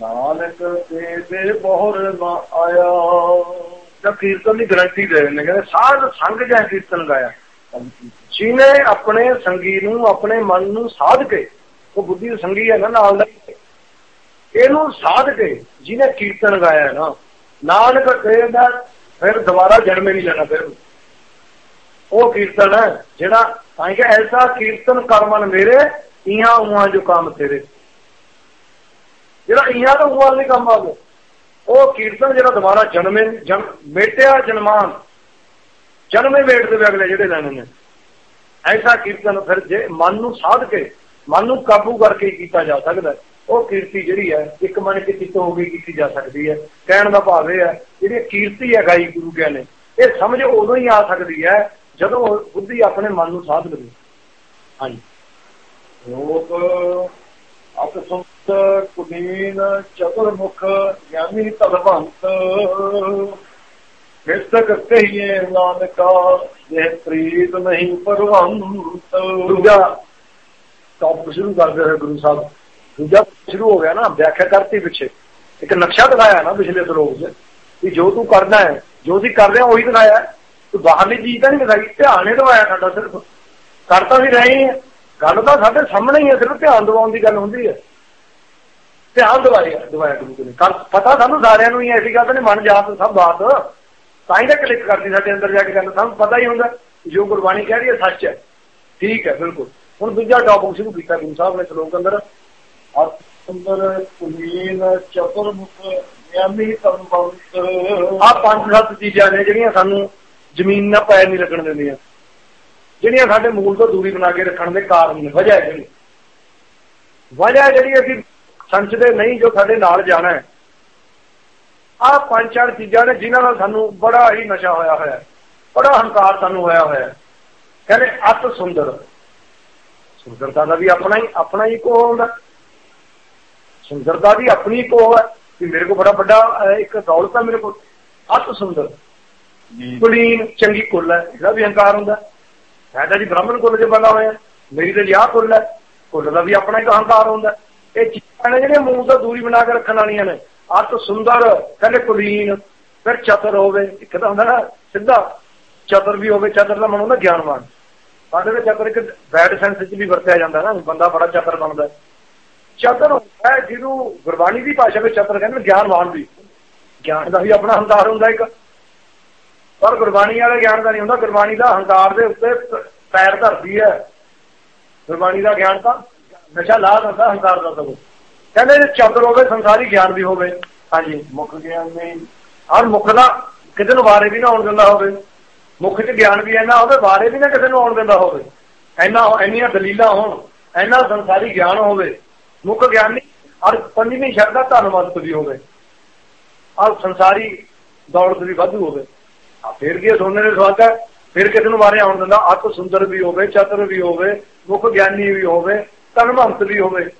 ਨਾਨਕ ਤੇ ਦੇ ਬੋਹਰ ਨਾ ਆਇਆ। ਤਾਂ ਕੀਰਤਨ ਦੀ ਗਰੰਟੀ ਦੇ ਦਿੰਦੇ ਕਹਿੰਦੇ ਸਾਧ ਸੰਗ ਜਾਂ ਕੀਰਤਨ ਗਾਇਆ। ਜਿਹਨੇ ਆਪਣੇ ਸੰਗੀ ਨੂੰ ਆਪਣੇ ਮਨ ਨੂੰ ਸਾਧ ਕੇ ਉਹ ਬੁੱਧੀ ਸੰਗੀ ਹੈ ਨਾ ਨਾਲ ਦਾ। ਇਹਨੂੰ ਸਾਧ ਕੇ ਜਿਹਨੇ ਕੀਰਤਨ ਗਾਇਆ ਨਾ ਨਾਨਕ ਕਹਿੰਦਾ ਫਿਰ ਦੁਬਾਰਾ ਜਨਮ ਨਹੀਂ ਲੈਣਾ ਫਿਰ। ਉਹ ਕੀਰਤਨ ਹੈ, ਜਿਹੜਾ ਤਾਂ ਕਿ ਐਸਾ ਕੀਰਤਨ ਕਰਮਨ ਮੇਰੇ, ਇਹਾਂ ਉਹਾਂ ਜੋ ਕੰਮ ਤੇਰੇ। ਜਿਹੜਾ ਇਹਾਂ ਤੋਂ ਉਹਾਂ ਨਹੀਂ ਕੰਮ ਆਵੇ ਉਹ ਕੀਰਤਨ ਜਿਹੜਾ ਦੁਬਾਰਾ ਜਨਮੇ, ਜਨ, ਮੇਟਿਆ ਜਨਮਾਨ। ਜਨਮੇ ਵੇਟ ਦੇ ਅਗਲੇ ਜਿਹੜੇ ਲੈਣੇ ਨੇ। ਐਸਾ ਕੀਰਤਨ ਫਿਰ ਜੇ ਮਨ ਨੂੰ ਸਾਧ ਕੇ, ਮਨ ਨੂੰ ਕਾਬੂ ਕਰਕੇ ਕੀਤਾ ਜਾ ਸਕਦਾ ਉਹ ਕੀਰਤੀ ਜਿਹੜੀ ਹੈ ਇੱਕ ਮਨ ਕੇ ਚਿੱਤ ਹੋ ਗਈ ਕੀਤੀ ਜਾ ਸਕਦੀ ਹੈ। ਕਹਿਣ ਦਾ ਭਾਵ ਇਹ ਹੈ ਜਿਹੜੀ ਕੀਰਤੀ ਹੈ ਗਾਈ ਗੁਰੂ ਗਿਆ ਨੇ ਇਹ ਸਮਝ ਉਦੋਂ ਹੀ ਆ ਸਕਦੀ ਹੈ ਜਦੋਂ ਬੁੱਧੀ ਆਪਣੇ ਮਨ ਨੂੰ ਸਾਧ ਲਵੇ। ਹਾਂਜੀ। ਲੋਕ ਅਪਸੰਤ ਕੁਲੀਨ ਚਤੁਰਮੁਖ ਗਿਆਨੀ ਤਦਵੰਤ ਮਿਸਤਕ ਕਹੀਏ ਨਾਨਕਾ ਇਹ ਪ੍ਰੀਤ ਨਹੀਂ ਪਰਵੰਤ ਦੂਜਾ ਟੌਪ ਸ਼ੁਰੂ ਕਰਦੇ ਹੋਏ ਗੁਰੂ ਸਾਹਿਬ। ਦੂਜਾ ਸ਼ੁਰੂ ਹੋ ਗਿਆ ਨਾ, ਵਿਆਖਿਆ ਕਰਤੀ ਪਿੱਛੇ। ਇੱਕ ਨਕਸ਼ਾ ਦਿਖਾਇਆ ਨਾ ਪਿਛਲੇ ਸ਼ਲੋਕ 'ਚ ਕਿ ਜੋ ਤੂੰ ਕਰਨਾ ਹੈ, ਜੋ ਤੁਸੀਂ ਕਰ ਰਿਹਾ ਉਹੀ ਦਿਖਾਇਆ ਤੂੰ ਬਾਹਰਲੀ ਚੀਜ਼ ਤਾਂ ਨਹੀਂ ਦਿਖਾਈ, ਧਿਆਨ ਹੀ ਦਵਾਇਆ ਸਾਡਾ ਸਿਰਫ। ਕਰਤਾ ਵੀ ਰਹੇ ਹਾਂ। ਗੱਲ ਤਾਂ ਸਾਡੇ ਸਾਹਮਣੇ ਹੀ ਹੈ, ਸਿਰਫ ਧਿਆਨ ਦਿਵਾਉਣ ਦੀ ਗੱਲ ਹੁੰਦੀ ਹੈ। ਧਿਆਨ ਦਵਾਇਆ ਦਵਾਇਆ ਗੁਰੂ ਨੇ। ਕਰ, ਪਤਾ ਸਾਨੂੰ ਸਾਰਿਆਂ ਨੂੰ ਹੀ ਐਸੀ ਗੱਲ ਨਹੀਂ ਮਨ ਜਾਤ ਸਭ ਬਾਤ। ਤਾਂ ਹੀ ਤਾਂ ਕਲਿੱਕ ਕਰਦੀ ਸਾਡੇ ਅੰਦਰ ਜਾ ਕੇ ਗੱਲ, ਸਾਨੂੰ ਪਤਾ ਹੀ ਹੁੰਦਾ ਜੋ ਗੁਰਬਾਣੀ ਕਹਿ ਰਹੀ ਹੈ, ਸੱਚ ਹੈ। ਠੀਕ ਹੈ, ਬਿਲਕੁਲ। ਹੁਣ ਦੂਜਾ ਟੌਪਿਕ ਸ਼ੁਰੂ ਕੀਤਾ ਗੁਰੂ ਸਾਹਿਬ ਨੇ ਸ਼ਲੋਕ ਅੰਦਰ। ਸੁੰਦਰ ਕੁਲੀਨ ਚਤੁਰਮੁਖ ਗਿਆਨੀ ਤਦਵੰਤ ਆ ਪੰਜ ਸੱਤ ਚੀਜ਼ਾਂ ਨੇ ਜਿਹੜੀਆਂ ਸਾਨੂੰ ਜ਼ਮੀਨ ਨਾਲ ਪੈਰ ਨਹੀਂ ਲੱਗਣ ਦਿੰਦੀਆਂ। ਜਿਹੜੀਆਂ ਸਾਡੇ ਮੂਲ ਤੋਂ ਦੂਰੀ ਬਣਾ ਕੇ ਰੱਖਣ ਦੇ ਕਾਰਨ ਨੇ, ਵਜ੍ਹਾ ਜਿਹੜੀ ਵਜ੍ਹਾ ਜਿਹੜੀ ਅਸੀਂ ਸੰਚਦੇ ਨਹੀਂ ਜੋ ਸਾਡੇ ਨਾਲ ਜਾਣਾ ਹੈ। ਆ ਪੰਜ ਚਾਰ ਚੀਜ਼ਾਂ ਨੇ ਜਿਨ੍ਹਾਂ ਨਾਲ ਸਾਨੂੰ ਬੜਾ ਹੀ ਨਸ਼ਾ ਹੋਇਆ ਹੋਇਆ ਹੈ। ਬੜਾ ਹੰਕਾਰ ਸਾਨੂੰ ਹੋਇਆ ਹੋਇਆ ਹੈ। ਕਹਿੰਦੇ ਅਤ ਸੁੰਦਰ ਸੁੰਦਰਤਾ ਦਾ ਵੀ ਆਪਣਾ ਹੀ ਆਪਣਾ ਹੀ ਕੋ ਹੁੰਦਾ। ਸੁੰਦਰਤਾ ਦੀ ਆਪਣੀ ਕੋ ਹੈ ਕਿ ਮੇਰੇ ਕੋ ਬੜਾ ਵੱਡਾ ਇੱਕ ਦੌਲਤ ਹੈ ਮੇਰੇ ਕੋਲ ਅਤ ਸੁੰਦਰ। ਕੁਲੀਨ ਚੰਗੀ ਕੁੱਲ ਹੈ ਇਹਦਾ ਵੀ ਹੰਕਾਰ ਹੁੰਦਾ ਸਾਡਾ ਜੀ ਬ੍ਰਾਹਮਣ ਕੁੱਲ ਦੇ ਬੰਦਾ ਹੋਇਆ ਮੇਰੀ ਤੇ ਲਿਆ ਕੁੱਲ ਹੈ ਕੁੱਲ ਦਾ ਵੀ ਆਪਣਾ ਇੱਕ ਹੰਕਾਰ ਹੁੰਦਾ ਇਹ ਚੀਜ਼ਾਂ ਨੇ ਜਿਹੜੀਆਂ ਮੂਲ ਤੋਂ ਦੂਰੀ ਬਣਾ ਕੇ ਰੱਖਣ ਵਾਲੀਆਂ ਨੇ ਅਤ ਸੁੰਦਰ ਕਹਿੰਦੇ ਕੁਲੀਨ ਫਿਰ ਚਤਰ ਹੋਵੇ ਇੱਕ ਤਾਂ ਹੁੰਦਾ ਨਾ ਸਿੱਧਾ ਚਤਰ ਵੀ ਹੋਵੇ ਚਤਰ ਦਾ ਮਨ ਹੁੰਦਾ ਗਿਆਨਵਾਨ। ਸਾਡੇ ਦੇ ਚਤਰ ਇੱਕ ਬੈਡ ਸੈਂਸ ਵਿੱਚ ਵੀ ਵਰਤਿਆ ਜਾਂਦਾ ਨਾ ਬੰਦਾ ਬੜਾ ਚਤਰ ਬਣਦਾ ਚਤਰ ਹੈ ਜਿਹਨੂੰ ਗੁਰਬਾਣੀ ਦੀ ਭਾਸ਼ਾ ਵਿੱਚ ਚਤਰ ਕਹਿੰਦੇ ਗਿਆਨਵਾਨ ਵੀ। ਗਿਆਨ। ਦਾ ਵੀ ਆਪਣਾ ਹੰਕਾਰ ਹੁੰਦਾ ਇੱਕ। ਪਰ ਗੁਰਬਾਣੀ ਵਾਲੇ ਗਿਆਨ ਦਾ ਨਹੀਂ ਹੁੰਦਾ ਗੁਰਬਾਣੀ ਦਾ ਹੰਕਾਰ ਦੇ ਉੱਤੇ ਪੈਰ ਧਰਦੀ ਹੈ। ਗੁਰਬਾਣੀ ਦਾ ਗਿਆਨ ਤਾਂ ਨਸ਼ਾ ਲਾ ਦਿੰਦਾ ਹੰਕਾਰ ਦਾ ਸਗੋਂ। ਕਹਿੰਦੇ ਜੇ ਚਤਰ ਹੋਵੇ ਸੰਸਾਰੀ ਗਿਆਨ ਵੀ ਹੋਵੇ। ਹਾਂਜੀ। ਮੁਖ ਗਿਆਨ ਨਹੀਂ ਹਰ ਮੁਖ ਦਾ ਕਿਸੇ ਨੂੰ ਬਾਰੇ ਵੀ ਨਾ ਆਉਣ ਦਿੰਦਾ ਹੋਵੇ। ਮੁਖ 'ਚ ਗਿਆਨ ਵੀ ਐਨਾ ਹੋਵੇ ਬਾਰੇ ਵੀ ਨਾ ਕਿਸੇ ਨੂੰ ਆਉਣ ਦਿੰਦਾ ਹੋਵੇ। ਐਨਾ ਐਨੀਆਂ ਦਲੀਲਾਂ ਹੋਣ ਐਨਾ ਸੰਸਾਰੀ ਗਿਆਨ ਹੋਵੇ। ਮੁੱਖ ਗਿਆਨੀ ਨਹੀਂ। ਔਰ ਪੰਜਵੀਂ ਸ਼ਰਧਾ ਧੰਨਵਾਦ ਵੀ ਹੋਵੇ। ਔਰ ਸੰਸਾਰੀ ਦੌਲਤ ਵੀ ਵਾਧੂ ਹੋਵੇ। ਆ ਫਿਰ ਕੀ ਸੋਨੇ ਦੇ ਸਵਾਦ ਹੈ। ਫਿਰ ਕਿਸੇ ਨੂੰ ਬਾਰੇ ਆਉਣ ਦਿੰਦਾ। ਅਤ ਸੁੰਦਰ ਵੀ ਹੋਵੇ, ਚਤਰ ਵੀ ਹੋਵੇ, ਮੁੱਖ ਗਿਆਨੀ ਵੀ ਹੋਵੇ ਧਨਵੰਤ ਵੀ ਹੋਵੇ,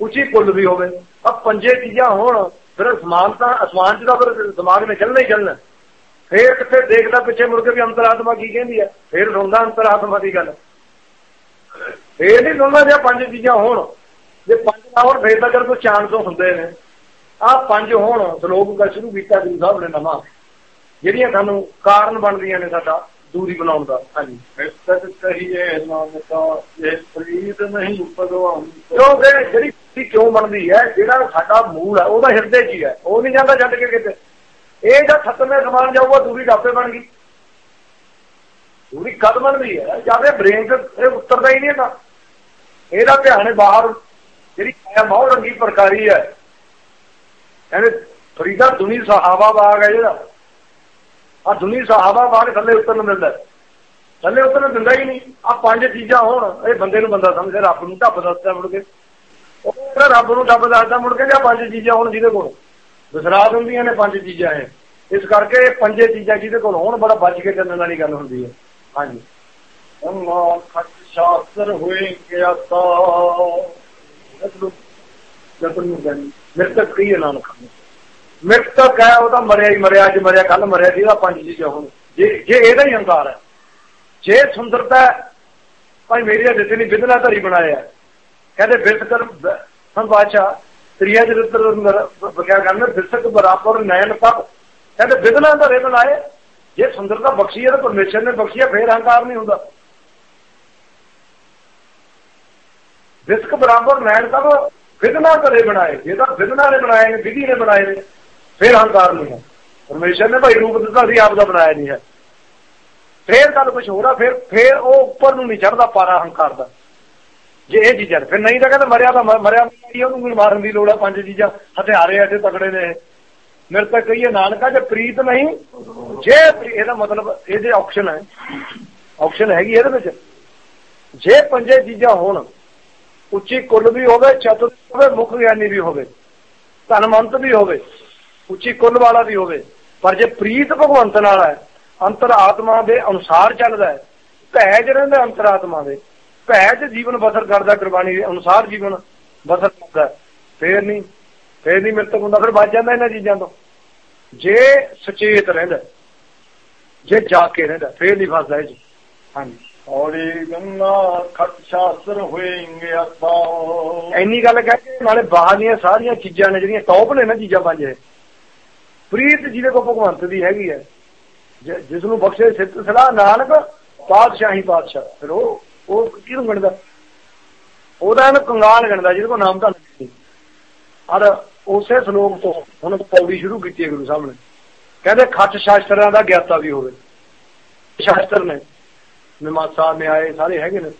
ਉੱਚੀ ਕੁੱਲ ਵੀ ਹੋਵੇ। ਆ ਪੰਜੇ ਚੀਜ਼ਾਂ ਹੋਣ, ਫਿਰ ਅਸਮਾਨ ਤਾਂ, ਅਸਮਾਨ 'ਚ ਤਾਂ ਫਿਰ ਦਿਮਾਗ ਨੇ ਚੱਲਣਾ ਹੀ ਚੱਲਣਾ। ਫੇਰ ਕਿੱਥੇ ਦੇਖਦਾ ਪਿੱਛੇ ਮੁੜ ਕੇ ਵੀ ਅੰਤਰਾਤਮਾ ਕੀ ਕਹਿੰਦੀ ਹੈ। ਫੇਰ ਸੁਣਦਾ ਅੰਤਰਾਤਮਾ ਦੀ ਗੱਲ। ਫੇਰ ਨਹੀਂ ਸੁਣਦਾ ਜੇ ਪੰਜ ਚੀਜ਼ਾਂ ਹੋਣ। ਜੇ ਪੰਜ ਨਾ ਹੋਣ, ਫੇਰ ਤਾਂ ਜਦ ਕੋਈ ਚਾਂਸ ਹੁੰਦੇ ਨੇ। ਆ ਪੰਜ ਹੋਣ, ਸ਼ਲੋਕ ਦਾ ਸ਼ੁਰੂ ਕੀਤਾ ਗੁਰੂ ਸਾਹਿਬ ਨੇ ਨਵਾਂ। ਜਿਹੜੀਆਂ ਸਾਨੂੰ ਕਾਰਨ ਬਣਦੀਆਂ ਨੇ ਸਾਡਾ, ਦੂਰੀ ਬਣਾਉਣ ਦਾ। ਹਾਂਜੀ। ਮਿਸਤਕ ਕਹੀਏ ਨਾਨਕਾ ਇਹ ਪ੍ਰੀਤ ਨਹੀਂ ਭਗਵਾਨ ਕਿਉਂਕਿ ਜਿਹੜੀ ਚੀਜ਼ ਕਿਉਂ ਬਣਦੀ ਹੈ, ਜਿਹੜਾ ਸਾਡਾ ਮੂਲ ਹੈ, ਉਹਦਾ ਹਿਰਦੇ 'ਚ ਹੀ ਹੈ। ਉਹ ਨਹੀਂ ਜਾਂਦਾ ਛੱਡ ਕੇ ਕਿਤੇ। ਇਹ ਜਦ ਖਤਮੇ ਸਮਾਨ ਜਾਊਗਾ, ਦੂਰੀ ਡਾਪੇ ਬਣ ਗਈ। ਦੂਰੀ ਕਦ ਬਣਦੀ ਹੈ? ਜਦ ਇਹ ਬ੍ਰੇਨ 'ਚ ਇਹ ਉਤਰਦਾ ਹੀ ਨਹੀਂ ਤਾਂ ਇਹਦਾ ਧਿਆਨ ਬਾਹਰ। ਜਿਹੜੀ ਆਇਆ ਮੌਹ ਰੰਗੀ ਪ੍ਰਕਾਰੀ ਹੈ। ਕਹਿੰਦੇ, ਫਰੀਦਾ ਦੁਨੀ ਸਹਾਵਾ ਬਾਗ ਹੈ ਜਿਹੜਾ। ਆ ਦੁਨੀ ਸਹਾਵਾ ਬਾਗ ਥੱਲੇ ਉਤਰਨ ਮਿਲਦਾ ਥੱਲੇ ਉਤਰਨ ਦਿੰਦਾ ਹੀ ਨਹੀਂ। ਆ ਪੰਜ ਚੀਜ਼ਾਂ ਹੋਣ, ਇਹ ਬੰਦੇ ਨੂੰ ਬੰਦਾ ਸਮਝੇ, ਰੱਬ ਨੂੰ ਢੱਬ ਦੱਸਦਾ ਮੁੜ ਕੇ। ਉਹ ਰੱਬ ਨੂੰ ਢੱਬ ਦੱਸਦਾ ਮੁੜ ਕੇ, ਜਾਂ ਪੰਜ ਚੀਜ਼ਾਂ ਹੋਣ ਜਿਹਦੇ ਕੋਲ। ਵਿਸਰਾਤ ਹੁੰਦੀਆਂ ਨੇ ਪੰਜ ਚੀਜ਼ਾਂ ਇਹ। ਇਸ ਕਰਕੇ ਇਹ ਪੰਜੇ ਚੀਜ਼ਾਂ ਜਿਹਦੇ ਕੋਲ ਹੋਣ, ਬੜਾ ਬਚ ਕੇ ਚੱਲਣ ਵਾਲੀ ਗੱਲ ਹੁੰਦੀ ਹੈ। ਹਾਂਜੀ। ਅੱਲਾ ਖੱਟ ਸ਼ਾਸਤਰ ਹੋਏ ਗਿਆ ਤਾ। ਜਤਨ ਨੂੰ ਜਾਨੀ ਮਿਰਤਕ ਕੀ ਹੈ ਨਾਨਕ ਮਿਰਤਕ ਹੈ ਉਹ ਤਾਂ ਮਰਿਆ ਹੀ ਮਰਿਆ ਅੱਜ ਮਰਿਆ ਕੱਲ ਮਰਿਆ ਜਿਹਦਾ ਪੰਜ ਚੀਜ਼ਾਂ ਹੋਣ ਜੇ ਜੇ ਇਹਦਾ ਹੀ ਹੰਕਾਰ ਹੈ ਜੇ ਸੁੰਦਰਤਾ ਭਾਈ ਮੇਰੀ ਦਿੱਤੀ ਨਹੀਂ ਵਿਦਨਾ ਧਰੀ ਬਣਾਇਆ ਕਹਿੰਦੇ ਬਿਸਕਰ ਸੰਵਾਚਾ ਤ੍ਰਿਆ ਚਰਿੱਤਰ ਅੰਦਰ ਬਕਿਆ ਕਹਿੰਦੇ ਬਰਾਬਰ ਨੈਣ ਤਪ ਕਹਿੰਦੇ ਬਿਦਲਾ ਧਰੇ ਬਣਾਏ ਜੇ ਸੁੰਦਰਤਾ ਬਖਸ਼ੀ ਹੈ ਤਾਂ ਪਰਮੇਸ਼ਰ ਨੇ ਬਖਸ਼ੀ ਹੈ, ਫੇਰ ਹੰਕਾਰ ਨਹੀਂ ਹੁੰਦਾ। ਬਿਸਕ ਬਰਾਬਰ ਨੈਣ ਤਪ ਵਿਧਨਾ ਕਰੇ ਬਣਾਏ ਜੇ ਤਾਂ ਵਿਧਨਾ ਨੇ ਬਣਾਏ ਨੇ, ਵਿਧੀ ਨੇ ਬਣਾਏ ਨੇ, ਫਿਰ ਹੰਕਾਰ ਨਹੀਂ ਹੈ। ਪਰਮੇਸ਼ਰ ਨੇ ਭਾਈ ਰੂਪ ਦਿੱਤਾ ਸੀ, ਆਪ ਦਾ ਬਣਾਇਆ ਨਹੀਂ ਹੈ। ਫੇਰ ਗੱਲ ਕੁਝ ਹੋਰ ਆ, ਫਿਰ, ਫੇਰ ਉਹ ਉੱਪਰ ਨੂੰ ਨਹੀਂ ਚੜਦਾ ਪਾਰਾ ਹੰਕਾਰ ਦਾ। ਜੇ ਇਹ ਚੀਜ਼ਾਂ ਫਿਰ ਨਹੀਂ ਤਾਂ ਕਹਿੰਦਾ ਮਰਿਆ ਤਾਂ ਮਰਿਆ ਉਹਨੂੰ ਮਾਰਨ ਦੀ ਲੋੜ ਆ, ਪੰਜ ਚੀਜ਼ਾਂ, ਹਥਿਆਰੇ ਐਸੇ ਤਕੜੇ ਨੇ। ਮੇਰੇ ਤਾਂ ਕਹੀਏ, ਨਾਨਕਾ, ਜੇ ਪ੍ਰੀਤ ਨਹੀਂ, ਜੇ ਇਹਦਾ ਮਤਲਬ ਇਹਦੇ ਆਪਸ਼ਨ ਹੈ। ਆਪਸ਼ਨ ਹੈਗੀ ਇਹਦੇ ਵਿੱਚ। ਜੇ ਪੰਜੇ ਚੀਜ਼ਾਂ ਹੋਣ ਉੱਚੀ ਕੁੱਲ ਵੀ ਹੋਵੇ, ਚਤੁਰ ਹੋਵੇ, ਮੁੱਖ ਗਿਆਨੀ ਵੀ ਹੋਵੇ ਧਨਮੰਤ ਵੀ ਹੋਵੇ, ਉੱਚੀ ਕੁੱਲ ਵਾਲਾ ਵੀ ਹੋਵੇ। ਪਰ ਜੇ ਪ੍ਰੀਤ ਭਗਵੰਤ ਨਾਲ ਹੈ, ਅੰਤਰ ਆਤਮਾ ਦੇ ਅਨੁਸਾਰ ਚੱਲਦਾ ਹੈ ਭੈ ਜ ਰਹਿੰਦਾ ਅੰਤਰ ਆਤਮਾ ਦੇ। ਭੈ ਚ ਜੀਵਨ ਬਸਰ ਕਰਦਾ ਕੁਰਬਾਨੀ ਦੇ ਅਨੁਸਾਰ ਜੀਵਨ ਬਸਰ ਕਰਦਾ ਫੇਰ ਨਹੀਂ ਫੇਰ ਨਹੀਂ ਮਿਲਤ ਹੁੰਦਾ ਫਿਰ ਬਚ ਜਾਂਦਾ ਇਹਨਾਂ ਚੀਜ਼ਾਂ ਤੋਂ। ਜੇ ਸੁਚੇਤ ਰਹਿੰਦਾ ਜੇ ਜਾ ਕੇ ਰਹਿੰਦਾ ਫੇਰ ਨਹੀਂ ਫਸਦਾ ਇਹ ਜੀ ਹਾਂਜੀ। ਔਰੇ ਗੰਗਾ ਖਤ ਸ਼ਾਸਤਰ ਹੋਏਗੇ ਆਪਾਂ। ਐਨੀ ਗੱਲ ਕਹਿ ਕੇ ਨਾਲੇ ਬਾਹਰ ਦੀਆਂ ਸਾਰੀਆਂ ਚੀਜ਼ਾਂ ਨੇ ਜਿਹੜੀਆਂ ਟੌਪ ਨੇ ਨਾ ਚੀਜ਼ਾਂ ਪੰਜ। ਪ੍ਰੀਤ ਜਿਹਦੇ ਕੋ ਭਗਵੰਤ ਦੀ ਹੈਗੀ ਹੈ। ਜਿਸ ਨੂੰ ਬਖਸ਼ੇ ਸਿੱਧ ਸਲਾਹ, ਨਾਨਕ ਪਾਤਸ਼ਾਹੀ ਪਾਤਸ਼ਾਹ। ਫਿਰ ਉਹ ਉਹ ਕਿਹਨੂੰ ਗਣਦਾ? ਉਹਦਾ ਇਹਨੂੰ ਕੰਗਾਲ ਗਣਦਾ, ਜਿਹਦੇ ਕੋ ਨਾਮ ਤਾਂ ਨਹੀਂ। ਔਰ ਉਸੇ ਸ਼ਲੋਕ ਤੋਂ ਹੁਣ ਪੌੜੀ ਸ਼ੁਰੂ ਕੀਤੀ ਹੈ ਗੁਰੂ ਸਾਹਿਬ ਨੇ। ਕਹਿੰਦੇ ਖੱਟ ਸ਼ਾਸਤਰਾਂ ਦਾ ਗਿਆਤਾ ਵੀ ਹੋਵੇ। ਸ਼ਾਸਤਰ ਨੇ। ਨਿਮਾਸਾ ਨਿਆਏ ਸਾਰੇ ਹੈਗੇ ਨੇ।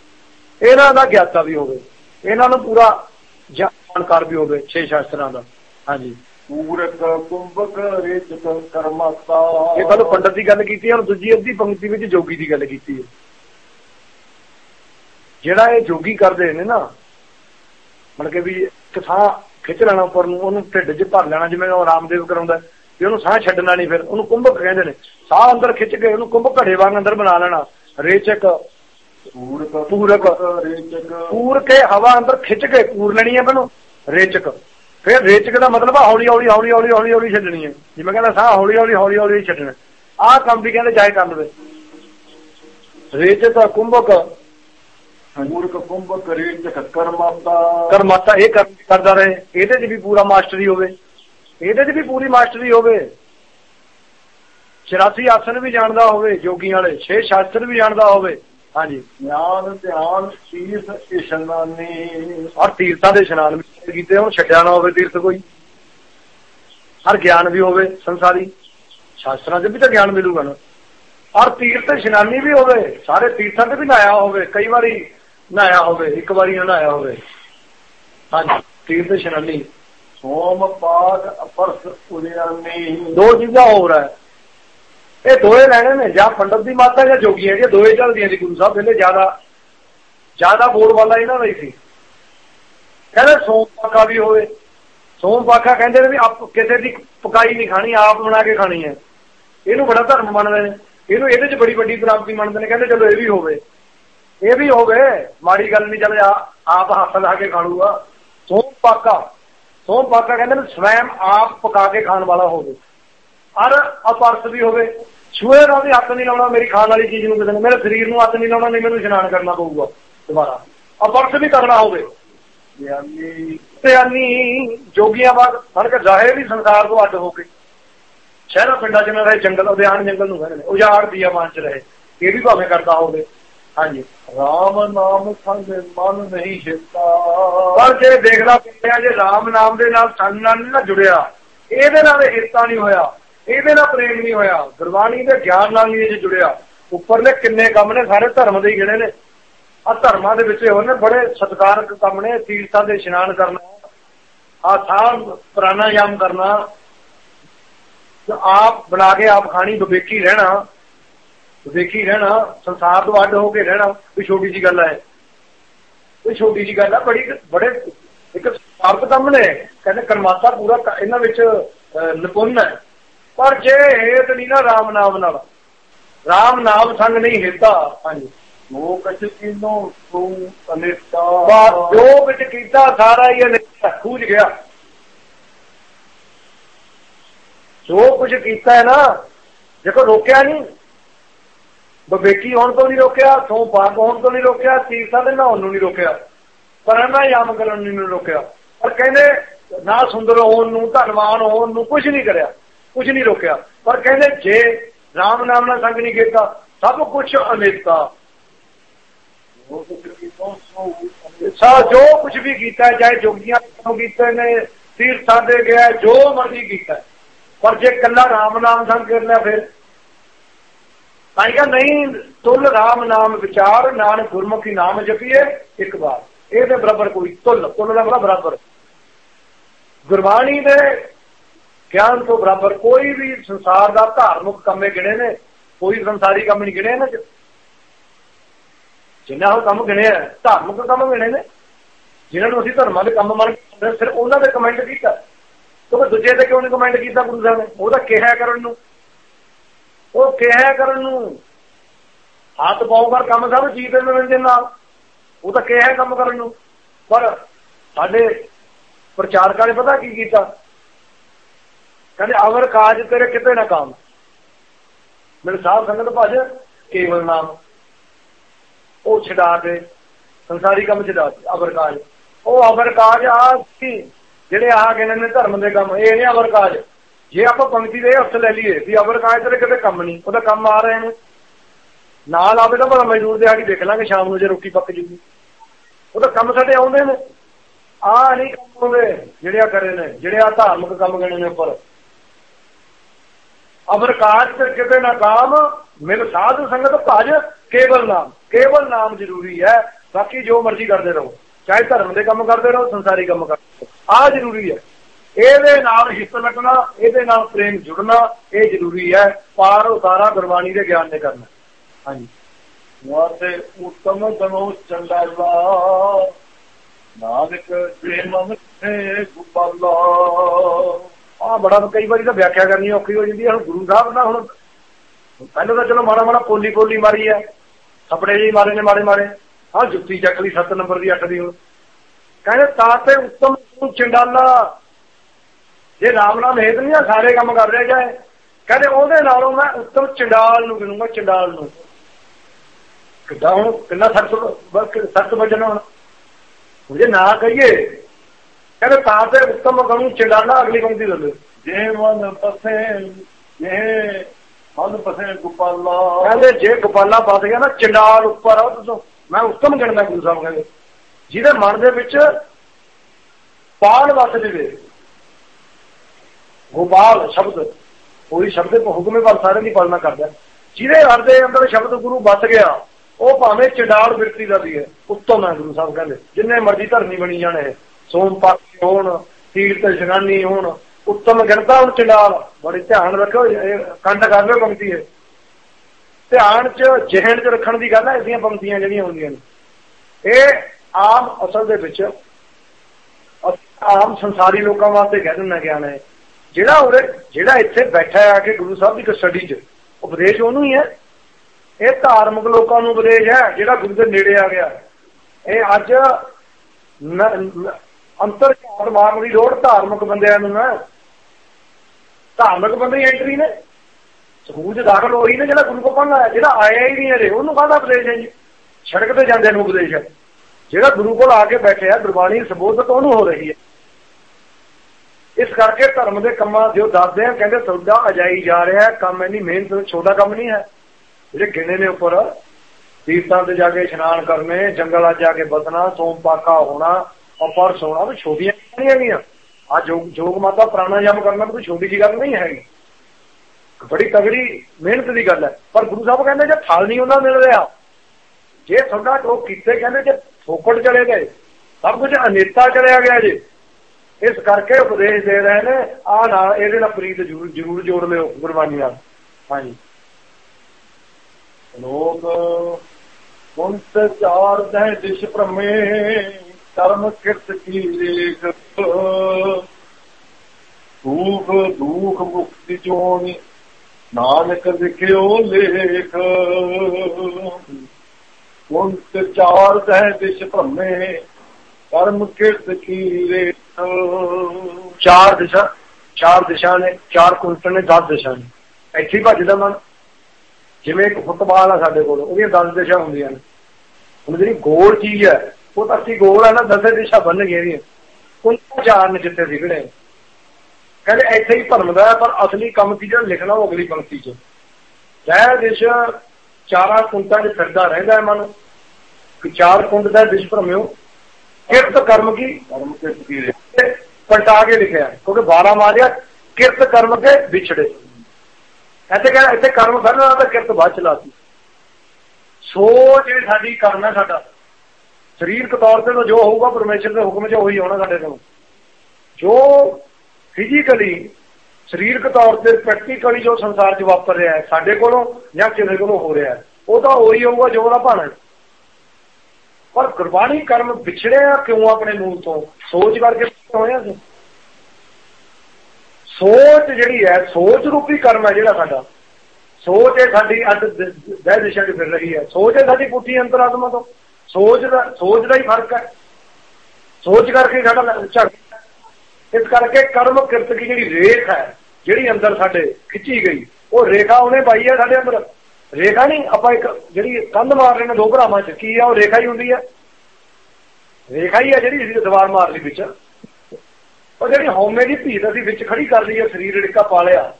ਇਹਨਾਂ ਦਾ ਗਿਆਤਾ ਵੀ ਹੋਵੇ ਇਹਨਾਂ ਨੂੰ ਪੂਰਾ ਜਾਣਕਾਰ ਵੀ ਹੋਵੇ ਛੇ ਸ਼ਾਸਤਰਾਂ ਦਾ। ਹਾਂਜੀ। ਪੂਰਕ ਕੁੰਭਕ ਰੇਚਕ ਕਰਮਾਤਾ। ਇਹ ਕੱਲ ਪੰਡਤ ਦੀ ਗੱਲ ਕੀਤੀ ਹੈ ਔਰ ਦੂਜੀ ਅੱਧੀ ਪੰਕਤੀ ਵਿੱਚ ਜੋਗੀ ਦੀ ਗੱਲ ਕੀਤੀ ਹੈ। ਜਿਹੜਾ ਇਹ ਜੋਗੀ ਕਰਦੇ ਨੇ ਨਾ ਮਤਲਬ ਕਿ ਵੀ ਕਿਥਾਂ ਖਿੱਚ ਲੈਣਾ ਉੱਪਰ ਨੂੰ ਉਹਨੂੰ ਢਿੱਡ 'ਚ ਭਰ ਲੈਣਾ ਜਿਵੇਂ ਉਹ ਰਾਮਦੇਵ ਕਰਾਉਂਦਾ ਤੇ ਉਹਨੂੰ ਸਾਹ ਛੱਡਣਾ ਨਹੀਂ ਫਿਰ ਉਹਨੂੰ ਕੁੰਭਕ ਕਹਿੰਦੇ ਨੇ। ਸਾਹ ਅੰਦਰ ਖਿੱਚ ਕੇ ਉਹਨੂੰ ਕੁੰਭ ਘੜੇ ਵਾਂਗ ਅੰਦਰ ਬਣਾ ਲੈਣਾ। ਰੇਚਕ। ਪੂਰਕ। ਰੇਚਕ। ਪੂਰ ਕੇ ਹਵਾ ਅੰਦਰ ਖਿੱਚ ਕੇ ਪੂਰ ਲੈਣੀ ਹੈ ਮੈਨੂੰ ਰੇਚਕ। ਫਿਰ ਰੇਚਕ ਦਾ ਮਤਲਬ ਆ ਹੌਲੀ ਹੌਲੀ ਹੌਲੀ ਹੌਲੀ ਹੌਲੀ ਹੌਲੀ ਛੱਡਣੀ ਹੈ। ਜਿਵੇਂ ਕਹਿੰਦਾ ਸਾਹ ਹੌਲੀ ਹੌਲੀ ਹੌਲੀ ਹੌਲੀ ਛੱਡਣਾ। ਆਹ ਕੰਮ ਵੀ ਕਹਿੰਦੇ ਜਾਇ ਕਰ ਲਵੇ ਰੇਚਕ ਕੁੰਭਕ। ਪੂਰਕ ਕੁੰਭਕ ਰੇਚਕ ਕਰਮਾਤਾ। ਕਰਮਾਤਾ ਇਹ ਕਰਦਾ ਰਹੇ। ਇਹਦੇ 'ਚ ਵੀ ਪੂਰਾ ਮਾਸਟਰੀ ਹੋਵੇ। ਇਹਦੇ 'ਚ ਵੀ ਪੂਰੀ ਮਾਸਟਰੀ ਹੋਵੇ। 84 ਆਸਨ ਵੀ ਜਾਣਦਾ ਹੋਵੇ ਜੋਗੀਆਂ ਵਾਲੇ 6 ਸ਼ਾਸਤਰ ਵੀ ਜਾਣਦਾ ਹੋਵੇ। ਹਾਂਜੀ। ਗਿਆਨ ਧਿਆਨ ਤੀਰਥ ਇਸ਼ਨਾਨੀ। ਔਰ ਤੀਰਥਾਂ ਦੇ ਇਸ਼ਨਾਨ ਵੀ ਕੀਤੇ ਹੁਣ ਛੱਡਿਆ ਨਾ ਹੋਵੇ ਤੀਰਥ ਕੋਈ। ਹਰ ਗਿਆਨ ਵੀ ਹੋਵੇ ਸੰਸਾਰੀ। ਸ਼ਾਸਤਰਾਂ 'ਚ ਵੀ ਤਾਂ ਗਿਆਨ ਮਿਲੂਗਾ ਨਾ। ਔਰ ਤੀਰਥ ਇਸ਼ਨਾਨੀ ਵੀ ਹੋਵੇ ਸਾਰੇ ਤੀਰਥਾਂ ਤੇ ਵੀ ਨਹਾਇਆ ਹੋਵੇ ਕਈ ਵਾਰੀ ਨਹਾਇਆ ਹੋਵੇ ਇੱਕ ਵਾਰੀ ਨਹਾਇਆ ਹੋਵੇ। ਹਾਂਜੀ ਤੀਰਥ ਇਸ਼ਨਾਨੀ। ਸੋਮ ਪਾਠ ਅਪਰਸ ਉਦਿਆਨੀ ਦੋ ਚੀਜ਼ਾਂ ਹੋਰ ਹੈ। ਇਹ ਦੋਏ ਲੈਣੇ ਨੇ, ਜਾਂ ਪੰਡਤ ਦੀ ਮਾਤਾ ਜਾਂ ਜੋਗੀਆਂ ਜੀ ਦੋਏ ਚੱਲਦੀਆਂ ਸੀ ਗੁਰੂ ਸਾਹਿਬ ਪਹਿਲੇ ਜ਼ਿਆਦਾ ਜ਼ਿਆਦਾ ਬੋਲ ਵਾਲਾ ਇਹਨਾਂ ਦਾ ਹੀ ਸੀ। ਕਹਿੰਦੇ ਸੋਮ ਪਾਕਾ ਵੀ ਹੋਵੇ। ਸੋਮ ਪਾਕਾ ਕਹਿੰਦੇ ਨੇ ਵੀ ਆਪ ਕਿਸੇ ਦੀ ਪਕਾਈ ਨਹੀਂ ਖਾਣੀ, ਆਪ ਬਣਾ ਕੇ ਖਾਣੀ ਹੈ। ਇਹਨੂੰ ਬੜਾ ਧਰਮ ਮੰਨਦੇ ਨੇ। ਇਹਨੂੰ ਇਹਦੇ 'ਚ ਬੜੀ ਵੱਡੀ ਪ੍ਰਾਪਤੀ ਮੰਨਦੇ ਨੇ। ਕਹਿੰਦੇ ਚਲੋ ਇਹ ਵੀ ਹੋਵੇ। ਇਹ ਵੀ ਹੋਵੇ, ਮਾੜੀ ਗੱਲ ਨਹੀਂ, ਚੱਲ ਆਪ ਹੱਥ ਲਾ ਕੇ ਖਾਣੂਗਾ ਸੋਮ ਪਾਕਾ ਸੋਮ ਪਾਕਾ ਕਹਿੰਦੇ ਨੇ, ਸਵੈਮ ਆਪ ਪਕਾ ਕੇ ਖਾਣ ਵਾਲਾ ਹੋਵੇ। ਅਰ ਅਪਰਸ ਵੀ ਹੋਵੇ ਛੂਏ ਨਾਲ ਵੀ ਹੱਥ ਨਹੀਂ ਲਾਉਣਾ ਮੇਰੀ ਖਾਣ ਵਾਲੀ ਚੀਜ਼ ਨੂੰ ਕਿਸੇ ਨੇ ਮੇਰੇ ਸਰੀਰ ਨੂੰ ਹੱਥ ਨਹੀਂ ਲਾਉਣਾ ਨਹੀਂ ਮੈਨੂੰ ਇਸ਼ਨਾਨ ਕਰਨਾ ਪਊਗਾ ਦੁਬਾਰਾ। ਅਪਰਸ ਵੀ ਕਰਨਾ ਹੋਵੇ। ਧਿਆਨੀ ਜੋਗੀਆਂ ਬਾਦ ਫ਼ਰਕ ਜ਼ਾਹਿਰ ਵੀ ਸੰਸਾਰ ਤੋਂ ਅੱਡ ਹੋ ਕੇ। ਸ਼ਹਿਰਾਂ ਪਿੰਡਾਂ 'ਚ ਨਾ ਰਹੇ ਜੰਗਲ ਉਦਿਆਨ ਜੰਗਲ ਨੂੰ ਕਹਿੰਦੇ ਨੇ ਉਜਾੜ ਦੀਆ ਮਾਨ 'ਚ ਰਹੇ। ਇਹ ਵੀ ਭਾਵੇਂ ਕਰਦਾ ਹੋਵੇ। ਹਾਂਜੀ। ਰਾਮ ਨਾਮ ਸੰਗ ਮਨ ਨਹੀਂ ਛਿੱਤਾ ਪਰ ਜੇ ਦੇਖਦਾ ਪਿਆ ਜੇ ਰਾਮ ਨਾਮ ਦੇ ਨਾਲ ਸੰਗ ਨਾਲ ਨਾ ਜੁੜਿਆ ਇਹਦੇ ਨਾਲ ਹਿੱਤਾ ਨਹੀਂ ਹੋਇਆ। ਇਹਦੇ ਨਾਲ ਪ੍ਰੇਮ ਨਹੀਂ ਹੋਇਆ। ਗੁਰਬਾਣੀ ਦੇ ਗਿਆਨ ਨਾਲ ਨਹੀਂ ਇਹ ਜੁੜਿਆ। ਉੱਪਰਲੇ ਕਿੰਨੇ ਕੰਮ ਨੇ, ਸਾਰੇ ਧਰਮ ਦੇ ਹੀ ਗਿਣੇ ਨੇ। ਆ ਧਰਮਾਂ ਦੇ ਵਿੱਚ ਹੋਰ ਨੇ, ਬੜੇ ਸਤਿਕਾਰਕ ਕੰਮ ਨੇ, ਤੀਰਥਾਂ ਦੇ ਇਸ਼ਨਾਨ ਕਰਨਾ ਆ ਸਾਹ ਪ੍ਰਾਣਾਯਾਮ ਕਰਨਾ ਆਪ ਬਣਾ ਕੇ ਆਪ ਖਾਣੀ, ਵਿਵੇਕੀ ਰਹਿਣਾ ਵਿਵੇਕੀ ਰਹਿਣਾ, ਸੰਸਾਰ ਤੋਂ ਅੱਡ ਹੋ ਕੇ ਰਹਿਣਾ ਕੋਈ ਛੋਟੀ ਜੀ ਗੱਲ ਹੈ ਕੋਈ ਛੋਟੀ ਜੀ ਗੱਲ ਆ, ਬੜੀ ਬੜੇ ਇੱਕ ਸਾਬਤ ਕੰਮ ਨੇ। ਕਹਿੰਦੇ ਕਰਮਾਤਾ ਪੂਰਾ ਇਹਨਾਂ ਵਿੱਚ ਨਿਪੁੰਨ ਹੈ। ਪਰ ਜੇ ਹੇਤ ਨਹੀਂ ਨਾ ਰਾਮ ਨਾਮ ਨਾਲ ਰਾਮ ਨਾਮ ਸੰਗ ਨਹੀਂ ਹਿੱਤਾ। ਹਾਂਜੀ। ਉਹ ਕਛ ਕਿਨੋ ਤੂੰ ਅਨੇਤਾ ਬਸ ਜੋ ਵਿੱਚ ਕੀਤਾ ਸਾਰਾ ਹੀ ਅਨੇਤਾ ਖੂਜ ਗਿਆ। ਜੋ ਕੁਝ ਕੀਤਾ ਹੈ ਨਾ ਦੇਖੋ ਰੋਕਿਆ ਨਹੀਂ। ਬਵੇਕੀ ਹੋਣ ਤੋਂ ਨਹੀਂ ਰੋਕਿਆ ਸੋ ਪਾਕ ਹੋਣ ਤੋਂ ਨਹੀਂ ਰੋਕਿਆ ਤੀਰਥਾਂ ਦੇ ਨਹਾਉਣ ਨੂੰ ਨਹੀਂ ਰੋਕਿਆ ਪਰ ਨਾ ਯਾਮ ਕਰਨ ਨੂੰ ਨਹੀਂ ਰੋਕਿਆ। ਪਰ ਕਹਿੰਦੇ ਨਾ ਸੁੰਦਰ ਹੋਣ ਨੂੰ ਧਨਵਾਨ ਹੋਣ ਨੂੰ ਕੁਝ ਨਹੀਂ ਕਰਿਆ। ਕੁਝ ਨਹੀਂ ਰੋਕਿਆ। ਪਰ ਕਹਿੰਦੇ ਜੇ ਰਾਮ ਨਾਮ ਨਾਲ ਸੰਗ ਨਹੀਂ ਕੀਤਾ, ਸਭ ਕੁਝ ਅਨੇਤਾ ਸਾ ਜੋ ਕੁਝ ਵੀ ਕੀਤਾ, ਚਾਹੇ ਜੋਗੀਆਂ ਕੰਮ ਕੀਤੇ ਨੇ, ਤੀਰਥਾਂ ਦੇ ਗਿਆ, ਜੋ ਮਰਜ਼ੀ ਕੀਤਾ। ਪਰ ਜੇ ਕੱਲਾ ਰਾਮ ਨਾਮ ਸੰਗ ਕਰ ਲਿਆ ਫਿਰ? ਤਾਂ ਨਹੀਂ, ਤੁਲ ਰਾਮ ਨਾਮ ਵਿਚਾਰ, ਨਾਨਕ ਗੁਰਮੁਖੀ ਨਾਮ ਜਪੀਏ, ਇੱਕ ਵਾਰ। ਇਹਦੇ ਬਰਾਬਰ ਕੋਈ ਤੁਲ ਤੁਲ ਦਾ ਬਰਾਬਰ। ਗੁਰਬਾਣੀ ਦੇ ਗਿਆਨ ਤੋਂ ਬਰਾਬਰ ਕੋਈ ਵੀ ਸੰਸਾਰ ਦਾ ਧਾਰਮਿਕ ਕੰਮੇ ਗਿਣੇ ਨੇ, ਕੋਈ ਸੰਸਾਰੀ ਕੰਮ ਨਹੀਂ ਗਿਣੇ ਨਾ ਜਿੰਨਾ ਉਹ ਕੰਮ ਗਿਣਿਆ ਧਾਰਮਿਕ ਕੰਮ ਗਿਣੇ ਨੇ। ਜਿਨ੍ਹਾਂ ਨੂੰ ਅਸੀਂ ਧਰਮਾਂ ਦੇ ਕੰਮ ਮੰਨ ਕੇ ਫਿਰ ਉਹਨਾਂ ਦੇ ਕਮੈਂਟ ਕੀਤਾ। ਕਿਉਂਕਿ ਦੂਜੇ ਤੇ ਕਿਉਂ ਨਹੀਂ ਕਮੈਂਟ ਕੀਤਾ ਗੁਰੂ ਸਾਹਿਬ ਨੇ? ਉਹ ਤਾਂ ਕਿਹਾ ਕਰਨ ਨੂੰ। ਉਹ ਕਿਹਾ ਕਰਨ ਨੂੰ। ਹੱਥ ਪਾਉਗਾ ਕੰਮ ਸਭ ਜੀਤੇ ਦੇ ਨਾਲ। ਉਹ ਤਾਂ ਕਿਹਾ ਕੰਮ ਕਰਨ ਨੂੰ। ਪਰ ਸਾਡੇ ਪ੍ਰਚਾਰਕਾਂ ਨੇ ਪਤਾ ਕੀ ਕੀਤਾ? ਕਹਿੰਦੇ ਅਵਰ ਕਾਜ ਤੇਰੇ ਕਿਤੇ ਨਾ ਕਾਮ। ਮੇਰੇ ਸਾਹ ਸੰਗਤ ਭਜ ਕੇਵਲ ਨਾਮ। ਉਹ ਛਡਾ ਦੇ, ਸੰਸਾਰੀ ਕੰਮ ਛਡਾ ਦੇ, ਅਵਰ ਕਾਜ। ਉਹ ਅਵਰ ਕਾਜ ਆ ਕੀ? ਜਿਹੜੇ ਆ ਗਏ ਨੇ ਧਰਮ ਦੇ ਕੰਮ, ਇਹ ਨੇ ਅਵਰ ਕਾਜ। ਜੇ ਆਪਾਂ ਪੰਕਤੀ ਦੇ ਅਰਥ ਲੈ ਲਈਏ ਵੀ ਅਵਰ ਕਾਜ ਤੇਰੇ ਕਿਤੇ ਕੰਮ ਨਹੀਂ, ਉਹਦਾ ਕੰਮ ਆ ਰਹੇ ਨੇ। ਨਾਲ ਆਵੇ ਤਾਂ ਭਲਾ ਮਜ਼ਦੂਰ ਦੇ ਆੜੀ ਦੇਖ ਲਾਂਗੇ, ਸ਼ਾਮ ਨੂੰ ਜੇ ਰੋਟੀ ਪੱਕ ਜੂਗੀ। ਉਹਦਾ ਕੰਮ ਸਾਡੇ ਆਉਂਦੇ ਨੇ। ਆ ਨਹੀਂ ਕੰਮ ਹੁੰਦੇ, ਜਿਹੜੇ ਆ ਕਰੇ ਨੇ, ਜਿਹੜੇ ਆ ਧਾਰਮਿਕ ਕੰਮ ਗਣੇ ਨੇ ਉੱਪਰ। ਅਵਰ ਕਾਜ ਤੇ ਕਿਤੇ ਨਾ ਕਾਮ ਮਿਲ ਸਾਧ ਸੰਗਤ ਭਜ, ਕੇਵਲ ਨਾਮ। ਕੇਵਲ ਨਾਮ ਜ਼ਰੂਰੀ ਹੈ। ਬਾਕੀ ਜੋ ਮਰਜ਼ੀ ਕਰਦੇ ਰਹੋ। ਚਾਹੇ ਧਰਮ ਦੇ ਕੰਮ ਕਰਦੇ ਰਹੋ, ਸੰਸਾਰੀ ਕੰਮ ਕਰਦੇ ਆ ਜ਼ਰੂਰੀ ਹੈ। ਇਹਦੇ ਨਾਲ ਹਿੱਤ ਲੱਗਣਾ ਇਹਦੇ ਨਾਲ ਪ੍ਰੇਮ ਜੁੜਨਾ, ਇਹ ਜ਼ਰੂਰੀ ਹੈ। ਪਾਰ ਉਤਾਰਾ ਗੁਰਬਾਣੀ ਦੇ ਗਿਆਨ ਨੇ ਕਰਨਾ। ਹਾਂਜੀ। ਵਾਤੇ ਉਤਮ ਦਨੋ ਚੰਡਾਲਾ। ਨਾਨਕ ਜੇ ਮਨ ਤੇ ਗੁਪਾਲਾ ਆ ਬੜਾ ਕਈ ਵਾਰੀ ਤਾਂ ਵਿਆਖਿਆ ਕਰਨੀ ਔਖੀ ਹੋ ਜਾਂਦੀ ਹੈ ਹੁਣ ਗੁਰੂ ਸਾਹਿਬ ਦਾ ਹੁਣ ਪਹਿਲਾਂ ਤਾਂ ਚਲੋ ਮਾੜਾ ਮਾੜਾ ਪੋਲੀ ਪੋਲੀ ਮਾਰੀ ਹੈ ਥਪੜੇ ਜੀ ਮਾਰੇ ਨੇ ਮਾਰੇ ਮਾਰੇ ਆ ਜੁੱਤੀ ਚੱਕ ਲਈ 7 ਨੰਬਰ ਦੀ 8 ਦੀ ਹੁਣ। ਕਹਿੰਦੇ ਤਾਂ ਤੇ ਉੱਤਮ ਤੂੰ ਚੰਡਾਲਾ। ਜੇ ਰਾਮ ਨਾਮ ਹੇਤ ਨਹੀਂ ਆ, ਸਾਰੇ ਕੰਮ ਕਰ ਰਿਹਾ ਜਾਏ ਕਹਿੰਦੇ ਉਹਦੇ ਨਾਲੋਂ ਮੈਂ ਉੱਤਮ ਚੰਡਾਲ ਨੂੰ ਗਿਣੂੰਗਾ, ਚੰਡਾਲ ਨੂੰ। ਕਿੱਦਾਂ ਹੁਣ ਕਿੰਨਾ ਸਖਤ ਸਖਤ ਵਜਨ ਹੁਣ ਜੇ ਨਾ ਕਹੀਏ ਕਹਿੰਦੇ ਤਾਂ ਤੇ ਉੱਤਮ ਗਣੂ ਚੰਡਾਲਾ ਅਗਲੀ ਪੰਕਤੀ ਦੱਸੋ। ਜੇ ਮਨ ਪਸੇ ਜੇ ਮਨ ਪਸੇ ਗੁਪਾਲਾ। ਕਹਿੰਦੇ ਜੇ ਗੋਪਾਲਾ ਫਸ ਗਿਆ ਨਾ ਚੰਡਾਲ ਉੱਪਰ ਆ ਤੁਸੀਂ ਮੈਂ ਉੱਤਮ ਗਿਣਦਾ ਗੁਰੂ ਸਾਹਿਬ ਕਹਿੰਦੇ। ਜਿਹਦੇ ਮਨ ਦੇ ਵਿੱਚ ਪਾਲ ਵਸ ਜਵੇ ਗੋਪਾਲ ਸ਼ਬਦ ਕੋਈ ਸ਼ਬਦ ਹੁਕਮੇ ਪਰ ਸਾਰੇ ਦੀ ਪਾਲਣਾ ਕਰਦਾ। ਜਿਹਦੇ ਹਰ ਦੇ ਅੰਦਰ ਸ਼ਬਦ ਗੁਰੂ ਵਸ ਗਿਆ ਉਹ ਭਾਵੇਂ ਚੰਡਾਲ ਬਿਰਤੀ ਦਾ ਵੀ ਹੈ ਉੱਤਮ ਹੈ ਗੁਰੂ ਸਾਹਿਬ ਕਹਿੰਦੇ। ਜਿੰਨੇ ਮਰਜ਼ੀ ਧਰਨੀ ਬਣੀ ਜਾਣੇ ਸੋਮ ਪਾਕੀ ਹੋਣ, ਤੀਰਥ ਜਨਾਨੀ ਹੋਣ, ਉੱਤਮ ਗਿਣਤਾ ਹੁਣ ਚੰਡਾਲ ਬੜੀ ਧਿਆਨ ਰੱਖੋ ਕੰਡ ਕਰ ਲਿਓ ਪੰਕਤੀ ਹੈ ਧਿਆਨ ਚ, ਜਿਹਨ ਚ ਰੱਖਣ ਦੀ ਗੱਲ ਹੈ ਇਸੀਆਂ ਪੰਕਤੀਆਂ ਜਿਹੜੀਆਂ ਹੁੰਦੀਆਂ ਨੇ। ਇਹ ਆਮ ਅਸਲ ਦੇ ਵਿੱਚ ਆਮ ਸੰਸਾਰੀ ਲੋਕਾਂ ਵਾਸਤੇ ਕਹਿ ਦਿੰਦਾ ਗਿਆਨ ਹੈ। ਜਿਹੜਾ ਉਰੇ ਜਿਹੜਾ ਇੱਥੇ ਬੈਠਾ ਆ ਕੇ ਗੁਰੂ ਸਾਹਿਬ ਦੀ ਕਸਟਡੀ 'ਚ, ਉਪਦੇਸ਼ ਉਹਨੂੰ ਹੀ ਹੈ। ਇਹ ਧਾਰਮਿਕ ਲੋਕਾਂ ਨੂੰ ਉਪਦੇਸ਼ ਹੈ, ਜਿਹੜਾ ਗੁਰੂ ਦੇ ਨੇੜੇ ਆ ਗਿਆ। ਇਹ ਅੱਜ ਅੰਤਰ ਝਾੜ ਮਾਰਨ ਦੀ ਲੋੜ, ਧਾਰਮਿਕ ਬੰਦਿਆਂ ਨੂੰ ਨਾ। ਧਾਰਮਿਕ ਬੰਦੇ ਐਂਟਰੀ ਨੇ। ਸਕੂਲ 'ਚ ਦਾਖਲ ਹੋਈ ਨੇ ਜਿਹੜਾ ਗੁਰੂ ਕੋ ਪੜਨਾ ਹੈ ਜਿਹੜਾ ਆਇਆ ਹੀ ਨਹੀਂ ਅਰੇ ਉਹਨੂੰ ਕਾਹਦਾ ਉਪਦੇਸ਼ ਹੈ ਜੀ? ਸੜਕ ਤੇ ਜਾਂਦੇ ਨੂੰ ਉਪਦੇਸ਼ ਹੈ। ਜਿਹੜਾ ਗੁਰੂ ਕੋਲ ਆ ਕੇ ਬੈਠਿਆ ਗੁਰਬਾਣੀ ਸੰਬੋਧਤ ਉਹਨੂੰ ਹੋ ਰਹੀ ਹੈ। ਇਸ ਕਰਕੇ ਧਰਮ ਦੇ ਕੰਮਾਂ ਜੋ ਦੱਸਦੇ ਆ, ਕਹਿੰਦੇ ਸੌਦਾ ਅਜਾਈ ਜਾ ਰਿਹਾ, ਕੰਮ ਇੰਨੀ ਮਿਹਨਤ, ਛੋਟਾ ਕੰਮ ਨਹੀਂ ਹੈ। ਜਿਹੜੇ ਗਿਣੇ ਨੇ ਉੱਪਰ, ਤੀਰਥਾਂ ਤੇ ਜਾ ਕੇ ਇਸ਼ਨਾਨ ਕਰਨੇ, ਜੰਗਲਾਂ ਜਾ ਕੇ ਬਸਣਾ ਸੋਮ ਪਾਕਾ ਹੋਣਾ ਪਰ ਸੋਣਾ ਵੀ ਛੋਟੀਆਂ ਨਹੀਂ ਹੈਗੀਆਂ। ਆ ਜੋਗ ਜੋਗ ਮਾਤਾ ਪ੍ਰਾਣਾਯਾਮ ਕਰਨਾ ਕੋਈ ਛੋਟੀ ਜੀ ਗੱਲ ਨਹੀਂ ਹੈਗੀ। ਬੜੀ ਤਗੜੀ ਮਿਹਨਤ ਦੀ ਗੱਲ ਹੈ। ਪਰ ਗੁਰੂ ਸਾਹਿਬ ਕਹਿੰਦੇ ਜੇ ਫਲ ਨਹੀਂ ਉਹਨਾਂ ਮਿਲ ਰਿਹਾ, ਜੇ ਤੁਹਾਡਾ ਟੋਕ ਕੀਤੇ ਕਹਿੰਦੇ ਜੇ ਫੋਕਟ ਚਲੇ ਗਏ, ਸਭ ਕੁਝ ਅਨੇਤਾ ਚਲਿਆ ਗਿਆ ਜੇ। ਇਸ ਕਰਕੇ ਉਪਦੇਸ਼ ਦੇ ਰਹੇ ਨੇ ਆ ਨਾਲ ਇਹਦੇ ਨਾਲ ਪ੍ਰੀਤ ਜ਼ਰੂਰ ਜ਼ਰੂਰ ਜੋੜ ਲਿਓ ਗੁਰਬਾਣੀ ਨਾਲ। ਹਾਂਜੀ। ਲੋਕ ਕੁੰਤ ਚਾਰ ਦਹਿ ਦਿਸ਼ ਪ੍ਰਮੇ ਕਰਮ ਕਿਰਤ ਕੀ ਲੇਖ? ਦੂਖ ਦੂਖ ਮੁਕਤੀ ਚੋਣੀ। ਨਾਨਕ ਲਿਖਿਓ ਲੇਖ। ਕੁੰਤ ਚਾਰ ਦਹਿ ਦਿਸ਼ ਪ੍ਰਮੇ ਕਰਮ ਕਿਰਤ ਕੀ ਲੇਖ? ਚਾਰ ਦਿਸ਼ਾ ਚਾਰ ਦਿਸ਼ਾ ਨੇ, ਚਾਰ ਕੁੰਟ ਨੇ 10 ਦਿਸ਼ਾ ਨੇ। ਇੱਥੇ ਭੱਜਦਾ ਮਨ। ਜਿਵੇਂ ਇੱਕ ਫੁੱਟਬਾਲ ਆ ਸਾਡੇ ਕੋਲ, ਉਹਦੀਆਂ 10 ਦਿਸ਼ਾ ਹੁੰਦੀਆਂ ਨੇ। ਹੁਣ ਜਿਹੜੀ ਗੋਲ ਚੀਜ਼ ਹੈ ਉਹ ਤਾਂ ਅਸੀਂ ਗੋਲ ਆ ਨਾ 10 ਦਿਸ਼ਾ ਬਣ ਗਈਆਂ ਇਹਦੀਆਂ। ਕੁੰਟ ਚਾਰ ਨੇ ਜਿੱਤੇ ਸਿਗੜੇ। ਕਹਿੰਦੇ ਇੱਥੇ ਹੀ ਭਰਮਦਾ ਹੈ ਪਰ ਅਸਲੀ ਕੰਮ ਕੀ ਜਿਹੜਾ ਲਿਖਣਾ ਉਹ ਅਗਲੀ ਪੰਕਤੀ 'ਚ। ਜੈ ਦਿਸ਼ ਚਾਰਾਂ ਕੁੰਟਾਂ 'ਚ ਫਿਰਦਾ ਰਹਿੰਦਾ ਹੈ ਮਨ। ਵਿਚਾਰ ਕੁੰਡ ਦਾ ਵਿਸ਼ ਭਰਮਿਓ। ਕਿਰਤ ਕਰਮ ਕੀ? ਕਰਮ ਕੀ ਰੇ ਪਲਟਾ ਕੇ ਲਿਖਿਆ ਕਿਉਂਕਿ 12 ਮਾਰਿਆ ਕਿਰਤ ਕਰਮ ਕੇ ਵਿਛੜੇ। ਇੱਥੇ ਕਹਿੰਦਾ ਇੱਥੇ ਕਰਮ ਪਹਿਲਾਂ ਤਾਂ ਕਿਰਤ ਬਾਅਦ ਚਲਾਤੀ ਸੋਚ ਇਹ ਸਾਡੀ ਕਰਮ ਹੈ ਸਾਡਾ। ਸਰੀਰਕ ਤੌਰ ਤੇ ਤਾਂ ਜੋ ਹੋਊਗਾ ਪਰਮੇਸ਼ਰ ਦੇ ਹੁਕਮ 'ਚ ਉਹੀ ਹੋਣਾ ਸਾਡੇ ਕੋਲ ਜੋ ਫਿਜ਼ੀਕਲੀ ਸਰੀਰਕ ਤੌਰ ਤੇ ਪ੍ਰੈਕਟੀਕਲੀ ਜੋ ਸੰਸਾਰ 'ਚ ਵਾਪਰ ਰਿਹਾ ਹੈ ਸਾਡੇ ਕੋਲੋਂ ਜਾਂ ਕਿਸੇ ਕੋਲੋਂ ਹੋ ਰਿਹਾ ਹੈ ਉਹ ਤਾਂ ਉਹੀ ਹੋਊਗਾ ਜੋ ਉਹਦਾ ਭਾਣਾ ਪਰ ਗੁਰਬਾਣੀ ਕਰਮ ਵਿਛੜਿਆ ਕਿਉਂ ਆਪਣੇ ਮੂਲ ਤੋਂ ਸੋਚ ਕਰਕੇ ਹੋਇਆ ਸੀ ਸੋਚ ਜਿਹੜੀ ਹੈ ਸੋਚ ਰੂਪੀ ਕਰਮ ਹੈ ਜਿਹੜਾ ਸਾਡਾ ਸੋਚ ਇਹ ਸਾਡੀ ਅੱਡ ਦਹਿ ਦਿਸ਼ਾ 'ਚ ਫਿਰ ਰਹੀ ਹੈ ਸੋਚ ਹੈ ਸਾਡੀ ਪੁੱਠੀ ਅੰਤਰਾਤਮਾ ਤੋਂ ਸੋਚ ਦਾ ਸੋਚ ਦਾ ਹੀ ਫ਼ਰਕ ਹੈ। ਸੋਚ ਕਰਕੇ ਸਾਡਾ ਝੜ ਇਸ ਕਰਕੇ ਕਰਮ ਕਿਰਤ ਦੀ ਜਿਹੜੀ ਰੇਖ ਹੈ, ਜਿਹੜੀ ਅੰਦਰ ਸਾਡੇ ਖਿੱਚੀ ਗਈ, ਉਹ ਰੇਖਾ ਉਹਨੇ ਪਾਈ ਹੈ ਸਾਡੇ ਅੰਦਰ। ਰੇਖਾ ਨਹੀਂ, ਆਪਾਂ ਇੱਕ ਜਿਹੜੀ ਕੰਧ ਮਾਰ ਰਹੇ ਨੇ, ਦੋ ਭਰਾਵਾਂ 'ਚ, ਕੀ ਆ, ਉਹ ਰੇਖਾ ਹੀ ਹੁੰਦੀ ਹੈ। ਰੇਖਾ ਹੀ ਹੈ ਜਿਹੜੀ ਅਸੀਂ ਦੀਵਾਰ ਮਾਰ ਲਈ ਵਿੱਚ। ਉਹ ਜਿਹੜੀ ਹਉਮੈ ਦੀ ਭੀਤ ਅਸੀਂ ਵਿੱਚ ਖੜੀ ਕਰ ਲਈ ਹੈ, ਸਰੀਰ ਡਿੱਕਾ ਪਾ ਲਿਆ।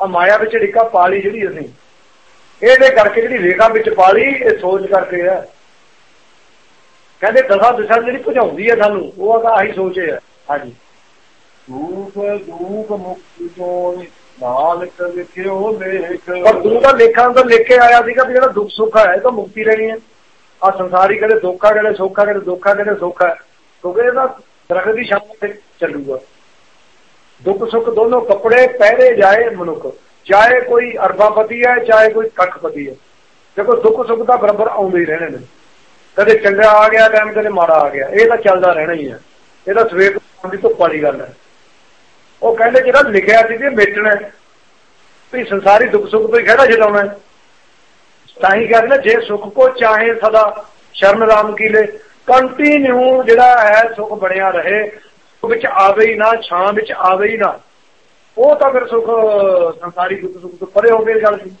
ਆ ਮਾਇਆ ਵਿੱਚ ਡਿੱਕਾ ਪਾ ਲਈ ਜਿਹੜੀ ਅਸੀਂ। ਇਹਦੇ ਕਰਕੇ ਜਿਹੜੀ ਰੇਖਾ ਵਿੱਚ ਪਾ ਲਈ, ਇਹ ਸੋਚ ਕਰਕੇ ਹੈ। ਕਹਿੰਦੇ ਦਸਾਂ ਦਿਸ਼ਾ ਜਿਹੜੀ ਭਜਾਉਂਦੀ ਹੈ ਸਾਨੂੰ ਉਹ ਆ ਆਹੀ ਸੋਚੇ ਹੈ ਹਾਂਜੀ। ਰੂਪ ਰੂਪ ਮੁਕਤੀ ਤੋਂ ਨਾਨਕ ਲਿਖਿਓ ਲੇਖ। ਪਰ ਤੂੰ ਤਾਂ ਲੇਖਾਂ ਅੰਦਰ ਲਿਖ ਕੇ ਆਇਆ ਸੀਗਾ ਵੀ ਜਿਹੜਾ ਦੁੱਖ ਸੁੱਖ ਹੈ ਇਹ ਤਾਂ ਮੁਕਤੀ ਰਹਿਣੀ ਹੈ। ਆ ਸੰਸਾਰੀ ਕਦੇ ਦੁੱਖਾ ਕਦੇ ਸੋਖਾ ਕਦੇ ਦੁੱਖਾ ਕਦੇ ਸੋਖਾ ਕਿਉਂਕਿ ਇਹਦਾ ਦਰਖਤ ਦੀ ਛਾਂ ਤੇ ਚੱਲੂਗਾ। ਦੁੱਖ ਸੁੱਖ ਦੋਨੋਂ ਕੱਪੜੇ ਪਹਿਰੇ ਜਾਏ ਮਨੁੱਖ। ਚਾਹੇ ਕੋਈ ਅਰਬਾਪਤੀ ਹੈ ਚਾਹੇ ਕੋਈ ਕੱਖਪਤੀ ਹੈ। ਦੇਖੋ ਦੁੱਖ ਸੁੱਖ ਦਾ ਬਰਾਬਰ ਆਉਂਦੇ ਹੀ ਰਹਿਣੇ ਨੇ। ਕਦੇ ਚੰਗਾ ਆ ਗਿਆ ਟਾਈਮ ਕਦੇ ਮਾੜਾ ਆ ਗਿਆ। ਇਹ ਤਾਂ ਚੱਲਦਾ ਰਹਿਣਾ ਹੀ ਹੈ ਇਹ ਤਾਂ ਸਵੇਰ ਦੀ ਧੁੱਪ ਵਾਲੀ ਗੱਲ ਹੈ। ਉਹ ਕਹਿੰਦੇ ਜਿਹੜਾ ਲਿਖਿਆ ਸੀ ਕਿ ਮੇਟਣਾ ਵੀ ਸੰਸਾਰੀ ਦੁੱਖ ਸੁੱਖ ਤੋਂ ਹੀ ਖੜਾ ਛਡਾਉਣਾ ਤਾਂ ਹੀ ਕਹਿੰਦੇ ਨੇ, ਜੇ ਸੁੱਖ ਕੋ ਚਾਹੇ ਸਦਾ, ਸ਼ਰਨ ਰਾਮ ਕੀ ਲੈ। ਕੰਟੀਨਿਊ ਜਿਹੜਾ ਹੈ ਸੁੱਖ ਬਣਿਆ ਰਹੇ ਵਿੱਚ ਆਵੇ ਹੀ ਨਾ, ਛਾਂ ਵਿੱਚ ਆਵੇ ਹੀ ਨਾ। ਉਹ ਤਾਂ ਫਿਰ ਸੁੱਖ, ਸੰਸਾਰੀ ਦੁੱਖ ਸੁੱਖ ਤੋਂ ਪਰੇ ਹੋ ਗਏ ਗੱਲ ਸੀ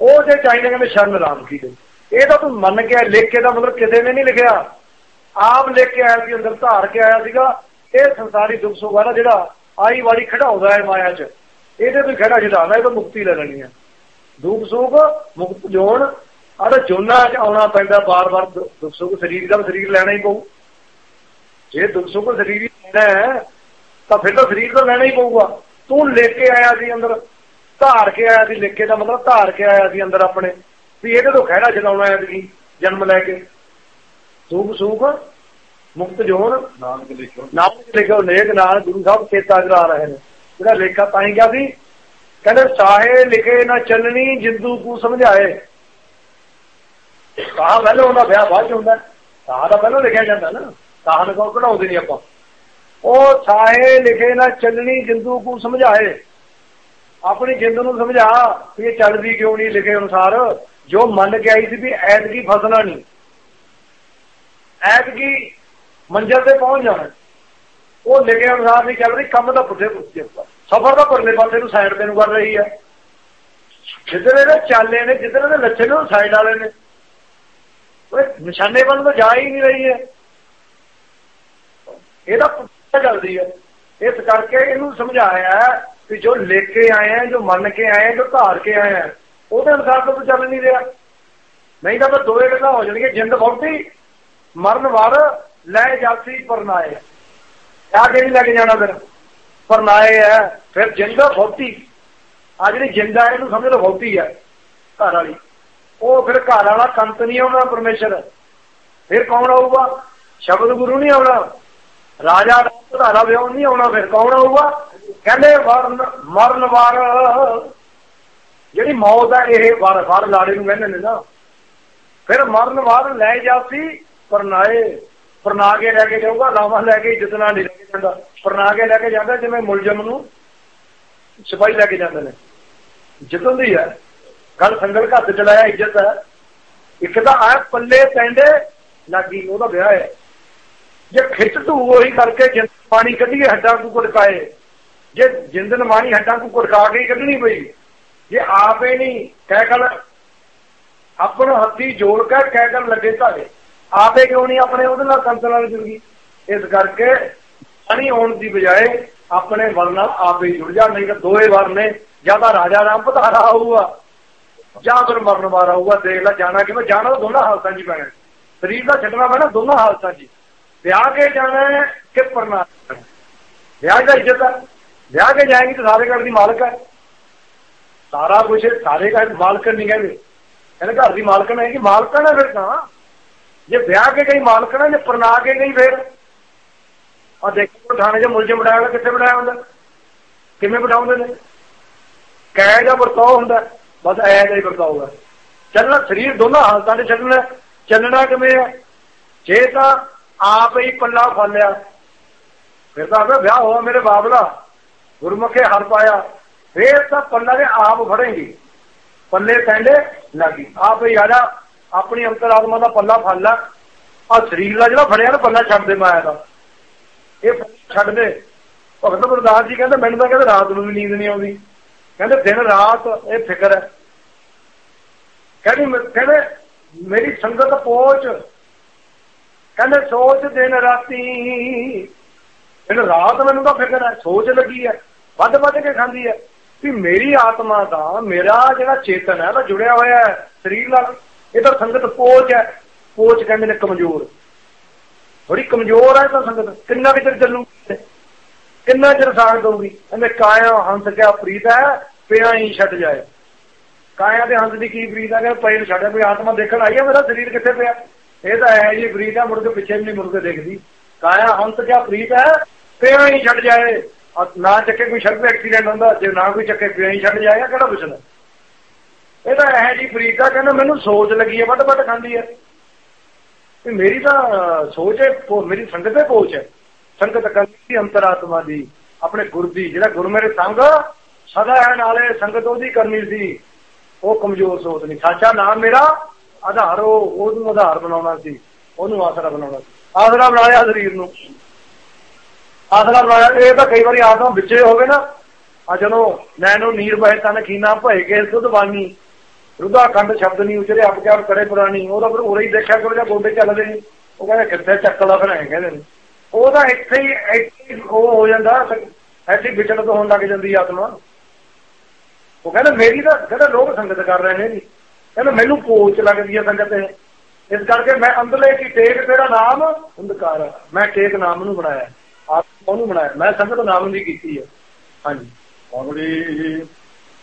ਉਹ ਜੇ ਚਾਹੀਦੇ ਕਹਿੰਦੇ ਸ਼ਰਨ ਰਾਮ ਕੀ ਲੈ। ਇਹ ਤਾਂ ਤੂੰ ਮੰਨ ਕੇ ਲਿਖ ਕੇ ਦਾ ਮਤਲਬ ਕਿਸੇ ਨੇ ਨਹੀਂ ਲਿਖਿਆ। ਆਪ ਲਿਖ ਕੇ ਆਇਆ ਸੀ, ਅੰਦਰ ਧਾਰ ਕੇ ਆਇਆ ਸੀਗਾ। ਇਹ ਸੰਸਾਰੀ ਦੁੱਖ ਸੁੱਖ ਨਾ ਜਿਹੜਾ ਆਈ ਵਾਲੀ ਖੜਾਉਂਦਾ ਹੈ ਮਾਇਆ 'ਚ। ਇਹਦੇ ਤੋਂ ਖੜਾ ਛਡਾਉਣਾ, ਇਹ ਤਾਂ ਮੁਕਤੀ ਲੈ ਲੈਣੀ ਹੈ। ਦੁੱਖ ਸੁੱਖ, ਮੁਕਤ ਜੋਨ ਆਹ ਜੋਨਾ 'ਚ ਆਉਣਾ ਪੈਂਦਾ, ਬਾਰ-ਬਾਰ ਦੁੱਖ ਸੁੱਖ ਸਰੀਰ ਦਾ ਸਰੀਰ ਲੈਣਾ ਹੀ ਪਊ। ਜੇ ਦੁੱਖ ਸੁੱਖ ਸਰੀਰ ਲੈਣਾ ਹੈ, ਤਾਂ ਫਿਰ ਤਾਂ ਸਰੀਰ ਤਾਂ ਲੈਣਾ ਹੀ ਪਊਗਾ। ਤੂੰ ਲੈ ਕੇ ਆਇਆ ਸੀ ਅੰਦਰ, ਧਾਰ ਕੇ ਆਇਆ ਸੀ, ਲਿਖ ਕੇ ਦਾ ਮਤਲਬ ਧਾਰ ਕੇ ਆਇਆ ਸੀ ਅੰਦਰ ਆਪਣੇ। ਵੀ ਇਹਦੇ ਤੋਂ ਖਹਿੜਾ ਛਡਾਉਣਾ ਹੈ ਸੀ ਜਨਮ ਲੈ ਕੇ। ਦੁੱਖ ਸੁੱਖ ਮੁਕਤ ਜੋਨ ਨਾਨਕ ਲਿਖਿਓ ਨਾਮ ਲਿਖੋ ਨੇਕ ਨਾਲ ਗੁਰੂ ਸਾਹਿਬ ਚੇਤਾ ਕਰਾ ਰਹੇ ਨੇ। ਜਿਹੜਾ ਲੇਖਾ ਤਾਂ ਹੀ ਕਿਹਾ ਸੀ ਕਹਿੰਦੇ ਸਾਹੇ ਲਿਖੇ ਨਾ ਚੱਲਣੀ ਜਿੰਦੂ ਕੋ ਸਮਝਾਏ। ਸਾਹ ਪਹਿਲਾਂ ਉਹਦਾ ਵਿਆਹ ਬਾਅਦ ਚ ਹੁੰਦਾ। ਸਾਹ ਦਾ ਪਹਿਲਾਂ ਲਿਖਿਆ ਜਾਂਦਾ ਨਾ। ਸਾਹ ਨੂੰ ਕੋ ਕਢਾਉਂਦੇ ਨਹੀਂ ਆਪਾਂ। ਉਹ ਸਾਹੇ ਲਿਖੇ ਨਾ ਚੱਲਣੀ ਜਿੰਦੂ ਕੋ ਸਮਝਾਏ। ਆਪਣੀ ਜਿੰਦ ਨੂੰ ਸਮਝਾ ਵੀ ਇਹ ਚੱਲਦੀ ਕਿਉਂ ਨਹੀਂ ਲਿਖੇ ਅਨੁਸਾਰ। ਜੋ ਮੰਨ ਕੇ ਆਈ ਸੀ ਵੀ ਐਤਕੀ ਫਸਣਾ ਨਹੀਂ, ਐਤਕੀ ਮੰਜ਼ਲ ਤੇ ਪਹੁੰਚ ਜਾਣਾ। ਉਹ ਲਿਖੇ ਅਨੁਸਾਰ ਨਹੀਂ ਚੱਲ ਰਹੀ, ਕੰਮ ਦਾ ਪੁੱਠੇ ਪੁੱਠੇ ਸਫਰ ਦਾ ਪਰਲੇ ਪਾਸੇ ਨੂੰ ਸਾਈਡ ਤੇ ਨੂੰ ਕਰ ਰਹੀ ਹੈ। ਜਿੱਧਰ ਇਹਦੇ ਚਾਲੇ ਨੇ, ਜਿੱਧਰ ਇਹਦੇ ਲੱਛੇ ਨੇ, ਉਹ ਸਾਈਡ ਵਾਲੇ ਨੇ। ਉਹ ਨਿਸ਼ਾਨੇ ਵੱਲ ਤਾਂ ਜਾ ਹੀ ਨਹੀਂ ਰਹੀ ਹੈ। ਇਹਦਾ ਪੁੱਠਾ ਚੱਲਦੀ ਹੈ। ਇਸ ਕਰਕੇ ਇਹਨੂੰ ਸਮਝਾਇਆ ਕਿ ਜੋ ਲੈ ਕੇ ਆਏ ਆ, ਜੋ ਮੰਨ ਕੇ ਆਏ ਜੋ ਧਾਰ ਕੇ ਆਏ ਆ ਉਹਦੇ ਅਨੁਸਾਰ ਤਾਂ ਚੱਲ ਨਹੀਂ ਰਿਹਾ। ਨਹੀਂ ਤਾਂ ਫਿਰ ਦੋਏ ਗੱਲਾਂ ਹੋ ਜਾਣਗੀਆਂ। ਜਿੰਦ ਬਹੁਤੀ, ਮਰਨ ਵਾਰ ਲੈ ਜਾਤੀ ਪਰਨਾਏ। ਆ ਕੇ ਨਹੀਂ ਲੈ ਕੇ ਜਾਣਾ ਫਿਰ? ਪਰਨਾਏ ਹੈ। ਫਿਰ ਜਿੰਦ ਬਹੁਤੀ। ਆ ਜਿਹੜੀ ਜਿੰਦਾ ਇਹਨੂੰ ਸਮਝ ਲਓ ਬਹੁਤੀ ਹੈ। ਘਰ ਵਾਲੀ। ਉਹ ਫਿਰ ਘਰ ਵਾਲਾ ਕੰਤ ਨਹੀਂ ਆਉਣਾ, ਪਰਮੇਸ਼ਰ। ਫਿਰ ਕੌਣ ਆਊਗਾ? ਸ਼ਬਦ ਗੁਰੂ ਨਹੀਂ ਆਉਣਾ। ਰਾਜਾ ਧਾਰਾ ਵਿਆਹ ਨਹੀਂ ਆਉਣਾ। ਫਿਰ ਕੌਣ ਆਊਗਾ? ਕਹਿੰਦੇ ਮਰਨ ਮਰਨ ਵਾਰ ਜਿਹੜੀ ਮੌਤ ਹੈ ਇਹ ਵਾਰ ਵਾਰ ਲਾੜੇ ਨੂੰ ਕਹਿੰਦੇ ਨੇ ਨਾ। ਫਿਰ ਮਰਨ ਬਾਅਦ ਲੈ ਜਾਸੀ ਪਰਨਾਏ ਪਰਨਾ ਕੇ ਲੈ ਕੇ ਜਾਊਗਾ, ਲਾਵਾ ਲੈ ਕੇ ਜਿਤਨਾ ਨਹੀਂ ਲੈ ਕੇ ਜਾਂਦਾ। ਪਰਨਾ ਕੇ ਲੈ ਕੇ ਜਾਂਦਾ ਜਿਵੇਂ ਮੁਲਜ਼ਮ ਨੂੰ ਸਿਪਾਹੀ ਲੈ ਕੇ ਜਾਂਦੇ ਨੇ। ਜਿੱਤੋਂ ਦੀ ਹੈ। ਗੱਲ ਸੰਗਲ ਘੱਟ ਚਲਾਇਆ, ਇੱਜ਼ਤ ਹੈ। ਇੱਕ ਤਾਂ ਆ ਪੱਲੇ ਪੈਂਦੇ, ਲੱਗੀ ਉਹਦਾ ਵਿਆਹ ਹੈ। ਜੇ ਖਿੱਚ ਧੂ ਉਹੀ ਕਰਕੇ ਜਿੰਦ ਪਾਣੀ ਕੱਢੀਏ, ਹੱਡਾਂ ਨੂੰ ਕੁੜਕਾਏ ਜੇ ਜਿੰਦਨ ਨਮਾਣੀ ਹੱਡਾਂ ਨੂੰ ਕੁੜਕਾ ਕੇ ਕੱਢਣੀ ਪਈ। ਜੇ ਆਪੇ ਨਹੀਂ, ਕਹਿ ਕਰ ਆਪਣਾ ਹੱਥੀ ਜੋੜ ਕੇ ਕਹਿ ਕਰ ਲੱਗੇ ਧਾਰੇ ਆਪੇ ਕਿਉਂ ਨਹੀਂ ਆਪਣੇ ਉਹਦੇ ਨਾਲ ਕੰਤ ਨਾਲ ਜੁੜਗੀ ਇਸ ਕਰਕੇ ਪਾਣੀ ਆਉਣ ਦੀ ਬਜਾਏ ਆਪਣੇ ਵਲ ਨਾਲ ਆਪੇ ਜੁੜ ਜਾ, ਨਹੀਂ ਤਾਂ ਦੋਏ ਵਾਰ ਨੇ, ਜਾਂ ਤਾਂ ਰਾਜਾ ਰਾਮ ਪਧਾਰਾ ਆਊਗਾ, ਜਾਂ ਫਿਰ ਮਰਨ ਵਾਰ ਆਊਗਾ, ਦੇਖ ਲੈ ਜਾਣਾ ਕਿ ਮੈਂ ਜਾਣਾ ਤਾਂ ਦੋਨਾਂ ਹਾਲਤਾਂ 'ਚ ਪੈਣਾ। ਸਰੀਰ ਦਾ ਛੱਡਣਾ ਪੈਣਾ ਦੋਨਾਂ ਹਾਲਤਾਂ 'ਚ ਵਿਆਹ ਕੇ ਜਾਣਾ ਕਿ ਪਰਨਾ ਵਿਆਹ ਦਾ ਇੱਜ਼ਤ ਹੈ ਵਿਆਹ ਕੇ ਜਾਏਗੀ ਤਾਂ ਸਾਰੇ ਘਰ ਦੀ ਮਾਲਕ ਹੈ ਸਾਰਾ ਕੁਝ ਸਾਰੇ ਘਰ ਦੀ ਮਾਲਕ ਨਹੀਂ ਕਹਿੰਦੇ ਕਹਿੰਦੇ ਘਰ ਦੀ ਮਾਲਕਣ ਹੈ ਕਿ ਮਾਲਕਣ ਹੈ ਫਿਰ ਤਾਂ। ਜੇ ਵਿਆਹ ਕੇ ਗਈ ਮਾਲਕਣ ਹੈ ਜੇ ਪਰਨਾ ਕੇ ਗਈ ਫਿਰ। ਆ ਦੇਖੋ, ਥਾਣੇ 'ਚ ਮੁਲਜ਼ਮ ਬਣਾਇਆ ਕਿੱਥੇ ਬਣਾਇਆ ਹੁੰਦਾ? ਕਿਵੇਂ ਬਿਠਾਉਂਦੇ ਨੇ? ਕਹਿ ਦਾ ਵਰਤਾਓ ਹੁੰਦਾ? ਬਸ ਐ ਦਾ ਹੀ ਵਰਤਾਓ ਹੈ। ਚੱਲਣਾ, ਸਰੀਰ ਦੋਨਾਂ ਹਾਲਤਾਂ 'ਚ ਚੱਲਣਾ ਚੱਲਣਾ ਕਿਵੇਂ ਹੈ? ਜੇ ਤਾਂ ਆਪ ਹੀ ਪੱਲਾ ਫਾਲਿਆ ਫਿਰ ਤਾਂ ਆਵੇ ਵਿਆਹ ਹੋਇਆ ਮੇਰੇ ਬਾਪ ਦਾ। ਗੁਰਮੁਖੇ ਹਰ ਪਾਇਆ। ਫੇਰ ਤਾਂ ਪੱਲਾ ਦੇ ਆਪ ਫੜੇਂਗੇ। ਪੱਲੇ ਪੈਂਦੇ ਲੱਗੀ ਆਪ ਯਾਰਾ ਆਜਾ ਆਪਣੀ ਅੰਤਰਾਤਮਾ ਦਾ ਪੱਲਾ ਫੜ ਲੈ। ਆ ਸਰੀਰ ਦਾ ਜਿਹੜਾ ਫੜਿਆ ਨਾ ਪੱਲਾ ਛੱਡ ਦੇ ਮਾਇਆ ਦਾ। ਇਹ ਛੱਡ ਦੇ। ਭਗਤ ਗੁਰਦਾਸ ਜੀ ਕਹਿੰਦੇ, ਮੈਨੂੰ ਤਾਂ ਕਹਿੰਦੇ ਰਾਤ ਨੂੰ ਵੀ ਨੀਂਦ ਨਹੀਂ ਆਉਂਦੀ। ਕਹਿੰਦੇ, ਦਿਨ ਰਾਤ ਇਹ ਫਿਕਰ ਹੈ। ਕਹਿੰਦੇ ਕਹਿੰਦੇ, ਮੇਰੀ ਸੰਗਤ ਪਹੁੰਚ। ਕਹਿੰਦੇ, ਸੋਚ ਦਿਨ ਰਾਤੀ। ਦਿਨ ਰਾਤ ਮੈਨੂੰ ਤਾਂ ਫਿਕਰ ਹੈ, ਸੋਚ ਲੱਗੀ ਹੈ। ਵੱਧ ਵੱਧ ਕੇ ਖਾਂਦੀ ਹੈ। ਵੀ ਮੇਰੀ ਆਤਮਾ ਦਾ, ਮੇਰਾ ਜਿਹੜਾ ਚੇਤਨ ਹੈ ਉਹ ਜੁੜਿਆ ਹੋਇਆ ਹੈ ਸਰੀਰ ਨਾਲ, ਇਹ ਤਾਂ ਸੰਗਤ ਪੋਚ ਹੈ। ਪੋਚ ਕਹਿੰਦੇ ਨੇ ਕਮਜ਼ੋਰ। ਥੋੜੀ ਕਮਜ਼ੋਰ ਹੈ ਤਾਂ ਸੰਗਤ। ਕਿੰਨਾ ਕੁ ਚਿਰ ਚੱਲੂਗੀ? ਕਿੰਨਾ ਚਿਰ ਸਾਥ ਦਊਗੀ? ਕਹਿੰਦੇ ਕਾਇਆ ਹੰਸ ਕਿਆ ਪ੍ਰੀਤ ਹੈ, ਪਿਆ ਹੀ ਛੱਡ ਜਾਏ। ਕਾਇਆ ਦੇ ਹੰਸ ਦੀ ਕੀ ਪ੍ਰੀਤ ਹੈ? ਕਿ ਪਈ ਛੱਡਿਆ ਕੋਈ ਆਤਮਾ ਦੇਖਣ ਆਈ ਹੈ, ਮੇਰਾ ਸਰੀਰ ਕਿੱਥੇ ਪਿਆ? ਇਹ ਤਾਂ ਹੈ ਜੀ, ਪ੍ਰੀਤ ਹੈ, ਮੁੜ ਕੇ ਪਿੱਛੇ ਵੀ ਨਹੀਂ ਮੁੜ ਕੇ ਦੇਖਦੀ। ਕਾਇਆ ਹੰਸ ਕਿਆ ਪ੍ਰੀਤ ਹੈ, ਪਿਆ ਹੀ ਛੱਡ ਜਾਏ। ਨਾ ਚੱਕੇ ਕੋਈ ਸੜਕ ਐਕਸੀਡੈਂਟ ਹੁੰਦਾ, ਜੇ ਨਾ ਕੋਈ ਚੱਕੇ ਪਿਆ ਛੱਡ ਜਾਏਗਾ ਕਿਹੜਾ ਪੁੱਛਣਾ ਇਹ ਤਾਂ ਹੈ ਜੀ ਪ੍ਰੀਤ ਕਹਿੰਦਾ, ਮੈਨੂੰ ਸੋਚ ਲੱਗੀ ਹੈ ਵੱਡ ਵੱਡ ਖਾਂਦੀ ਹੈ। ਤੇ ਮੇਰੀ ਤਾਂ ਸੋਚ ਹੈ ਮੇਰੀ ਸੰਗਤ ਹੈ ਪੋਚ ਹੈ। ਸੰਗਤ ਕਰਨੀ ਅੰਤਰਾਤਮਾ ਦੀ, ਆਪਣੇ ਗੁਰ ਦੀ, ਜਿਹੜਾ ਗੁਰ ਮੇਰੇ ਸੰਗ, ਸਦਾ ਹੈ ਨਾਲੇ, ਸੰਗਤ ਉਹਦੀ ਕਰਨੀ ਸੀ। ਉਹ ਕਮਜ਼ੋਰ ਸੋਚ ਨਹੀਂ। ਸਾਚਾ ਨਾਮ ਮੇਰਾ, ਆਧਾਰ ਉਹ, ਉਹਨੂੰ ਆਧਾਰ ਬਣਾਉਣਾ ਸੀ। ਉਹਨੂੰ ਆਸਰਾ ਬਣਾਉਣਾ ਸੀ। ਆਸਰਾ ਬਣਾਇਆ ਸਰੀਰ ਨੂੰ। ਆਸਰਾ ਬਣਾਇਆ ਇਹ ਤਾਂ ਕਈ ਵਾਰੀ ਆਤਮਾ ਵਿੱਚੇ ਹੋਵੇ ਨਾ। ਆ ਜਦੋਂ ਨੈਣੋ ਨੀਰ ਬਹਿ ਤਨ ਖੀਨਾ ਭਏ ਕੇ ਸੁਧ ਬਾਣੀ। ਰੁਦਾ ਕੰਡ ਸ਼ਬਦ ਨਹੀਂ, ਉਚਰੇ ਆਪ ਕਿਆ ਕਰੇ ਪੁਰਾਣੀ। ਉਹਦਾ ਫਿਰ ਉਰੇ ਹੀ ਦੇਖਿਆ ਕਰੋ ਜਾਂ ਗੋਡੇ ਚੱਲਦੇ ਨੇ। ਉਹ ਕਹਿੰਦਾ ਕਿੱਥੇ ਚੱਕਲਾ ਬਣਾਏ ਕਹਿੰਦੇ ਨੇ। ਤਾਂ ਇੱਥੇ ਹੀ, ਇੱਥੇ ਉਹ ਹੋ ਜਾਂਦਾ, ਐਸੀ ਵਿਚਲਤ ਹੋਣ ਲੱਗ ਜਾਂਦੀ ਆਤਮਾ। ਉਹ ਕਹਿੰਦਾ ਮੇਰੀ ਤਾਂ, ਕਹਿੰਦਾ ਲੋਕ ਸੰਗਤ ਕਰ ਰਹੇ ਨੇ ਜੀ। ਕਹਿੰਦਾ ਮੈਨੂੰ ਪੋਚ ਲੱਗਦੀ ਹੈ ਸੰਗਤ ਇਸ ਕਰਕੇ ਮੈਂ ਅੰਦਰਲੇ ਕੀ ਟੇਕ ਤੇਰਾ ਨਾਮ, ਅੰਧਕਾਰ ਮੈਂ ਟੇਕ ਨਾਮ ਨੂੰ ਬਣਾਇਆ। ਆਪ ਉਹਨੂੰ ਬਣਾਇਆ। ਮੈਂ ਸੰਗਤ ਨਾਮ ਦੀ ਕੀਤੀ ਹੈ ਹਾਂਜੀ। ਅਗਲੀ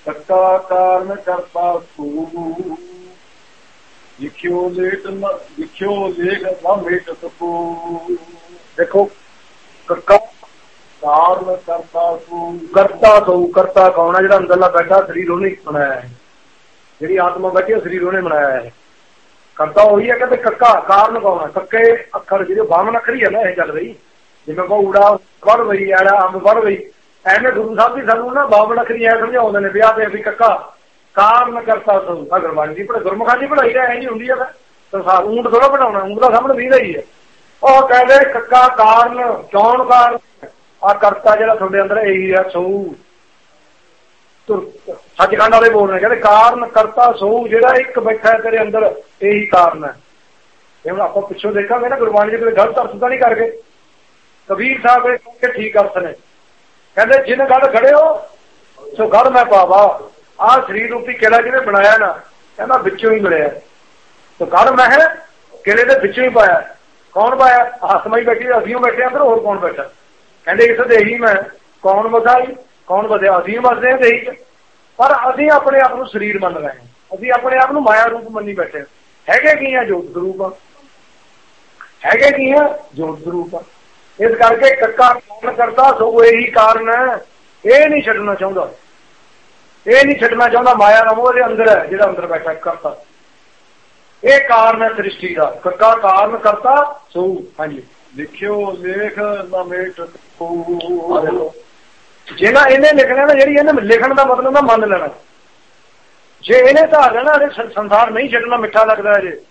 ਸੱਤਾ ਕਾਰਨ ਕਰਤਾ ਸੂ ਲਿਖਿਓ ਲੇਟ ਨ ਲਿਖਿਓ ਲੇਖ ਨਾ ਮੇਟ ਸਕੂ ਦੇਖੋ ਕਰਤਾ ਕਾਰਨ ਕਰਤਾ ਸੂ ਕਰਤਾ ਸੋ ਕਰਤਾ ਕੌਣ ਹੈ ਜਿਹੜਾ ਅੰਦਰਲਾ ਬੈਠਾ ਸਰੀਰ ਉਹਨੇ ਬਣਾਇਆ ਹੈ। ਜਿਹੜੀ ਆਤਮਾ ਬੈਠੀ ਹੈ ਸਰੀਰ ਉਹਨੇ ਬਣਾਇਆ ਹੈ। ਕਰਤਾ ਉਹੀ ਹੈ ਕਹਿੰਦੇ ਕੱਕਾ ਕਾਰਨ ਕੌਣ ਹੈ ਕੱਕੇ ਅੱਖਰ ਜਿਹੜੇ ਬਾਹਮਣ ਅੱਖਰ ਹੀ ਹੈ ਨਾ ਇਹ ਚੱਲ ਰਹੀ ਜਿਵੇਂ ਕੋ ਊੜਾ ਵੜ ਵਈ ਆੜਾ ਅੰਬ ਵੜ ਵਈ ਐਵੇਂ ਗੁਰੂ ਸਾਹਿਬ ਵੀ ਸਾਨੂੰ ਨਾ ਬਾਹਮਣ ਅੱਖਰੀ ਐ ਸਮਝਾਉਂਦੇ ਨੇ ਵਿਆਹ ਤੇ ਵੀ ਕੱਕਾ, ਕਾਰਨ ਕਰਤਾ ਸੋ ਅਗਰਵਾਣੀ ਦੀ ਪੜ੍ਹਾਈ ਗੁਰਮੁਖਾਂ ਦੀ ਪੜ੍ਹਾਈ ਤਾਂ ਐ ਨਹੀਂ ਹੁੰਦੀ ਆ ਸੰਸਾਰ ਊਂਟ ਥੋੜਾ ਬਣਾਉਣਾ, ਊਂਟ ਦਾ ਸਾਹਮਣੇ ਵੀਦਾ ਹੀ ਹੈ। ਉਹ ਕਹਿੰਦੇ ਕੱਕਾ ਕਾਰਨ ਕੌਣ ਕਾਰਨ। ਆ ਕਰਤਾ ਜਿਹੜਾ ਤੁਹਾਡੇ ਅੰਦਰ ਇਹੀ ਆ, ਸੋ। ਸੱਚਖੰਡ ਵਾਲੇ ਬੋਲ ਰਹੇ ਕਹਿੰਦੇ ਕਾਰਨ ਕਰਤਾ ਸੋ, ਜਿਹੜਾ ਇੱਕ ਬੈਠਾ ਤੇਰੇ ਅੰਦਰ, ਇਹੀ ਕਾਰਨ ਹੈ। ਇਹ ਹੁਣ ਆਪਾਂ ਪਿੱਛੋਂ ਦੇਖਾਂਗੇ ਨਾ, ਗੁਰਬਾਣੀ ਦੇ ਕੋਈ ਗਲਤ ਅਰਥ ਤਾਂ ਨਹੀਂ ਕਰਕੇ ਕਬੀਰ ਸਾਹਿਬ ਇਹ ਕਿ ਠੀਕ ਅਰਥ ਨੇ। ਕਹਿੰਦੇ, ਜਿਨ ਗੜ ਖੜੇ ਹੋ, ਸੋ ਗੜ ਮੈਂ ਪਾਵਾ। ਆਹ ਸਰੀਰ ਰੂਪੀ ਕਿਲਾ ਜਿਹਨੇ ਬਣਾਇਆ ਨਾ, ਕਹਿੰਦਾ ਵਿੱਚੋਂ ਹੀ ਮਿਲਿਆ। ਸੋ ਗੜ ਮੈਂ ਕਿਲੇ ਦੇ ਵਿੱਚੋਂ ਹੀ ਪਾਇਆ। ਕੌਣ ਪਾਇਆ? ਆਸਮਾ ਹੀ ਬੈਠੀ, ਅਸੀਂ ਬੈਠੇ ਅੰਦਰ ਹੋਰ ਕੌਣ ਬੈਠਾ? ਕਹਿੰਦੇ, ਇਸ ਦੇਹੀ ਮੈਂ, ਕੌਣ ਵਸਾਈ ਕੌਣ ਵਧਿਆ ਅਸੀਂ ਵਸਦੇ ਹਾਂ ਦੇਹੀ ਚ। ਪਰ ਅਸੀਂ ਆਪਣੇ ਆਪ ਨੂੰ ਸਰੀਰ ਮੰਨ ਰਹੇ ਹਾਂ। ਅਸੀਂ ਆਪਣੇ ਆਪ ਨੂੰ ਮਾਇਆ ਰੂਪ ਮੰਨੀ ਬੈਠੇ ਹੈਗੇ ਕੀ ਆ ਜੋਤ ਸਰੂਪ ਹੈਗੇ ਕੀ ਆ ਜੋਤ ਸਰੂਪ ਇਸ ਕਰਕੇ ਕੱਕਾ ਕੌਣ ਕਰਦਾ ਸੋ ਇਹੀ ਕਾਰਨ ਹੈ। ਇਹ ਨਹੀਂ ਛੱਡਣਾ ਚਾਹੁੰਦਾ। ਇਹ ਨਹੀਂ ਛੱਡਣਾ ਚਾਹੁੰਦਾ ਮਾਇਆ ਦਾ ਮੋਹ ਦੇ ਅੰਦਰ ਹੈ ਜਿਹੜਾ ਅੰਦਰ ਬੈਠਾ ਕਰਤਾ। ਇਹ ਕਾਰਨ ਹੈ ਸ੍ਰਿਸ਼ਟੀ ਦਾ। ਕੱਕਾ ਕਾਰਨ ਕਰਤਾ ਸੋ ਹਾਂਜੀ। ਲਿਖਿਓ ਲੇਖ ਨਾ ਮੇਟ ਸਕੂ ਜਿਹੜਾ ਇਹਨੇ ਲਿਖਣਾ ਨਾ ਜਿਹੜੀ ਇਹਨੇ ਲਿਖਣ ਦਾ ਮਤਲਬ ਨਾ ਮੰਨ ਲੈਣਾ। ਜੇ ਇਹਨੇ ਧਾਰ ਲੈਣਾ ਇਹ ਸੰਸਾਰ ਨਹੀਂ ਛੱਡਣਾ ਮਿੱਠਾ ਲੱਗਦਾ ਜੇ।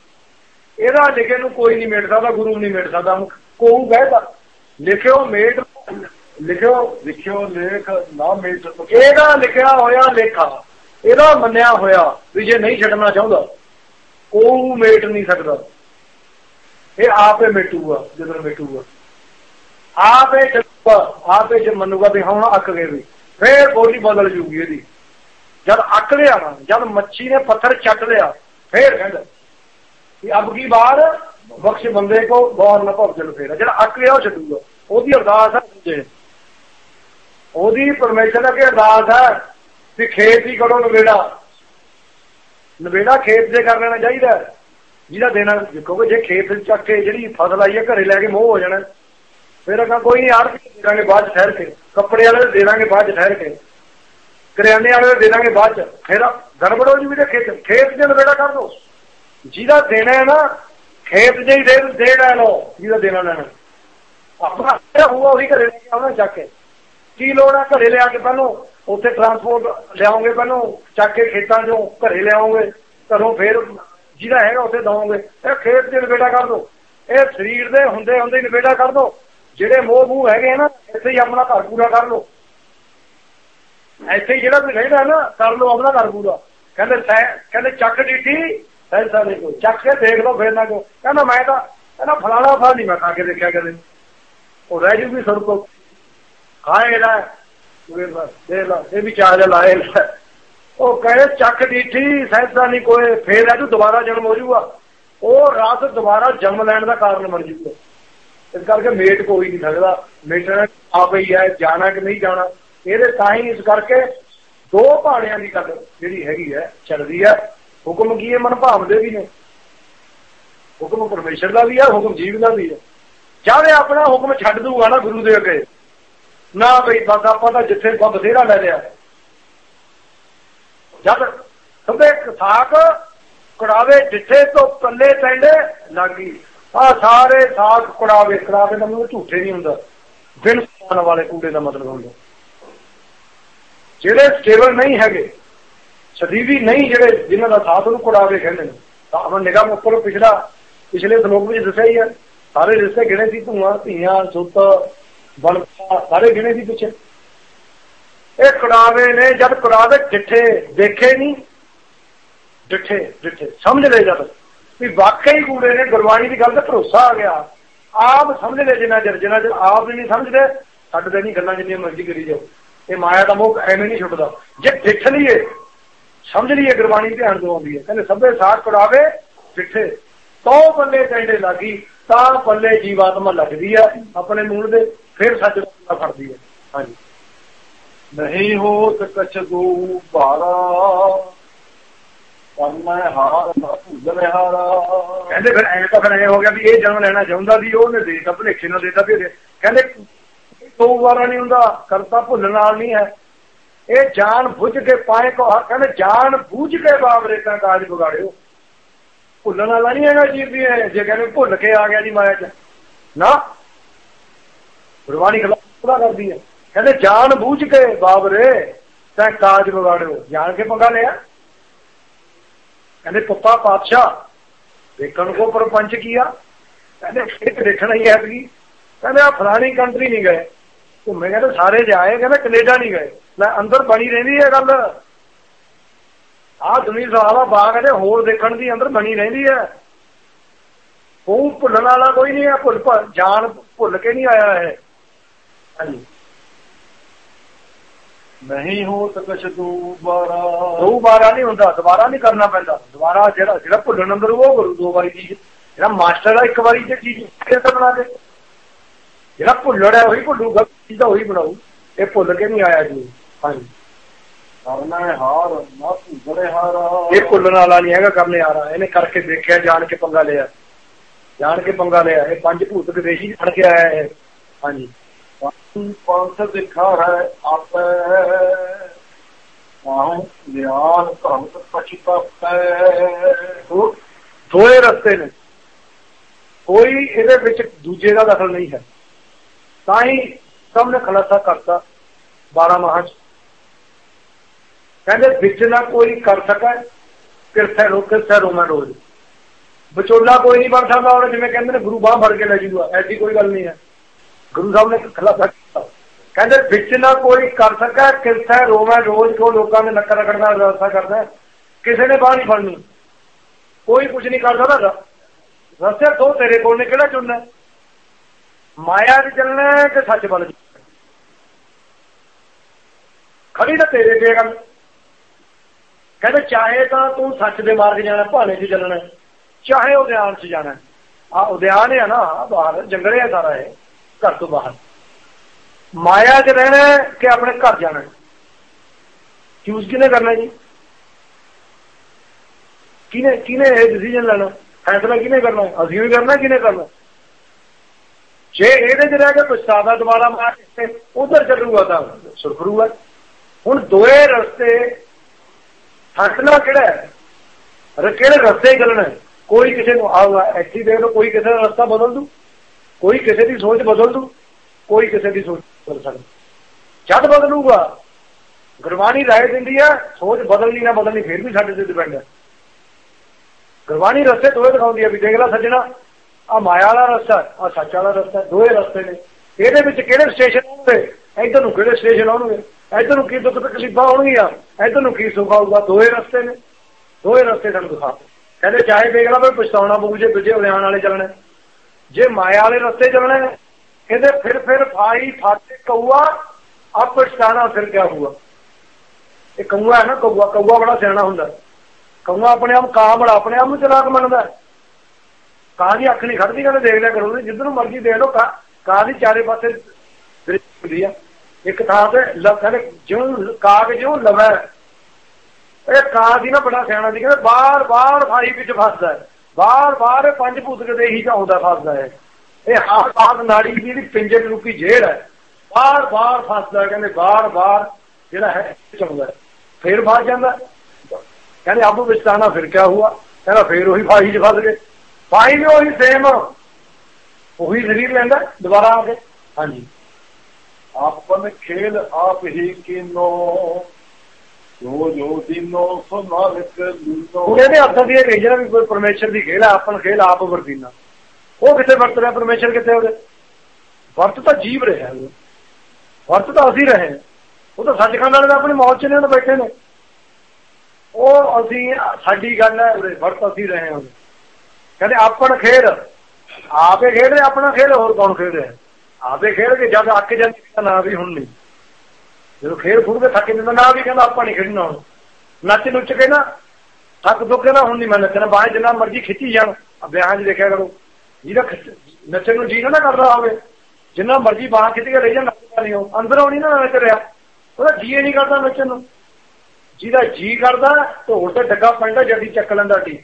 ਇਹਦਾ ਲਿਖੇ ਨੂੰ ਕੋਈ ਨਹੀਂ ਮੇਟ ਸਕਦਾ ਗੁਰੂ ਨਹੀਂ ਮੇਟ ਸਕਦਾ ਕੋਊ ਕਹਦਾ ਲਿਖਿਓ ਮੇਟ, ਲਿਖਿਓ ਲਿਖਿਓ ਲੇਖ, ਨਾ ਮੇਟ। ਇਹਦਾ ਲਿਖਿਆ ਹੋਇਆ ਲੇਖਾ, ਇਹਦਾ ਮੰਨਿਆ ਹੋਇਆ ਵੀ ਜੇ ਨਹੀਂ ਛੱਡਣਾ ਚਾਹੁੰਦਾ ਕੋਊ ਮੇਟ ਨਹੀਂ ਸਕਦਾ। ਇਹ ਆਪੇ ਮਿਟੂਗਾ, ਜਦੋਂ ਮਿਟੂਗਾ। ਆਪੇ ਆਪੇ ਜੇ ਮੰਨੂਗਾ ਵੀ ਹੁਣ ਅੱਕ ਗਏ ਵੀ, ਫੇਰ ਬੋਲੀ ਬਦਲ ਜੂਗੀ ਇਹਦੀ। ਜਦ ਅੱਕ ਲਿਆ ਨਾ, ਜਦ ਮੱਛੀ ਨੇ ਪੱਥਰ ਚੱਟ ਲਿਆ, ਫੇਰ ਕਹਿੰਦਾ ਕਿ ਅਬ ਕੀ ਬਾਰ ਬਖਸ਼ ਬੰਦੇ ਕੋ, ਗੌਰ ਨਾ ਭਵਜਨ ਫੇਰਾ। ਜਿਹੜਾ ਅੱਕ ਗਿਆ ਉਹ ਛੱਡੂਗਾ ਉਹਦੀ ਅਰਦਾਸ ਹੈ ਜੇ ਉਹਦੀ ਪਰਮੇਸ਼ਰ ਅੱਗੇ ਅਰਦਾਸ ਹੈ ਕਿ ਖੇਤ ਹੀ ਕਰੋ ਨਵੇੜਾ। ਨਵੇੜਾ ਖੇਤ ਦੇ ਕਰ ਲੈਣਾ ਚਾਹੀਦਾ। ਜਿਹਦਾ ਦੇਣਾ ਕਿਉਂਕਿ ਜੇ ਖੇਤ ਚੱਕ ਕੇ ਜਿਹੜੀ ਫਸਲ ਆਈ ਹੈ, ਘਰੇ ਲੈ ਕੇ ਮੋਹ ਹੋ ਜਾਣਾ। ਫਿਰ ਅਗਾ ਕੋਈ ਨਹੀਂ ਆੜ ਕੇ ਦਾਂਗੇ ਬਾਅਦ ਠਹਿਰ ਕੇ। ਕੱਪੜੇ ਵਾਲੇ ਦੇ ਦਾਂਗੇ ਬਾਅਦ ਠਹਿਰ ਕੇ। ਕਰਿਆਨੇ ਵਾਲੇ ਦੇ ਦਾਂਗੇ ਬਾਅਦ ਚ। ਫਿਰ ਗੜਬੜੋ ਜੀ ਵੀ ਤੇ ਖੇਤ ਖੇਤ ਦੇ ਨਵੇੜਾ ਕਰ ਦੋ ਜਿਹਦਾ ਦੇਣਾ ਹੈ ਨਾ ਖੇਤ ਜੇ ਦੇ ਦੇ ਲੈ ਲੋ ਜਿਹਦਾ ਦੇਣਾ ਲੈਣਾ ਆਪਣਾ ਹੋਊਗਾ ਉਹੀ ਘਰੇ ਲੈ ਕੇ ਆਉਣਾ ਚੱਕ ਕੇ। ਕੀ ਲੋੜ ਹੈ ਘਰੇ ਲਿਆ ਕੇ ਪਹਿਲੋਂ? ਉੱਥੇ ਟਰਾਂਸਪੋਰਟ ਲਿਆਉਂਗੇ ਪਹਿਲੋਂ, ਚੱਕ ਕੇ ਖੇਤਾਂ 'ਚੋਂ ਘਰੇ ਲਿਆਉਂਗੇ, ਘਰੋਂ ਫੇਰ ਜਿਹਦਾ ਹੈਗਾ ਉੱਥੇ ਦਵਾਂਗੇ। ਇਹ ਖੇਤ ਦੇ ਨਵੇੜਾ ਕਰ ਦੋ। ਇਹ ਸਰੀਰ ਦੇ ਹੁੰਦੇ ਹੁੰਦੇ ਨਵੇੜਾ ਕਰ ਦੋ। ਜਿਹੜੇ ਮੋਹ ਮੂਹ ਹੈਗੇ ਨਾ, ਇੱਥੇ ਹੀ ਆਪਣਾ ਘਰ ਪੂਰਾ ਕਰ ਲੋ ਇੱਥੇ ਜਿਹੜਾ ਵੀ ਰਹਿੰਦਾ ਨਾ, ਕਰ ਲੋ ਆਪਣਾ ਘਰ ਪੂਰਾ। ਕਹਿੰਦੇ ਕਹਿੰਦੇ ਚੱਕ ਡੀਟੀ ਐਸਾ ਨਹੀਂ ਕੋਈ। ਚੱਕ ਕੇ ਦੇਖ ਲਓ ਫੇਰ ਨਾ ਕੋ ਕਹਿੰਦਾ ਮੈਂ ਤਾਂ ਕਹਿੰਦਾ ਫਲਾਣਾ ਫਲ ਨਹੀਂ ਮੈਂ ਖਾ ਕੇ ਦੇਖਿਆ ਕਦੇ। ਉਹ ਰਹਿ ਜੂਗੀ ਸਰਕੋ ਖਾਏ ਨਾ ਦੇ ਲਾ, ਇਹ ਵੀ ਚਾਹ ਲਾਏ ਉਹ ਕਹੇ ਚੱਕ ਡੀਠੀ ਸਹਿਸਾ ਨਹੀਂ ਕੋਈ। ਫੇਰ ਇਹ ਦੁਬਾਰਾ ਜਨਮ ਹੋ ਜੂਗਾ। ਉਹ ਰਸ ਦੁਬਾਰਾ ਜਨਮ ਲੈਣ ਦਾ ਕਾਰਨ ਬਣ ਜੂਗਾ। ਇਸ ਕਰਕੇ ਮੇਟ ਕੋਈ ਨਹੀਂ ਸਕਦਾ ਮੇਟਣਾ ਆਪ ਹੀ ਹੈ, ਜਾਣਾ ਕਿ ਨਹੀਂ ਜਾਣਾ। ਇਹਦੇ ਤਾਂ ਹੀ ਇਸ ਕਰਕੇ ਦੋ ਭਾਣਿਆਂ ਦੀ ਗੱਲ ਜਿਹੜੀ ਹੈਗੀ ਹੈ, ਚੱਲਦੀ ਹੈ। ਹੁਕਮ ਕੀ ਹੈ? ਮਨ ਭਾਵਦੇ ਵੀ ਨੇ। ਹੁਕਮ ਪਰਮੇਸ਼ਰ ਦਾ ਵੀ ਹੈ, ਹੁਕਮ ਜੀਵ ਦਾ ਵੀ ਹੈ। ਜਾਵੇ ਆਪਣਾ ਹੁਕਮ ਛੱਡ ਦੂਗਾ ਨਾ ਗੁਰੂ ਦੇ ਅੱਗੇ। ਨਾ ਬਈ ਬਸ ਆਪਾਂ ਤਾਂ ਜਿੱਥੇ ਬਥੇਰਾ ਲੈ ਲਿਆ। ਜਦ ਸਭੇ ਸਾਖ ਕੜਾਵੇ ਜਿੱਥੇ ਤੋਂ ਪੱਲੇ ਪੈਂਦੇ ਲੱਗੀ। ਆ ਸਾਰੇ ਸਾਖ ਕੜਾਵੇ ਕੜਾਵੇ ਦਾ ਮਤਲਬ ਝੂਠੇ ਨਹੀਂ ਹੁੰਦਾ। ਬਿਨ ਸਮਾਨ ਵਾਲੇ ਕੂੜੇ ਦਾ ਮਤਲਬ ਹੁੰਦਾ। ਜਿਹੜੇ ਸਟੇਬਲ ਨਹੀਂ ਹੈਗੇ ਸਦੀਵੀ ਨਹੀਂ ਜਿਹੜੇ ਜਿਨ੍ਹਾਂ ਦਾ ਸਾਥ ਉਹਨੂੰ ਕੜਾਵੇ ਕਹਿੰਦੇ ਨੇ। ਤਾਂ ਆਪਾਂ ਨਿਗਾਹ ਉੱਪਰ ਪਿਛਲਾ ਪਿਛਲੇ ਸ਼ਲੋਕ ਵਿੱਚ ਦੱਸਿਆ ਹੀ ਹੈ ਸਾਰੇ ਰਿਸ਼ਤੇ ਗਿਣੇ ਸੀ ਧੂਆਂ, ਧੀਆਂ, ਸੁੱਤ ਬਣਦਾ ਸਾਰੇ ਗਿਣੇ ਸੀ ਪਿੱਛੇ। ਇਹ ਕੜਾਵੇ ਨੇ ਜਦ ਕੜਾਵੇ ਡਿੱਠੇ, ਦੇਖੇ ਨਹੀਂ, ਡਿੱਠੇ ਡਿੱਠੇ, ਸਮਝ ਲੈ ਜਦ। ਵੀ ਵਾਕਈ ਕੂੜੇ ਨੇ ਗੁਰਬਾਣੀ ਦੀ ਗੱਲ ਤੇ ਭਰੋਸਾ ਆ ਗਿਆ। ਆਪ ਸਮਝ ਲੈ ਜਿੰਨਾ ਜਰ ਜਿੰਨਾ ਜਰ ਆਪ ਨਹੀਂ ਸਮਝਦੇ ਛੱਡਦੇ ਨਹੀਂ ਗੱਲਾਂ ਜਿੰਨੀਆਂ ਮਰਜ਼ੀ ਕਰੀ ਜਾਓ। ਇਹ ਮਾਇਆ ਦਾ ਮੋਹ ਐਵੇਂ ਨਹੀਂ ਛੁੱਟਦਾ। ਜੇ ਡਿੱਠ ਲਈਏ ਸਮਝ ਲਈਏ ਗੁਰਬਾਣੀ ਧਿਆਨ ਦਵਾਉਂਦੀ ਹੈ। ਕਹਿੰਦੇ, ਸਭੇ ਸਾਥ ਕਰਾਵੇ ਡਿੱਠੇ ਤੋ ਬੱਲੇ ਕਹਿੰਦੇ ਲੱਗੀ, ਤਾਂ ਪੱਲੇ ਜੀਵਾਤਮਾ ਲੱਗਦੀ ਆ, ਆਪਣੇ ਮੂਲ ਦੇ, ਫਿਰ ਸੱਚ ਦਾ ਫੜਦੀ ਹੈ। ਹਾਂਜੀ। ਨਹੀਂ ਹੋਤ ਕਛ ਦੂ ਭਾਰਾ ਕਰਨਾ ਹਾਰ ਭੁੱਲ ਹਾਰਾ ਕਹਿੰਦੇ ਫਿਰ ਐਂ ਤਾਂ ਫਿਰ ਐ ਹੋ ਗਿਆ ਵੀ ਇਹ ਜਨਮ ਲੈਣਾ ਚਾਹੁੰਦਾ ਸੀ, ਉਹਨੇ ਦੇਤਾ, ਭਲੇਖੇ ਨਾਲ ਦੇਤਾ ਵੀ ਕਹਿੰਦੇ ਦੋ ਵਾਰਾ ਨਹੀਂ ਹੁੰਦਾ, ਕਰਤਾ ਭੁੱਲਣ ਨਾਲ ਨਹੀਂ ਹੈ। ਇਹ ਜਾਣ ਬੁੱਝ ਕੇ ਪਾਏ ਕੋ ਕਹਿੰਦੇ ਜਾਣ ਬੁੱਝ ਕੇ ਬਾਬਰੇ ਤਾਂ ਕਾਜ ਵਿਗਾੜਿਓ। ਭੁੱਲਣ ਵਾਲਾ ਨਹੀਂ ਹੈਗਾ ਜੀ ਵੀ ਜੇ ਕਹਿੰਦੇ ਭੁੱਲ ਕੇ ਆ ਗਿਆ ਜੀ ਮਾਇਆ ਚ। ਨਾ। ਗੁਰਬਾਣੀ ਖਲਾਫ ਕਰਦੀ ਹੈ। ਕਹਿੰਦੇ ਜਾਣ ਬੂਝ ਕੇ ਬਾਬਰੇ ਤਾਂ ਕਾਜ ਵਿਗਾੜਿਓ। ਜਾਣ ਕੇ ਪੰਗਾ ਲਿਆ। ਕਹਿੰਦੇ ਪੁੱਪਾ ਪਾਤਸ਼ਾਹ, ਦੇਖਣ ਕੋ ਪਰਪੰਚ ਕੀਆ। ਕਹਿੰਦੇ ਇੱਕ ਦੇਖਣਾ ਹੀ ਹੈ ਵੀ, ਕਹਿੰਦੇ ਆ ਫਲਾਣੀ ਕੰਟਰੀ ਨਹੀਂ ਗਏ। ਘੁੰਮੇ ਕਹਿੰਦੇ ਸਾਰੇ ਜਾਏ, ਕਹਿੰਦੇ ਕੈਨੇਡਾ ਨਹੀਂ ਗਏ। ਲੈ ਅੰਦਰ ਬਣੀ ਰਹਿੰਦੀ ਹੈ ਗੱਲ। ਆ ਦੁਨੀਆ ਸਾਲਾ ਬਾਗ ਇਹਦੇ ਹੋਰ ਦੇਖਣ ਦੀ ਅੰਦਰ ਬਣੀ ਰਹਿੰਦੀ ਹੈ। ਉਹ ਭੁੱਲਣ ਵਾਲਾ ਕੋਈ ਨਹੀਂ ਹੈ ਭੁੱਲ ਜਾਣ ਭੁੱਲ ਕੇ ਨਹੀਂ ਆਇਆ ਹੈ ਹਾਂਜੀ। ਨਹੀਂ ਹੋ ਸਕਸ਼ ਦੁਬਾਰਾ। ਦੋ ਵਾਰਾ ਨਹੀਂ ਹੁੰਦਾ ਦੁਬਾਰਾ ਨਹੀਂ ਕਰਨਾ ਪੈਂਦਾ। ਦੁਬਾਰਾ ਜਿਹੜਾ ਜਿਹੜਾ ਭੁੱਲਣ ਅੰਦਰ ਉਹ ਕਰੂ ਦੋ ਵਾਰੀ ਚੀਜ਼ ਜਿਹੜਾ ਮਾਸਟਰ ਆ ਇੱਕ ਵਾਰੀ ਜੇ ਚੀਜ਼ ਕਿਹਦਾ ਬਣਾ ਦੇ। ਜਿਹੜਾ ਭੁੱਲੜ ਹੈ ਉਹੀ ਭੁੱਲੂਗਾ ਚੀਜ਼ ਤਾਂ ਉਹੀ ਬਣਾਉ ਇਹ ਭੁੱਲ ਕੇ ਨਹੀਂ ਆਇਆ ਜੀ। ਹਾਂਜੀ। ਕਰਨਾ ਹਾਰ ਨਾ ਭੁੱਲੇ ਹਾਰਾ। ਇਹ ਭੁੱਲਣ ਵਾਲਾ ਨਹੀਂ ਹੈਗਾ ਕਰਨੇ ਆ ਰਹਾ ਇਹਨੇ ਕਰਕੇ ਦੇਖਿਆ ਜਾਣ ਕੇ ਪੰਗਾ ਲਿਆ। ਜਾਣ ਕੇ ਪੰਗਾ ਲਿਆ। ਇਹ ਪੰਜ ਭੂਤ ਵਿਦੇਸ਼ੀ ਜਾਣ ਕੇ ਆਇਆ ਹੈ ਹਾਂਜੀ। ਪੰਥ ਦਿਖਾ ਹੈ ਆਪੇ। ਆਹ ਨਿਆਨ ਭਗਤ ਪਛਤਾਪੈ ਦੋਏ ਰਸਤੇ ਨੇ। ਕੋਈ ਇਹਦੇ ਵਿੱਚ ਦੂਜੇ ਦਾ ਦਖਲ ਨਹੀਂ ਹੈ। ਤਾਂ ਹੀ ਸਭ ਨੇ ਖਲਾਸਾ ਕਰਤਾ 12 ਮਾਹ ਕਹਿੰਦੇ ਵਿੱਚ ਨਾ ਕੋਈ ਕਰ ਸਕੈ ਕਿਰਥੇ ਰੋਕ ਕਿਰਥੇ ਰੋਮਾ ਰੋਜ਼। ਵਿਚੋਲਾ ਕੋਈ ਨਹੀਂ ਬਣ ਸਕਦਾ ਔਰ ਜਿਵੇਂ ਕਹਿੰਦੇ ਨੇ ਗੁਰੂ ਬਾਹ ਫੜ ਕੇ ਲੈ ਜੂਗਾ, ਐਸੀ ਕੋਈ ਗੱਲ ਨਹੀਂ ਹੈ। ਗੁਰੂ ਸਾਹਿਬ ਨੇ ਖਲਾਸਾ ਕੀਤਾ। ਕਹਿੰਦੇ ਵਿੱਚ ਨਾ ਕੋਈ ਕਰ ਸਕਾ ਕਿਰਥੇ ਰੋਮਾ ਰੋਜ਼ ਕੋ ਲੋਕਾਂ ਦੇ ਨੱਕ ਰਗੜਨ ਦਾ ਵਿਵਸਥਾ ਕਰਦਾ ਕਿਸੇ ਨੇ ਬਾਹ ਨਹੀਂ ਫੜਨੀ। ਕੋਈ ਕੁਝ ਨਹੀਂ ਕਰ ਸਕਦਾ। ਰਸਤੇ ਤੋਂ ਤੇਰੇ ਕੋਲ ਨੇ ਕਿਹੜਾ ਚੁਣਨਾ ਮਾਇਆ ਦੇ ਚੱਲਣਾ ਕਿ ਸੱਚ ਬਣ ਖੜੀ ਤਾਂ ਤੇਰੇ ਤੇ ਗੱਲ ਕਹਿੰਦੇ ਚਾਹੇ ਤਾਂ ਤੂੰ ਸੱਚ ਦੇ ਮਾਰਗ ਜਾਣਾ, ਭਾਣੇ 'ਚ ਚੱਲਣਾ, ਚਾਹੇ ਉਹ ਗਿਆਨ 'ਚ ਜਾਣਾ। ਆ ਉਦਿਆਨ ਹੈ ਨਾ ਬਾਹਰ, ਜੰਗਲੇ ਆ ਸਾਰਾ ਇਹ, ਘਰ ਤੋਂ ਬਾਹਰ। ਮਾਇਆ 'ਚ ਰਹਿਣਾ ਕਿ ਆਪਣੇ ਘਰ ਜਾਣਾ ਚੂਜ਼ ਕਿਨੇ ਕਰਨਾ ਜੀ? ਕਿਨੇ ਕਿਨੇ ਇਹ ਡਿਸੀਜਨ ਲੈਣਾ? ਫੈਸਲਾ ਕਿਨੇ ਕਰਨਾ ਅਸੀਂ ਵੀ ਕਰਨਾ ਕਿਨੇ ਕਰਨਾ? ਜੇ ਇਹਦੇ 'ਚ ਰਹਿ ਕੇ ਪਛਤਾਵਾ ਦੁਬਾਰਾ ਮਾਰ ਕੇ ਉਧਰ ਚੱਲੂਗਾ ਤਾਂ ਸੁਰਖਰੂ ਹੈ ਹੁਣ ਦੋਏ ਰਸਤੇ ਹੱਟਣਾ ਕਿਹੜਾ ਹੈ? ਕਿਹੜੇ ਰਸਤੇ ਚੱਲਣਾ ਕੋਈ ਕਿਸੇ ਨੂੰ ਆਊਗਾ ਐਸੀ ਦੇਖ ਲੋ ਕੋਈ ਕਿਸੇ ਦਾ ਰਸਤਾ ਬਦਲ ਦੂ। ਕੋਈ ਕਿਸੇ ਦੀ ਸੋਚ ਬਦਲ ਦੂ, ਕੋਈ ਕਿਸੇ ਦੀ ਸੋਚ ਬਦਲ ਸਕਦਾ। ਜਦ ਬਦਲੂਗਾ, ਗੁਰਬਾਣੀ ਰਾਏ ਦਿੰਦੀ ਆ, ਸੋਚ ਬਦਲਣੀ ਨਾ ਬਦਲਣੀ, ਫਿਰ ਵੀ ਸਾਡੇ ਤੇ ਡਿਪੈਂਡ ਹੈ ਗੁਰਬਾਣੀ ਰਸਤੇ ਦੋਏ ਦਿਖਾਉਂਦੀ ਆ ਵੀ ਦੇਖ ਲੈ ਸੱਜਣਾ ਆ ਮਾਇਆ ਵਾਲਾ ਰਸਤਾ ਆ ਸੱਚ ਵਾਲਾ ਰਸਤਾ ਦੋਏ ਰਸਤੇ ਨੇ। ਇਹਦੇ ਵਿੱਚ ਕਿਹੜੇ ਸਟੇਸ਼ਨ ਆਉਣਗੇ ਇੱਧਰ ਨੂੰ ਕਿਹੜੇ ਸਟੇਸ਼ਨ ਆਉਣਗੇ? ਇੱਧਰ ਨੂੰ ਕੀ ਦੁੱਖ ਤਕਲੀਫਾਂ ਹੋਣਗੀਆਂ? ਇੱਧਰ ਨੂੰ ਕੀ ਸੁੱਖ ਆਊਗਾ? ਦੋਏ ਰਸਤੇ ਨੇ। ਦੋਏ ਰਸਤੇ ਸਾਨੂੰ ਦਿਖਾ। ਕਹਿੰਦੇ ਚਾਹੇ ਦੇਖ ਲਾ ਪਰ ਪਛਤਾਉਣਾ ਪਊ ਜੇ ਦੂਜੇ ਉਲਿਆਣ ਵਾਲੇ ਚੱਲਣਾ। ਜੇ ਮਾਇਆ ਵਾਲੇ ਰਸਤੇ ਚੱਲਣਾ, ਕਹਿੰਦੇ ਫਿਰ ਫਿਰ ਫਾਈ ਫਾਤੇ ਕਊਆ ਆ ਪਛਤਾਣਾ ਫਿਰ ਕੀ ਹੁਆ ਇਹ ਕਊਆ ਹੈ ਨਾ ਕਊਆ ਕਊਆ ਬੜਾ ਸਿਆਣਾ ਹੁੰਦਾ। ਕਊਆ ਆਪਣੇ ਆਪ ਕਾਂ ਬੜਾ ਆਪਣੇ ਆਪ ਨੂੰ ਚਲਾਕ ਮੰਨਦਾ ਕਾਂ ਦੀ ਅੱਖ ਨਹੀਂ ਖੜਦੀ, ਕਹਿੰਦੇ ਦੇਖ ਲਿਆ ਕਰੋ, ਜਿੱਧਰ ਨੂੰ ਮਰਜ਼ੀ ਦੇਖ ਲਓ, ਕਾਂ ਦੀ ਚਾਰੇ ਪਾਸੇ ਹੁੰਦੀ ਆ। ਇੱਕ ਥਾਂ ਤੇ ਕਹਿੰਦੇ ਜਿਉਂ ਕਾਗ ਜਿਉਂ ਲਵੈ। ਇਹ ਕਾਂ ਦੀ ਨਾ ਬੜਾ ਸਿਆਣਾ ਸੀ, ਕਹਿੰਦੇ ਬਾਰ ਬਾਰ ਫਾਈ ਵਿੱਚ ਫਸਦਾ ਹੈ। ਬਾਰ ਬਾਰ ਪੰਜ ਭੂਤ ਕਦੇ ਹੀ ਆਉਂਦਾ ਫਸਦਾ ਹੈ। ਇਹ ਹਰ ਬਾਤ ਨਾੜੀ ਦੀ ਜਿਹੜੀ ਪਿੰਜਰ ਰੂਪੀ ਜੇੜ ਹੈ। ਬਾਰ ਬਾਰ ਫਸਦਾ ਕਹਿੰਦੇ ਬਾਰ ਬਾਰ ਜਿਹੜਾ ਹੈ ਚੰਗਾ ਫੇਰ ਫਸ ਜਾਂਦਾ ਕਹਿੰਦੇ ਆਪੂ ਵਿਚਤਾਨਾ ਫਿਰ ਕਿਆ ਹੁਆ ਕਹਿੰਦਾ ਫੇਰ ਉਹੀ ਫਾਹੀ 'ਚ ਫਸ ਗਏ। ਫਾਹੀ ਵੀ ਉਹੀ ਸੇਮ ਉਹੀ ਸਰੀਰ ਲੈਂਦਾ ਦੁਬਾਰਾ ਆ ਕੇ। ਹਾਂਜੀ। ਆਪਨ ਖੇਲ ਆਪ ਹੀ ਕੀਨੋ, ਜੋ ਜੋ ਦਿਨੋ, ਸੋ ਨਾਨਕ ਦਿਨੋ। ਹੁਣ ਇਹਦੇ ਅਰਥ ਦੀ ਇਹ ਵੇਜਣਾ ਵੀ ਕੋਈ ਪਰਮੇਸ਼ਰ ਦੀ ਖੇਲ ਆਪਨ ਖੇਲ ਆਪ ਵਰਤੀਨਾ। ਉਹ ਕਿੱਥੇ ਵਰਤ ਰਿਹਾ ਪਰਮੇਸ਼ਰ ਕਿੱਥੇ ਉਹਦੇ? ਵਰਤ ਤਾਂ ਜੀਵ ਰਿਹਾ ਉਹ ਵਰਤ ਤਾਂ ਅਸੀਂ ਰਹੇ ਉਹ ਤਾਂ ਸੱਚਖੰਡ ਵਾਲੇ ਆਪਣੀ ਮੌਤ ਚ ਨੇ, ਉਹ ਬੈਠੇ ਨੇ। ਉਹ ਅਸੀਂ, ਸਾਡੀ ਗੱਲ ਹੈ ਉਹਦੇ, ਵਰਤ ਅਸੀਂ ਰਹੇ ਹਾਂ ਕਹਿੰਦੇ ਆਪਣ ਖੇਡ ਆਪੇ ਖੇਡ ਰਹੇ, ਆਪਣਾ ਖੇਡ ਹੋਰ ਕੌਣ ਖੇਡ ਰਿਹਾ? ਆਪੇ ਖੇਡ ਕੇ ਜਦ ਅੱਕ ਜਾਂਦੀ ਤਾਂ ਨਾ ਵੀ ਹੁਣ ਨਹੀਂ। ਜਦੋਂ ਖੇਡ ਫੁੱਟ ਕੇ ਥੱਕ ਜਾਂਦਾ, ਨਾ ਵੀ ਕਹਿੰਦਾ ਆਪਾਂ ਨਹੀਂ ਖੇਡਣਾ ਹੁਣ। ਨੱਚ ਨੁੱਚ ਕੇ ਨਾ ਥੱਕ ਦੁੱਖ ਨਾ ਹੁਣ ਨਹੀਂ ਮੈਂ ਨੱਚਣਾ, ਬਾਹਰ ਜਿੰਨਾ ਮਰਜ਼ੀ ਖਿੱਚੀ ਜਾਣ ਵਿਆਹਾਂ 'ਚ ਦੇਖਿਆ ਕਰੋ। ਜਿਹਦਾ ਨੱਚਣ ਨੂੰ ਜੀ ਨਾ ਕਰਦਾ ਹੋਵੇ। ਜਿੰਨਾ ਮਰਜ਼ੀ ਬਾਹਰ ਖਿੱਚ ਕੇ ਲੈ ਜਾ ਨੱਚਦਾ ਨਹੀਂ ਉਹ। ਅੰਦਰੋਂ ਨਹੀਂ ਨਾ ਨੱਚ ਰਿਹਾ। ਉਹਦਾ ਜੀ ਨਹੀਂ ਕਰਦਾ ਨੱਚਣ ਨੂੰ। ਜਿਹਦਾ ਜੀ ਕਰਦਾ, ਢੋਲ ਤੇ ਡੱਗਾ ਪੈਂਦਾ ਜੱਦੀ ਚੱਕ ਲੈਂਦਾ ਢੀ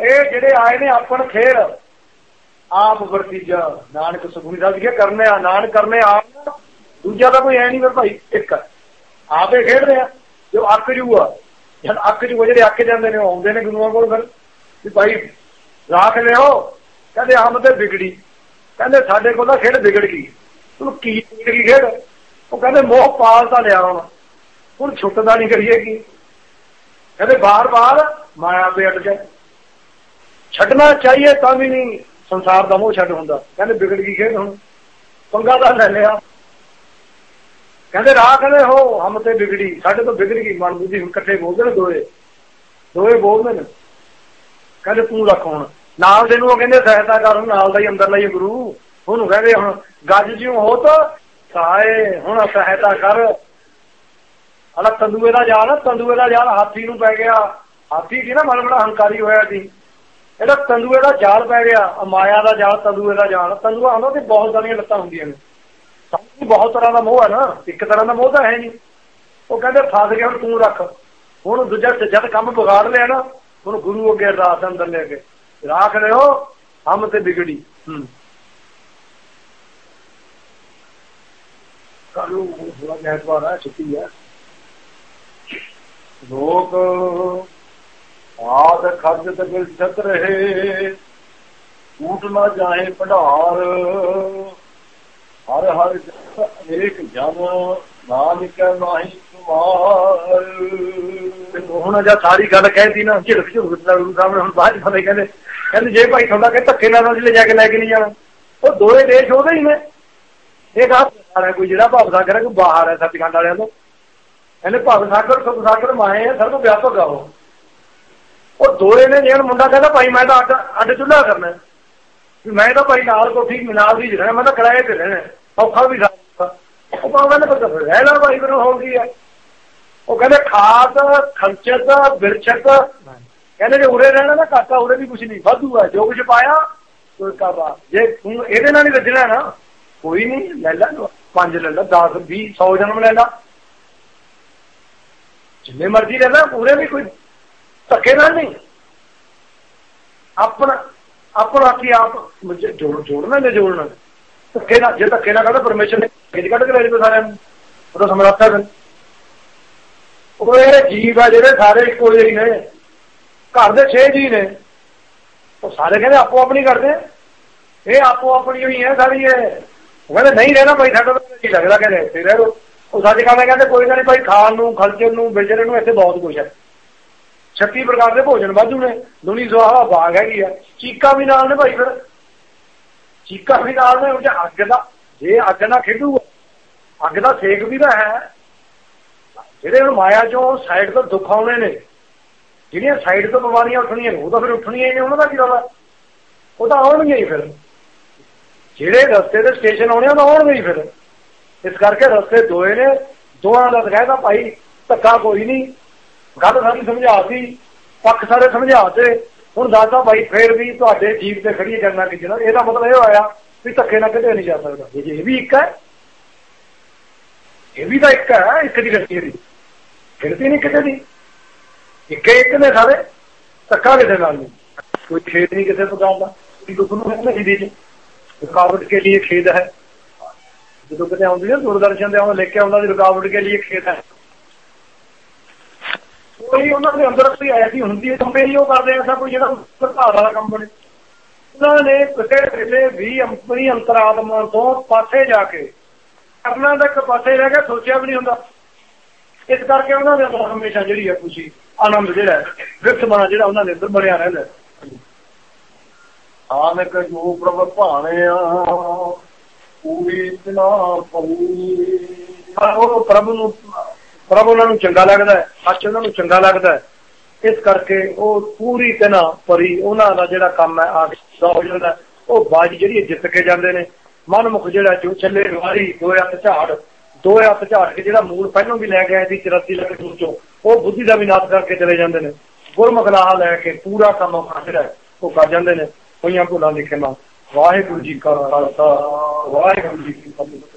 ਇਹ ਜਿਹੜੇ ਆਏ ਨੇ ਆਪਣ ਖੇਡ ਆਪ ਵਰਤੀਜਾ ਨਾਨਕ ਸੁਖਮਨੀ ਸਾਹਿਬ ਜੀ ਕਰਨੇ ਆ, ਨਾਨਕ ਕਰਨੇ ਆਪ ਦੂਜਾ ਤਾਂ ਕੋਈ ਐ ਨਹੀਂ ਫਿਰ ਭਾਈ, ਇੱਕ ਆਪੇ ਖੇਡ ਰਿਹਾ ਜੋ ਅੱਕ ਜੂਆ ਜਦ ਅੱਕ ਜੂ ਜਿਹੜੇ ਅੱਕ ਜਾਂਦੇ ਨੇ ਆਉਂਦੇ ਨੇ ਗੁਰੂਆਂ ਕੋਲ ਫਿਰ। ਵੀ ਭਾਈ, ਰਾਖ ਲਿਓ। ਕਹਿੰਦੇ ਹਮ ਤੇ ਵਿਗੜੀ। ਕਹਿੰਦੇ ਸਾਡੇ ਕੋਲ ਤਾਂ ਖੇਡ ਵਿਗੜ ਗਈ। ਤੂੰ ਕੀ ਵਿਗੜ ਗਈ ਖੇਡ? ਉਹ ਕਹਿੰਦੇ ਮੋਹ ਪਾਲ ਤਾਂ ਲਿਆ ਹੁਣ। ਹੁਣ ਛੁੱਟਦਾ ਨਹੀਂ ਕਰੀਏ ਕੀ? ਕਹਿੰਦੇ ਬਾਰ-ਬਾਰ ਮਾਇਆ ਤੇ ਅਟ ਜਾ। ਛੱਡਣਾ ਚਾਹੀਏ ਤਾਂ ਵੀ ਨਹੀਂ। ਸੰਸਾਰ ਦਾ ਮੋਹ ਛੱਡ ਹੁੰਦਾ। ਕਹਿੰਦੇ ਵਿਗੜ ਗਈ ਖੇਡ ਹੁਣ। ਪੰਗਾ ਤਾਂ ਲੈ ਲਿਆ। ਕਹਿੰਦੇ ਰਾਹ ਕਹਿੰਦੇ ਹੋ, ਹਮ ਤੇ ਵਿਗੜੀ। ਸਾਡੇ ਤੋਂ ਵਿਗੜ ਗਈ। ਮਨ ਬੁੱਧੀ ਹੁਣ ਇਕੱਠੇ ਬੋਲਦੇ ਨੇ ਦੋਏ। ਦੋਏ ਬੋਲਦੇ ਨੇ ਕਹਿੰਦੇ ਤੂੰ ਰੱਖ ਹੁਣ। ਨਾਲ ਦੇ ਨੂੰ ਉਹ ਕਹਿੰਦੇ ਸਹਾਇਤਾ ਕਰ ਨਾਲ ਦਾ ਹੀ, ਅੰਦਰ ਲਈ ਗੁਰੂ। ਉਹਨੂੰ ਕਹਿੰਦੇ ਹੁਣ, ਗੱਜ ਜਿਉ ਹੋ ਤਾਂ ਸਾਏ, ਹੁਣ ਸਹਾਇਤਾ ਕਰ। ਅਲਾ ਤੰਦੂਏ ਦਾ ਜਾਲ, ਤੰਦੂਏ ਦਾ ਜਾਲ ਹਾਥੀ ਨੂੰ ਪੈ ਗਿਆ। ਹਾਥੀ ਕੀ ਨਾ ਮਨ ਬੜਾ ਹੰਕਾਰੀ ਹੋਇਆ ਸੀ। ਇਹਦਾ ਤੰਦੂਏ ਦਾ ਜਾਲ ਪੈ ਗਿਆ ਮਾਇਆ ਦਾ ਜਾਲ, ਤੰਦੂਏ ਦਾ ਜਾਲ, ਤੰਦੂਆ ਹੁੰਦਾ ਤੇ ਬਹੁਤ ਸਾਰੀਆਂ ਲੱਤਾਂ ਹੁੰਦੀਆਂ ਨੇ। ਸਾਨੂੰ ਬਹੁਤ ਤਰ੍ਹਾਂ ਦਾ ਮੋਹ ਹੈ ਨਾ, ਇੱਕ ਤਰ੍ਹਾਂ ਦਾ ਮੋਹ ਤਾਂ ਹੈ ਨਹੀਂ। ਉਹ ਕਹਿੰਦੇ, ਫਸ ਗਿਆ, ਹੁਣ ਤੂੰ ਰੱਖ। ਹੁਣ ਦੂਜਾ ਜਦ ਕੰਮ ਵਿਗਾੜ ਲਿਆ ਨਾ, ਹੁਣ ਗੁਰੂ ਅੱਗੇ ਅਰਦਾਸ ਅੰਦਰ ਲੈ ਕੇ ਰਾਖ ਲਿਓ, ਹਮ ਤੇ ਵਿਗੜੀ। ਹੂੰ। ਕਾਲੂ ਥੋੜਾ ਮਹਿਤਵਾਰ ਹੈ, ਛੁੱਟੀ ਹੈ। ਲੋਕ ਆਦ ਖਰਜ ਤਗਲ ਛਤ ਰਹੇ ਟੂਟ ਨਾ ਜਾਏ ਭੰਡਾਰ। ਹਰ ਹਰ ਅਨੇਕ ਜਨ, ਨਾਨਕ ਨਾਹੀ ਤੁਮਾਰ ਹੁਣ ਜਦ ਸਾਰੀ ਗੱਲ ਕਹਿਤੀ ਨਾ, ਝਿੜਕ ਝੁੜਕ ਦਾ ਗੁਰੂ ਸਾਹਿਬ ਹੁਣ ਬਾਅਦ ਫਤੇ ਕਹਿੰਦੇ ਕਹਿੰਦੇ ਜੇ ਭਾਈ ਤੁਹਾਡਾ ਕਿ ਧੱਕੇ ਨਾਲ ਲੈ ਜਾ ਕੇ ਲੈ ਕੇ ਨਹੀਂ ਜਾਣਾ, ਉਹ ਦੋਏ ਦੇਸ਼ ਉਹਦੇ ਹੀ ਨੇ। ਇਹ ਕਹਾ ਕੋਈ ਜਿਹੜਾ ਭਾਵ ਸਾਗਰ ਹੈ, ਕੋਈ ਬਾਹਰ ਹੈ ਸਤਿਗੰਡ ਵਾਲਿਆਂ ਤੋਂ। ਇਹਨੇ ਭਾਵ ਸਾਗਰ, ਸੁਖ ਸਾਗਰ, ਮਾਏ ਹੈ ਸਰਬ ਵਿਆਪਕ ਆ ਉਹ। ਉਹ ਦੋਏ ਨੇ ਜਿਹੜਾ ਮੁੰਡਾ ਕਹਿੰਦਾ ਭਾਈ ਮੈਂ ਤਾਂ ਅੱਡ ਚੁੱਲਾ ਕਰਨਾ ਮੈਂ ਤਾਂ ਭਾਈ ਨਾਲ ਕੋਠੀ ਮਿਨਾਲ ਦੀ ਰਹਿਣਾ ਮੈਂ ਤਾਂ ਕਿਰਾਏ ਤੇ ਰਹਿਣਾ ਔਖਾ ਵੀ ਉਹ ਕਹਿੰਦਾ ਨੇ ਪਤਾ ਰਹਿ ਲਾ ਭਾਈ ਮੈਨੂੰ ਹੋ ਗਈ ਹੈ? ਉਹ ਕਹਿੰਦੇ ਖਾਤ ਖਰਚਤ ਬਿਰਛਤ ਕਹਿੰਦੇ ਜੇ ਉਰੇ ਰਹਿਣਾ ਨਾ ਕਾਕਾ ਉਰੇ ਵੀ ਕੁਝ ਨਹੀਂ। ਵਾਧੂ ਹੈ ਜੋ ਕੁਝ ਪਾਇਆ ਕੋਈ ਕਾਬਾ ਜੇ ਤੂੰ ਇਹਦੇ ਨਾਲ ਹੀ ਰੱਜਣਾ ਨਾ ਕੋਈ ਨਹੀਂ ਲੈ ਲੈ ਪੰਜ ਲੈ ਲੈ 10 20 100 ਜਨਮ ਲੈ ਲੈ। ਜਿੰਨੇ ਮਰਜ਼ੀ ਲੈ ਲੈ ਪੂਰੇ ਵੀ ਕੋਈ ਧੱਕੇ ਨਾਲ ਨਹੀਂ। ਆਪਣਾ ਆਪਣਾ ਕੀ ਆਪ ਜੋੜ ਜੋੜਨਾ ਨੇ ਜੋੜਨਾ? ਧੱਕੇ ਨਾਲ, ਜੇ ਧੱਕੇ ਨਾਲ ਕਹਿੰਦਾ ਪਰਮੇਸ਼ਰ ਨੇ ਕਿਹੜੀ ਕੱਢ ਕੇ ਲੈ ਜਵੇ ਸਾਰਿਆਂ ਨੂੰ। ਉਹਦਾ ਸਮਰੱਥਾ ਹੈ ਉਹ ਜਿਹੜੇ ਜੀਵ ਆ ਜਿਹੜੇ ਸਾਰੇ ਇੱਕੋ ਜਿਹੇ ਨੇ। ਘਰ ਦੇ 6 ਜੀ ਨੇ। ਉਹ ਸਾਰੇ ਕਹਿੰਦੇ ਆਪੋ ਆਪਣੀ ਕਰਦੇ। ਇਹ ਆਪੋ ਆਪਣੀ ਹੋਈ ਹੈ ਸਾਰੀ ਇਹ। ਉਹ ਕਹਿੰਦੇ ਨਹੀਂ ਰਹਿਣਾ ਭਾਈ, ਸਾਡਾ ਤਾਂ ਨਹੀਂ ਲੱਗਦਾ ਕਹਿੰਦੇ, ਇੱਥੇ ਰਹਿ ਲੋ ਉਹ ਸਾਡੇ ਕਹਿੰਦੇ ਕਹਿੰਦੇ, ਕੋਈ ਗੱਲ ਨਹੀਂ ਭਾਈ, ਖਾਣ ਨੂੰ ਖਰਚੇ ਨੂੰ, ਵੇਚਣ ਨੂੰ ਇੱਥੇ ਬਹੁਤ ਕੁਝ ਹੈ। 36 ਪ੍ਰਕਾਰ ਦੇ ਭੋਜਨ ਵਾਧੂ ਨੇ, ਦੁਨੀ ਸੁਹਾਵਾ ਬਾਗ ਹੈਗੀ ਆ। ਚੀਕਾ ਵੀ ਨਾਲ ਨੇ ਭਾਈ ਫਿਰ। ਚੀਕਾ ਵੀ ਨਾਲ ਨੇ, ਉਹ ਅੱਗ ਦਾ, ਜੇ ਅੱਗ ਨਾਲ ਖੇਡੂ ਅੱਗ ਦਾ ਸੇਕ ਵੀ ਤਾਂ ਹੈ। ਜਿਹੜੇ ਹੁਣ ਮਾਇਆ ਚੋਂ ਸਾਈਡ ਤੋਂ ਦੁੱਖ ਆਉਣੇ ਨੇ, ਜਿਹੜੀਆਂ ਸਾਈਡ ਤੋਂ ਬਿਮਾਰੀਆਂ ਉੱਠਣੀਆਂ ਨੇ, ਉਹ ਤਾਂ ਫਿਰ ਉੱਠਣੀਆਂ ਹੀ ਨੇ, ਉਹਨਾਂ ਦਾ ਕੀ ਰੌਲਾ? ਉਹ ਤਾਂ ਆਉਣਗੀਆਂ ਹੀ ਫਿਰ। ਜਿਹੜੇ ਰਸਤੇ ਤੇ ਸਟੇਸ਼ਨ ਆਉਣੇ ਉਹ ਤਾਂ ਆਉਣਗੇ ਹੀ ਫਿਰ। ਇਸ ਕਰਕੇ ਰਸਤੇ ਦੋਏ ਨੇ ਦੋਹਾਂ ਦਾ ਕਹਿੰਦਾ ਭਾਈ ਧੱਕਾ ਕੋਈ ਨਹੀਂ। ਗੱਲ ਸਾਰੀ ਸਮਝਾਤੀ ਪੱਖ ਸਾਰੇ ਸਮਝਾਤੇ ਹੁਣ ਦਾਦਾ ਭਾਈ ਫੇਰ ਵੀ ਤੁਹਾਡੇ ਜੀਵ ਤੇ ਖੜੀ ਕਰਨਾ ਕਿ ਜਨਾ ਇਹਦਾ ਮਤਲਬ ਇਹ ਹੋਇਆ ਵੀ ਧੱਕੇ ਨਾਲ ਕਿਤੇ ਨਹੀਂ ਜਾ ਸਕਦਾ। ਇਹ ਵੀ ਇੱਕ ਹੈ, ਇਹ ਵੀ ਤਾਂ ਇੱਕ ਹੈ, ਇੱਕ ਦੀ ਗਲਤੀ ਦੀ ਗਿਣਤੀ ਨਹੀਂ ਕਿਤੇ ਦੀ। ਇੱਕੇ ਇੱਕ ਨੇ ਸਾਰੇ ਧੱਕਾ ਕਿਸੇ ਨਾਲ ਨਹੀਂ। ਕੋਈ ਖੇਤ ਨਹੀਂ ਕਿਸੇ ਪ੍ਰਕਾਰ ਦਾ, ਕੋਈ ਦੁੱਖ ਨੂੰ ਹੈ ਨਹੀਂ ਦੀ ਰੁਕਾਵਟ ਕੇ ਲਈ ਖੇਦ ਹੈ। ਜਦੋਂ ਕਿਤੇ ਆਉਂਦੀ ਨਾ ਦੂਰਦਰਸ਼ਨ ਤੇ ਆਉਂਦਾ ਲਿਖ ਕੇ ਆਉਂਦਾ ਦੀ ਰੁਕਾਵਟ ਕੇ ਲਈ ਖੇਤ ਹੈ। ਕੋਈ ਉਹਨਾਂ ਦੇ ਅੰਦਰ ਕੋਈ ਐਸੀ ਹੁੰਦੀ ਹੈ ਕੰਪੇਰੀ ਉਹ ਕਰਦੇ ਐਸਾ ਕੋਈ ਜਿਹੜਾ ਸਰਕਾਰ ਵਾਲਾ ਕੰਮ ਬਣੇ। ਉਹਨਾਂ ਨੇ ਕਿਤੇ ਵੇਲੇ ਵੀ ਆਪਣੀ ਅੰਤਰਾਤਮਾ ਤੋਂ ਪਾਸੇ ਜਾ ਕੇ ਕਰਨਾ ਦਾ ਇੱਕ ਪਾਸੇ ਰਹਿ ਗਿਆ ਸੋਚਿਆ ਵੀ ਨਹੀਂ ਹੁੰਦਾ। ਇਸ ਕਰਕੇ ਉਹਨਾਂ ਦੇ ਅੰਦਰ ਹਮੇਸ਼ਾ ਜਿਹੜੀ ਹੈ ਖੁਸ਼ੀ ਆਨੰਦ ਜਿਹੜਾ ਵਿਕਸ ਬਣਾ ਜਿਹੜਾ ਉਹਨਾਂ ਦੇ ਅੰਦਰ ਬਣਿਆ ਰਹਿੰਦਾ ਆਨਕ ਜੋ ਪ੍ਰਭ ਭਾਣਿਆ ਪੂਰੀ ਤਨਾ ਪਊ। ਉਹ ਪ੍ਰਭੂ ਨੂੰ ਪ੍ਰਭ ਉਹਨਾਂ ਨੂੰ ਚੰਗਾ ਲੱਗਦਾ ਹੈ ਅੱਛਾ ਉਹਨਾਂ ਨੂੰ ਚੰਗਾ ਲੱਗਦਾ ਹੈ। ਇਸ ਕਰਕੇ ਉਹ ਪੂਰੀ ਤਰ੍ਹਾਂ ਪਰੀ ਉਹਨਾਂ ਦਾ ਜਿਹੜਾ ਕੰਮ ਹੈ ਆ ਹੋ ਜਾਂਦਾ ਉਹ ਬਾਜ ਜਿਹੜੀ ਜਿੱਤ ਕੇ ਜਾਂਦੇ ਨੇ। ਮਨਮੁਖ ਜਿਹੜਾ ਜੋ ਚੱਲੇ ਵਾਰੀ ਦੋ ਹੱਥ ਝਾੜ, ਦੋ ਹੱਥ ਝਾੜ ਕੇ ਜਿਹੜਾ ਮੂਲ ਪਹਿਲਾਂ ਵੀ ਲੈ ਕੇ ਆਏ ਸੀ 84 ਲੱਖ ਦੂਰ ਚੋਂ, ਉਹ ਬੁੱਧੀ ਦਾ ਵਿਨਾਸ਼ ਕਰਕੇ ਚਲੇ ਜਾਂਦੇ ਨੇ। ਗੁਰਮੁਖ ਲਾਹ ਲੈ ਕੇ ਪੂਰਾ ਕੰਮ ਜਿਹੜਾ ਉਹ ਕਰ ਜਾਂਦੇ ਨੇ। ਹੋਈਆਂ ਭੁੱਲਾਂ ਦੀ ਖਿਮਾ। ਵਾਹਿਗੁਰੂ ਜੀ ਕਾ ਖਾਲਸਾ, ਵਾਹਿਗੁਰੂ ਜੀ ਕੀ ਫਤਿਹ।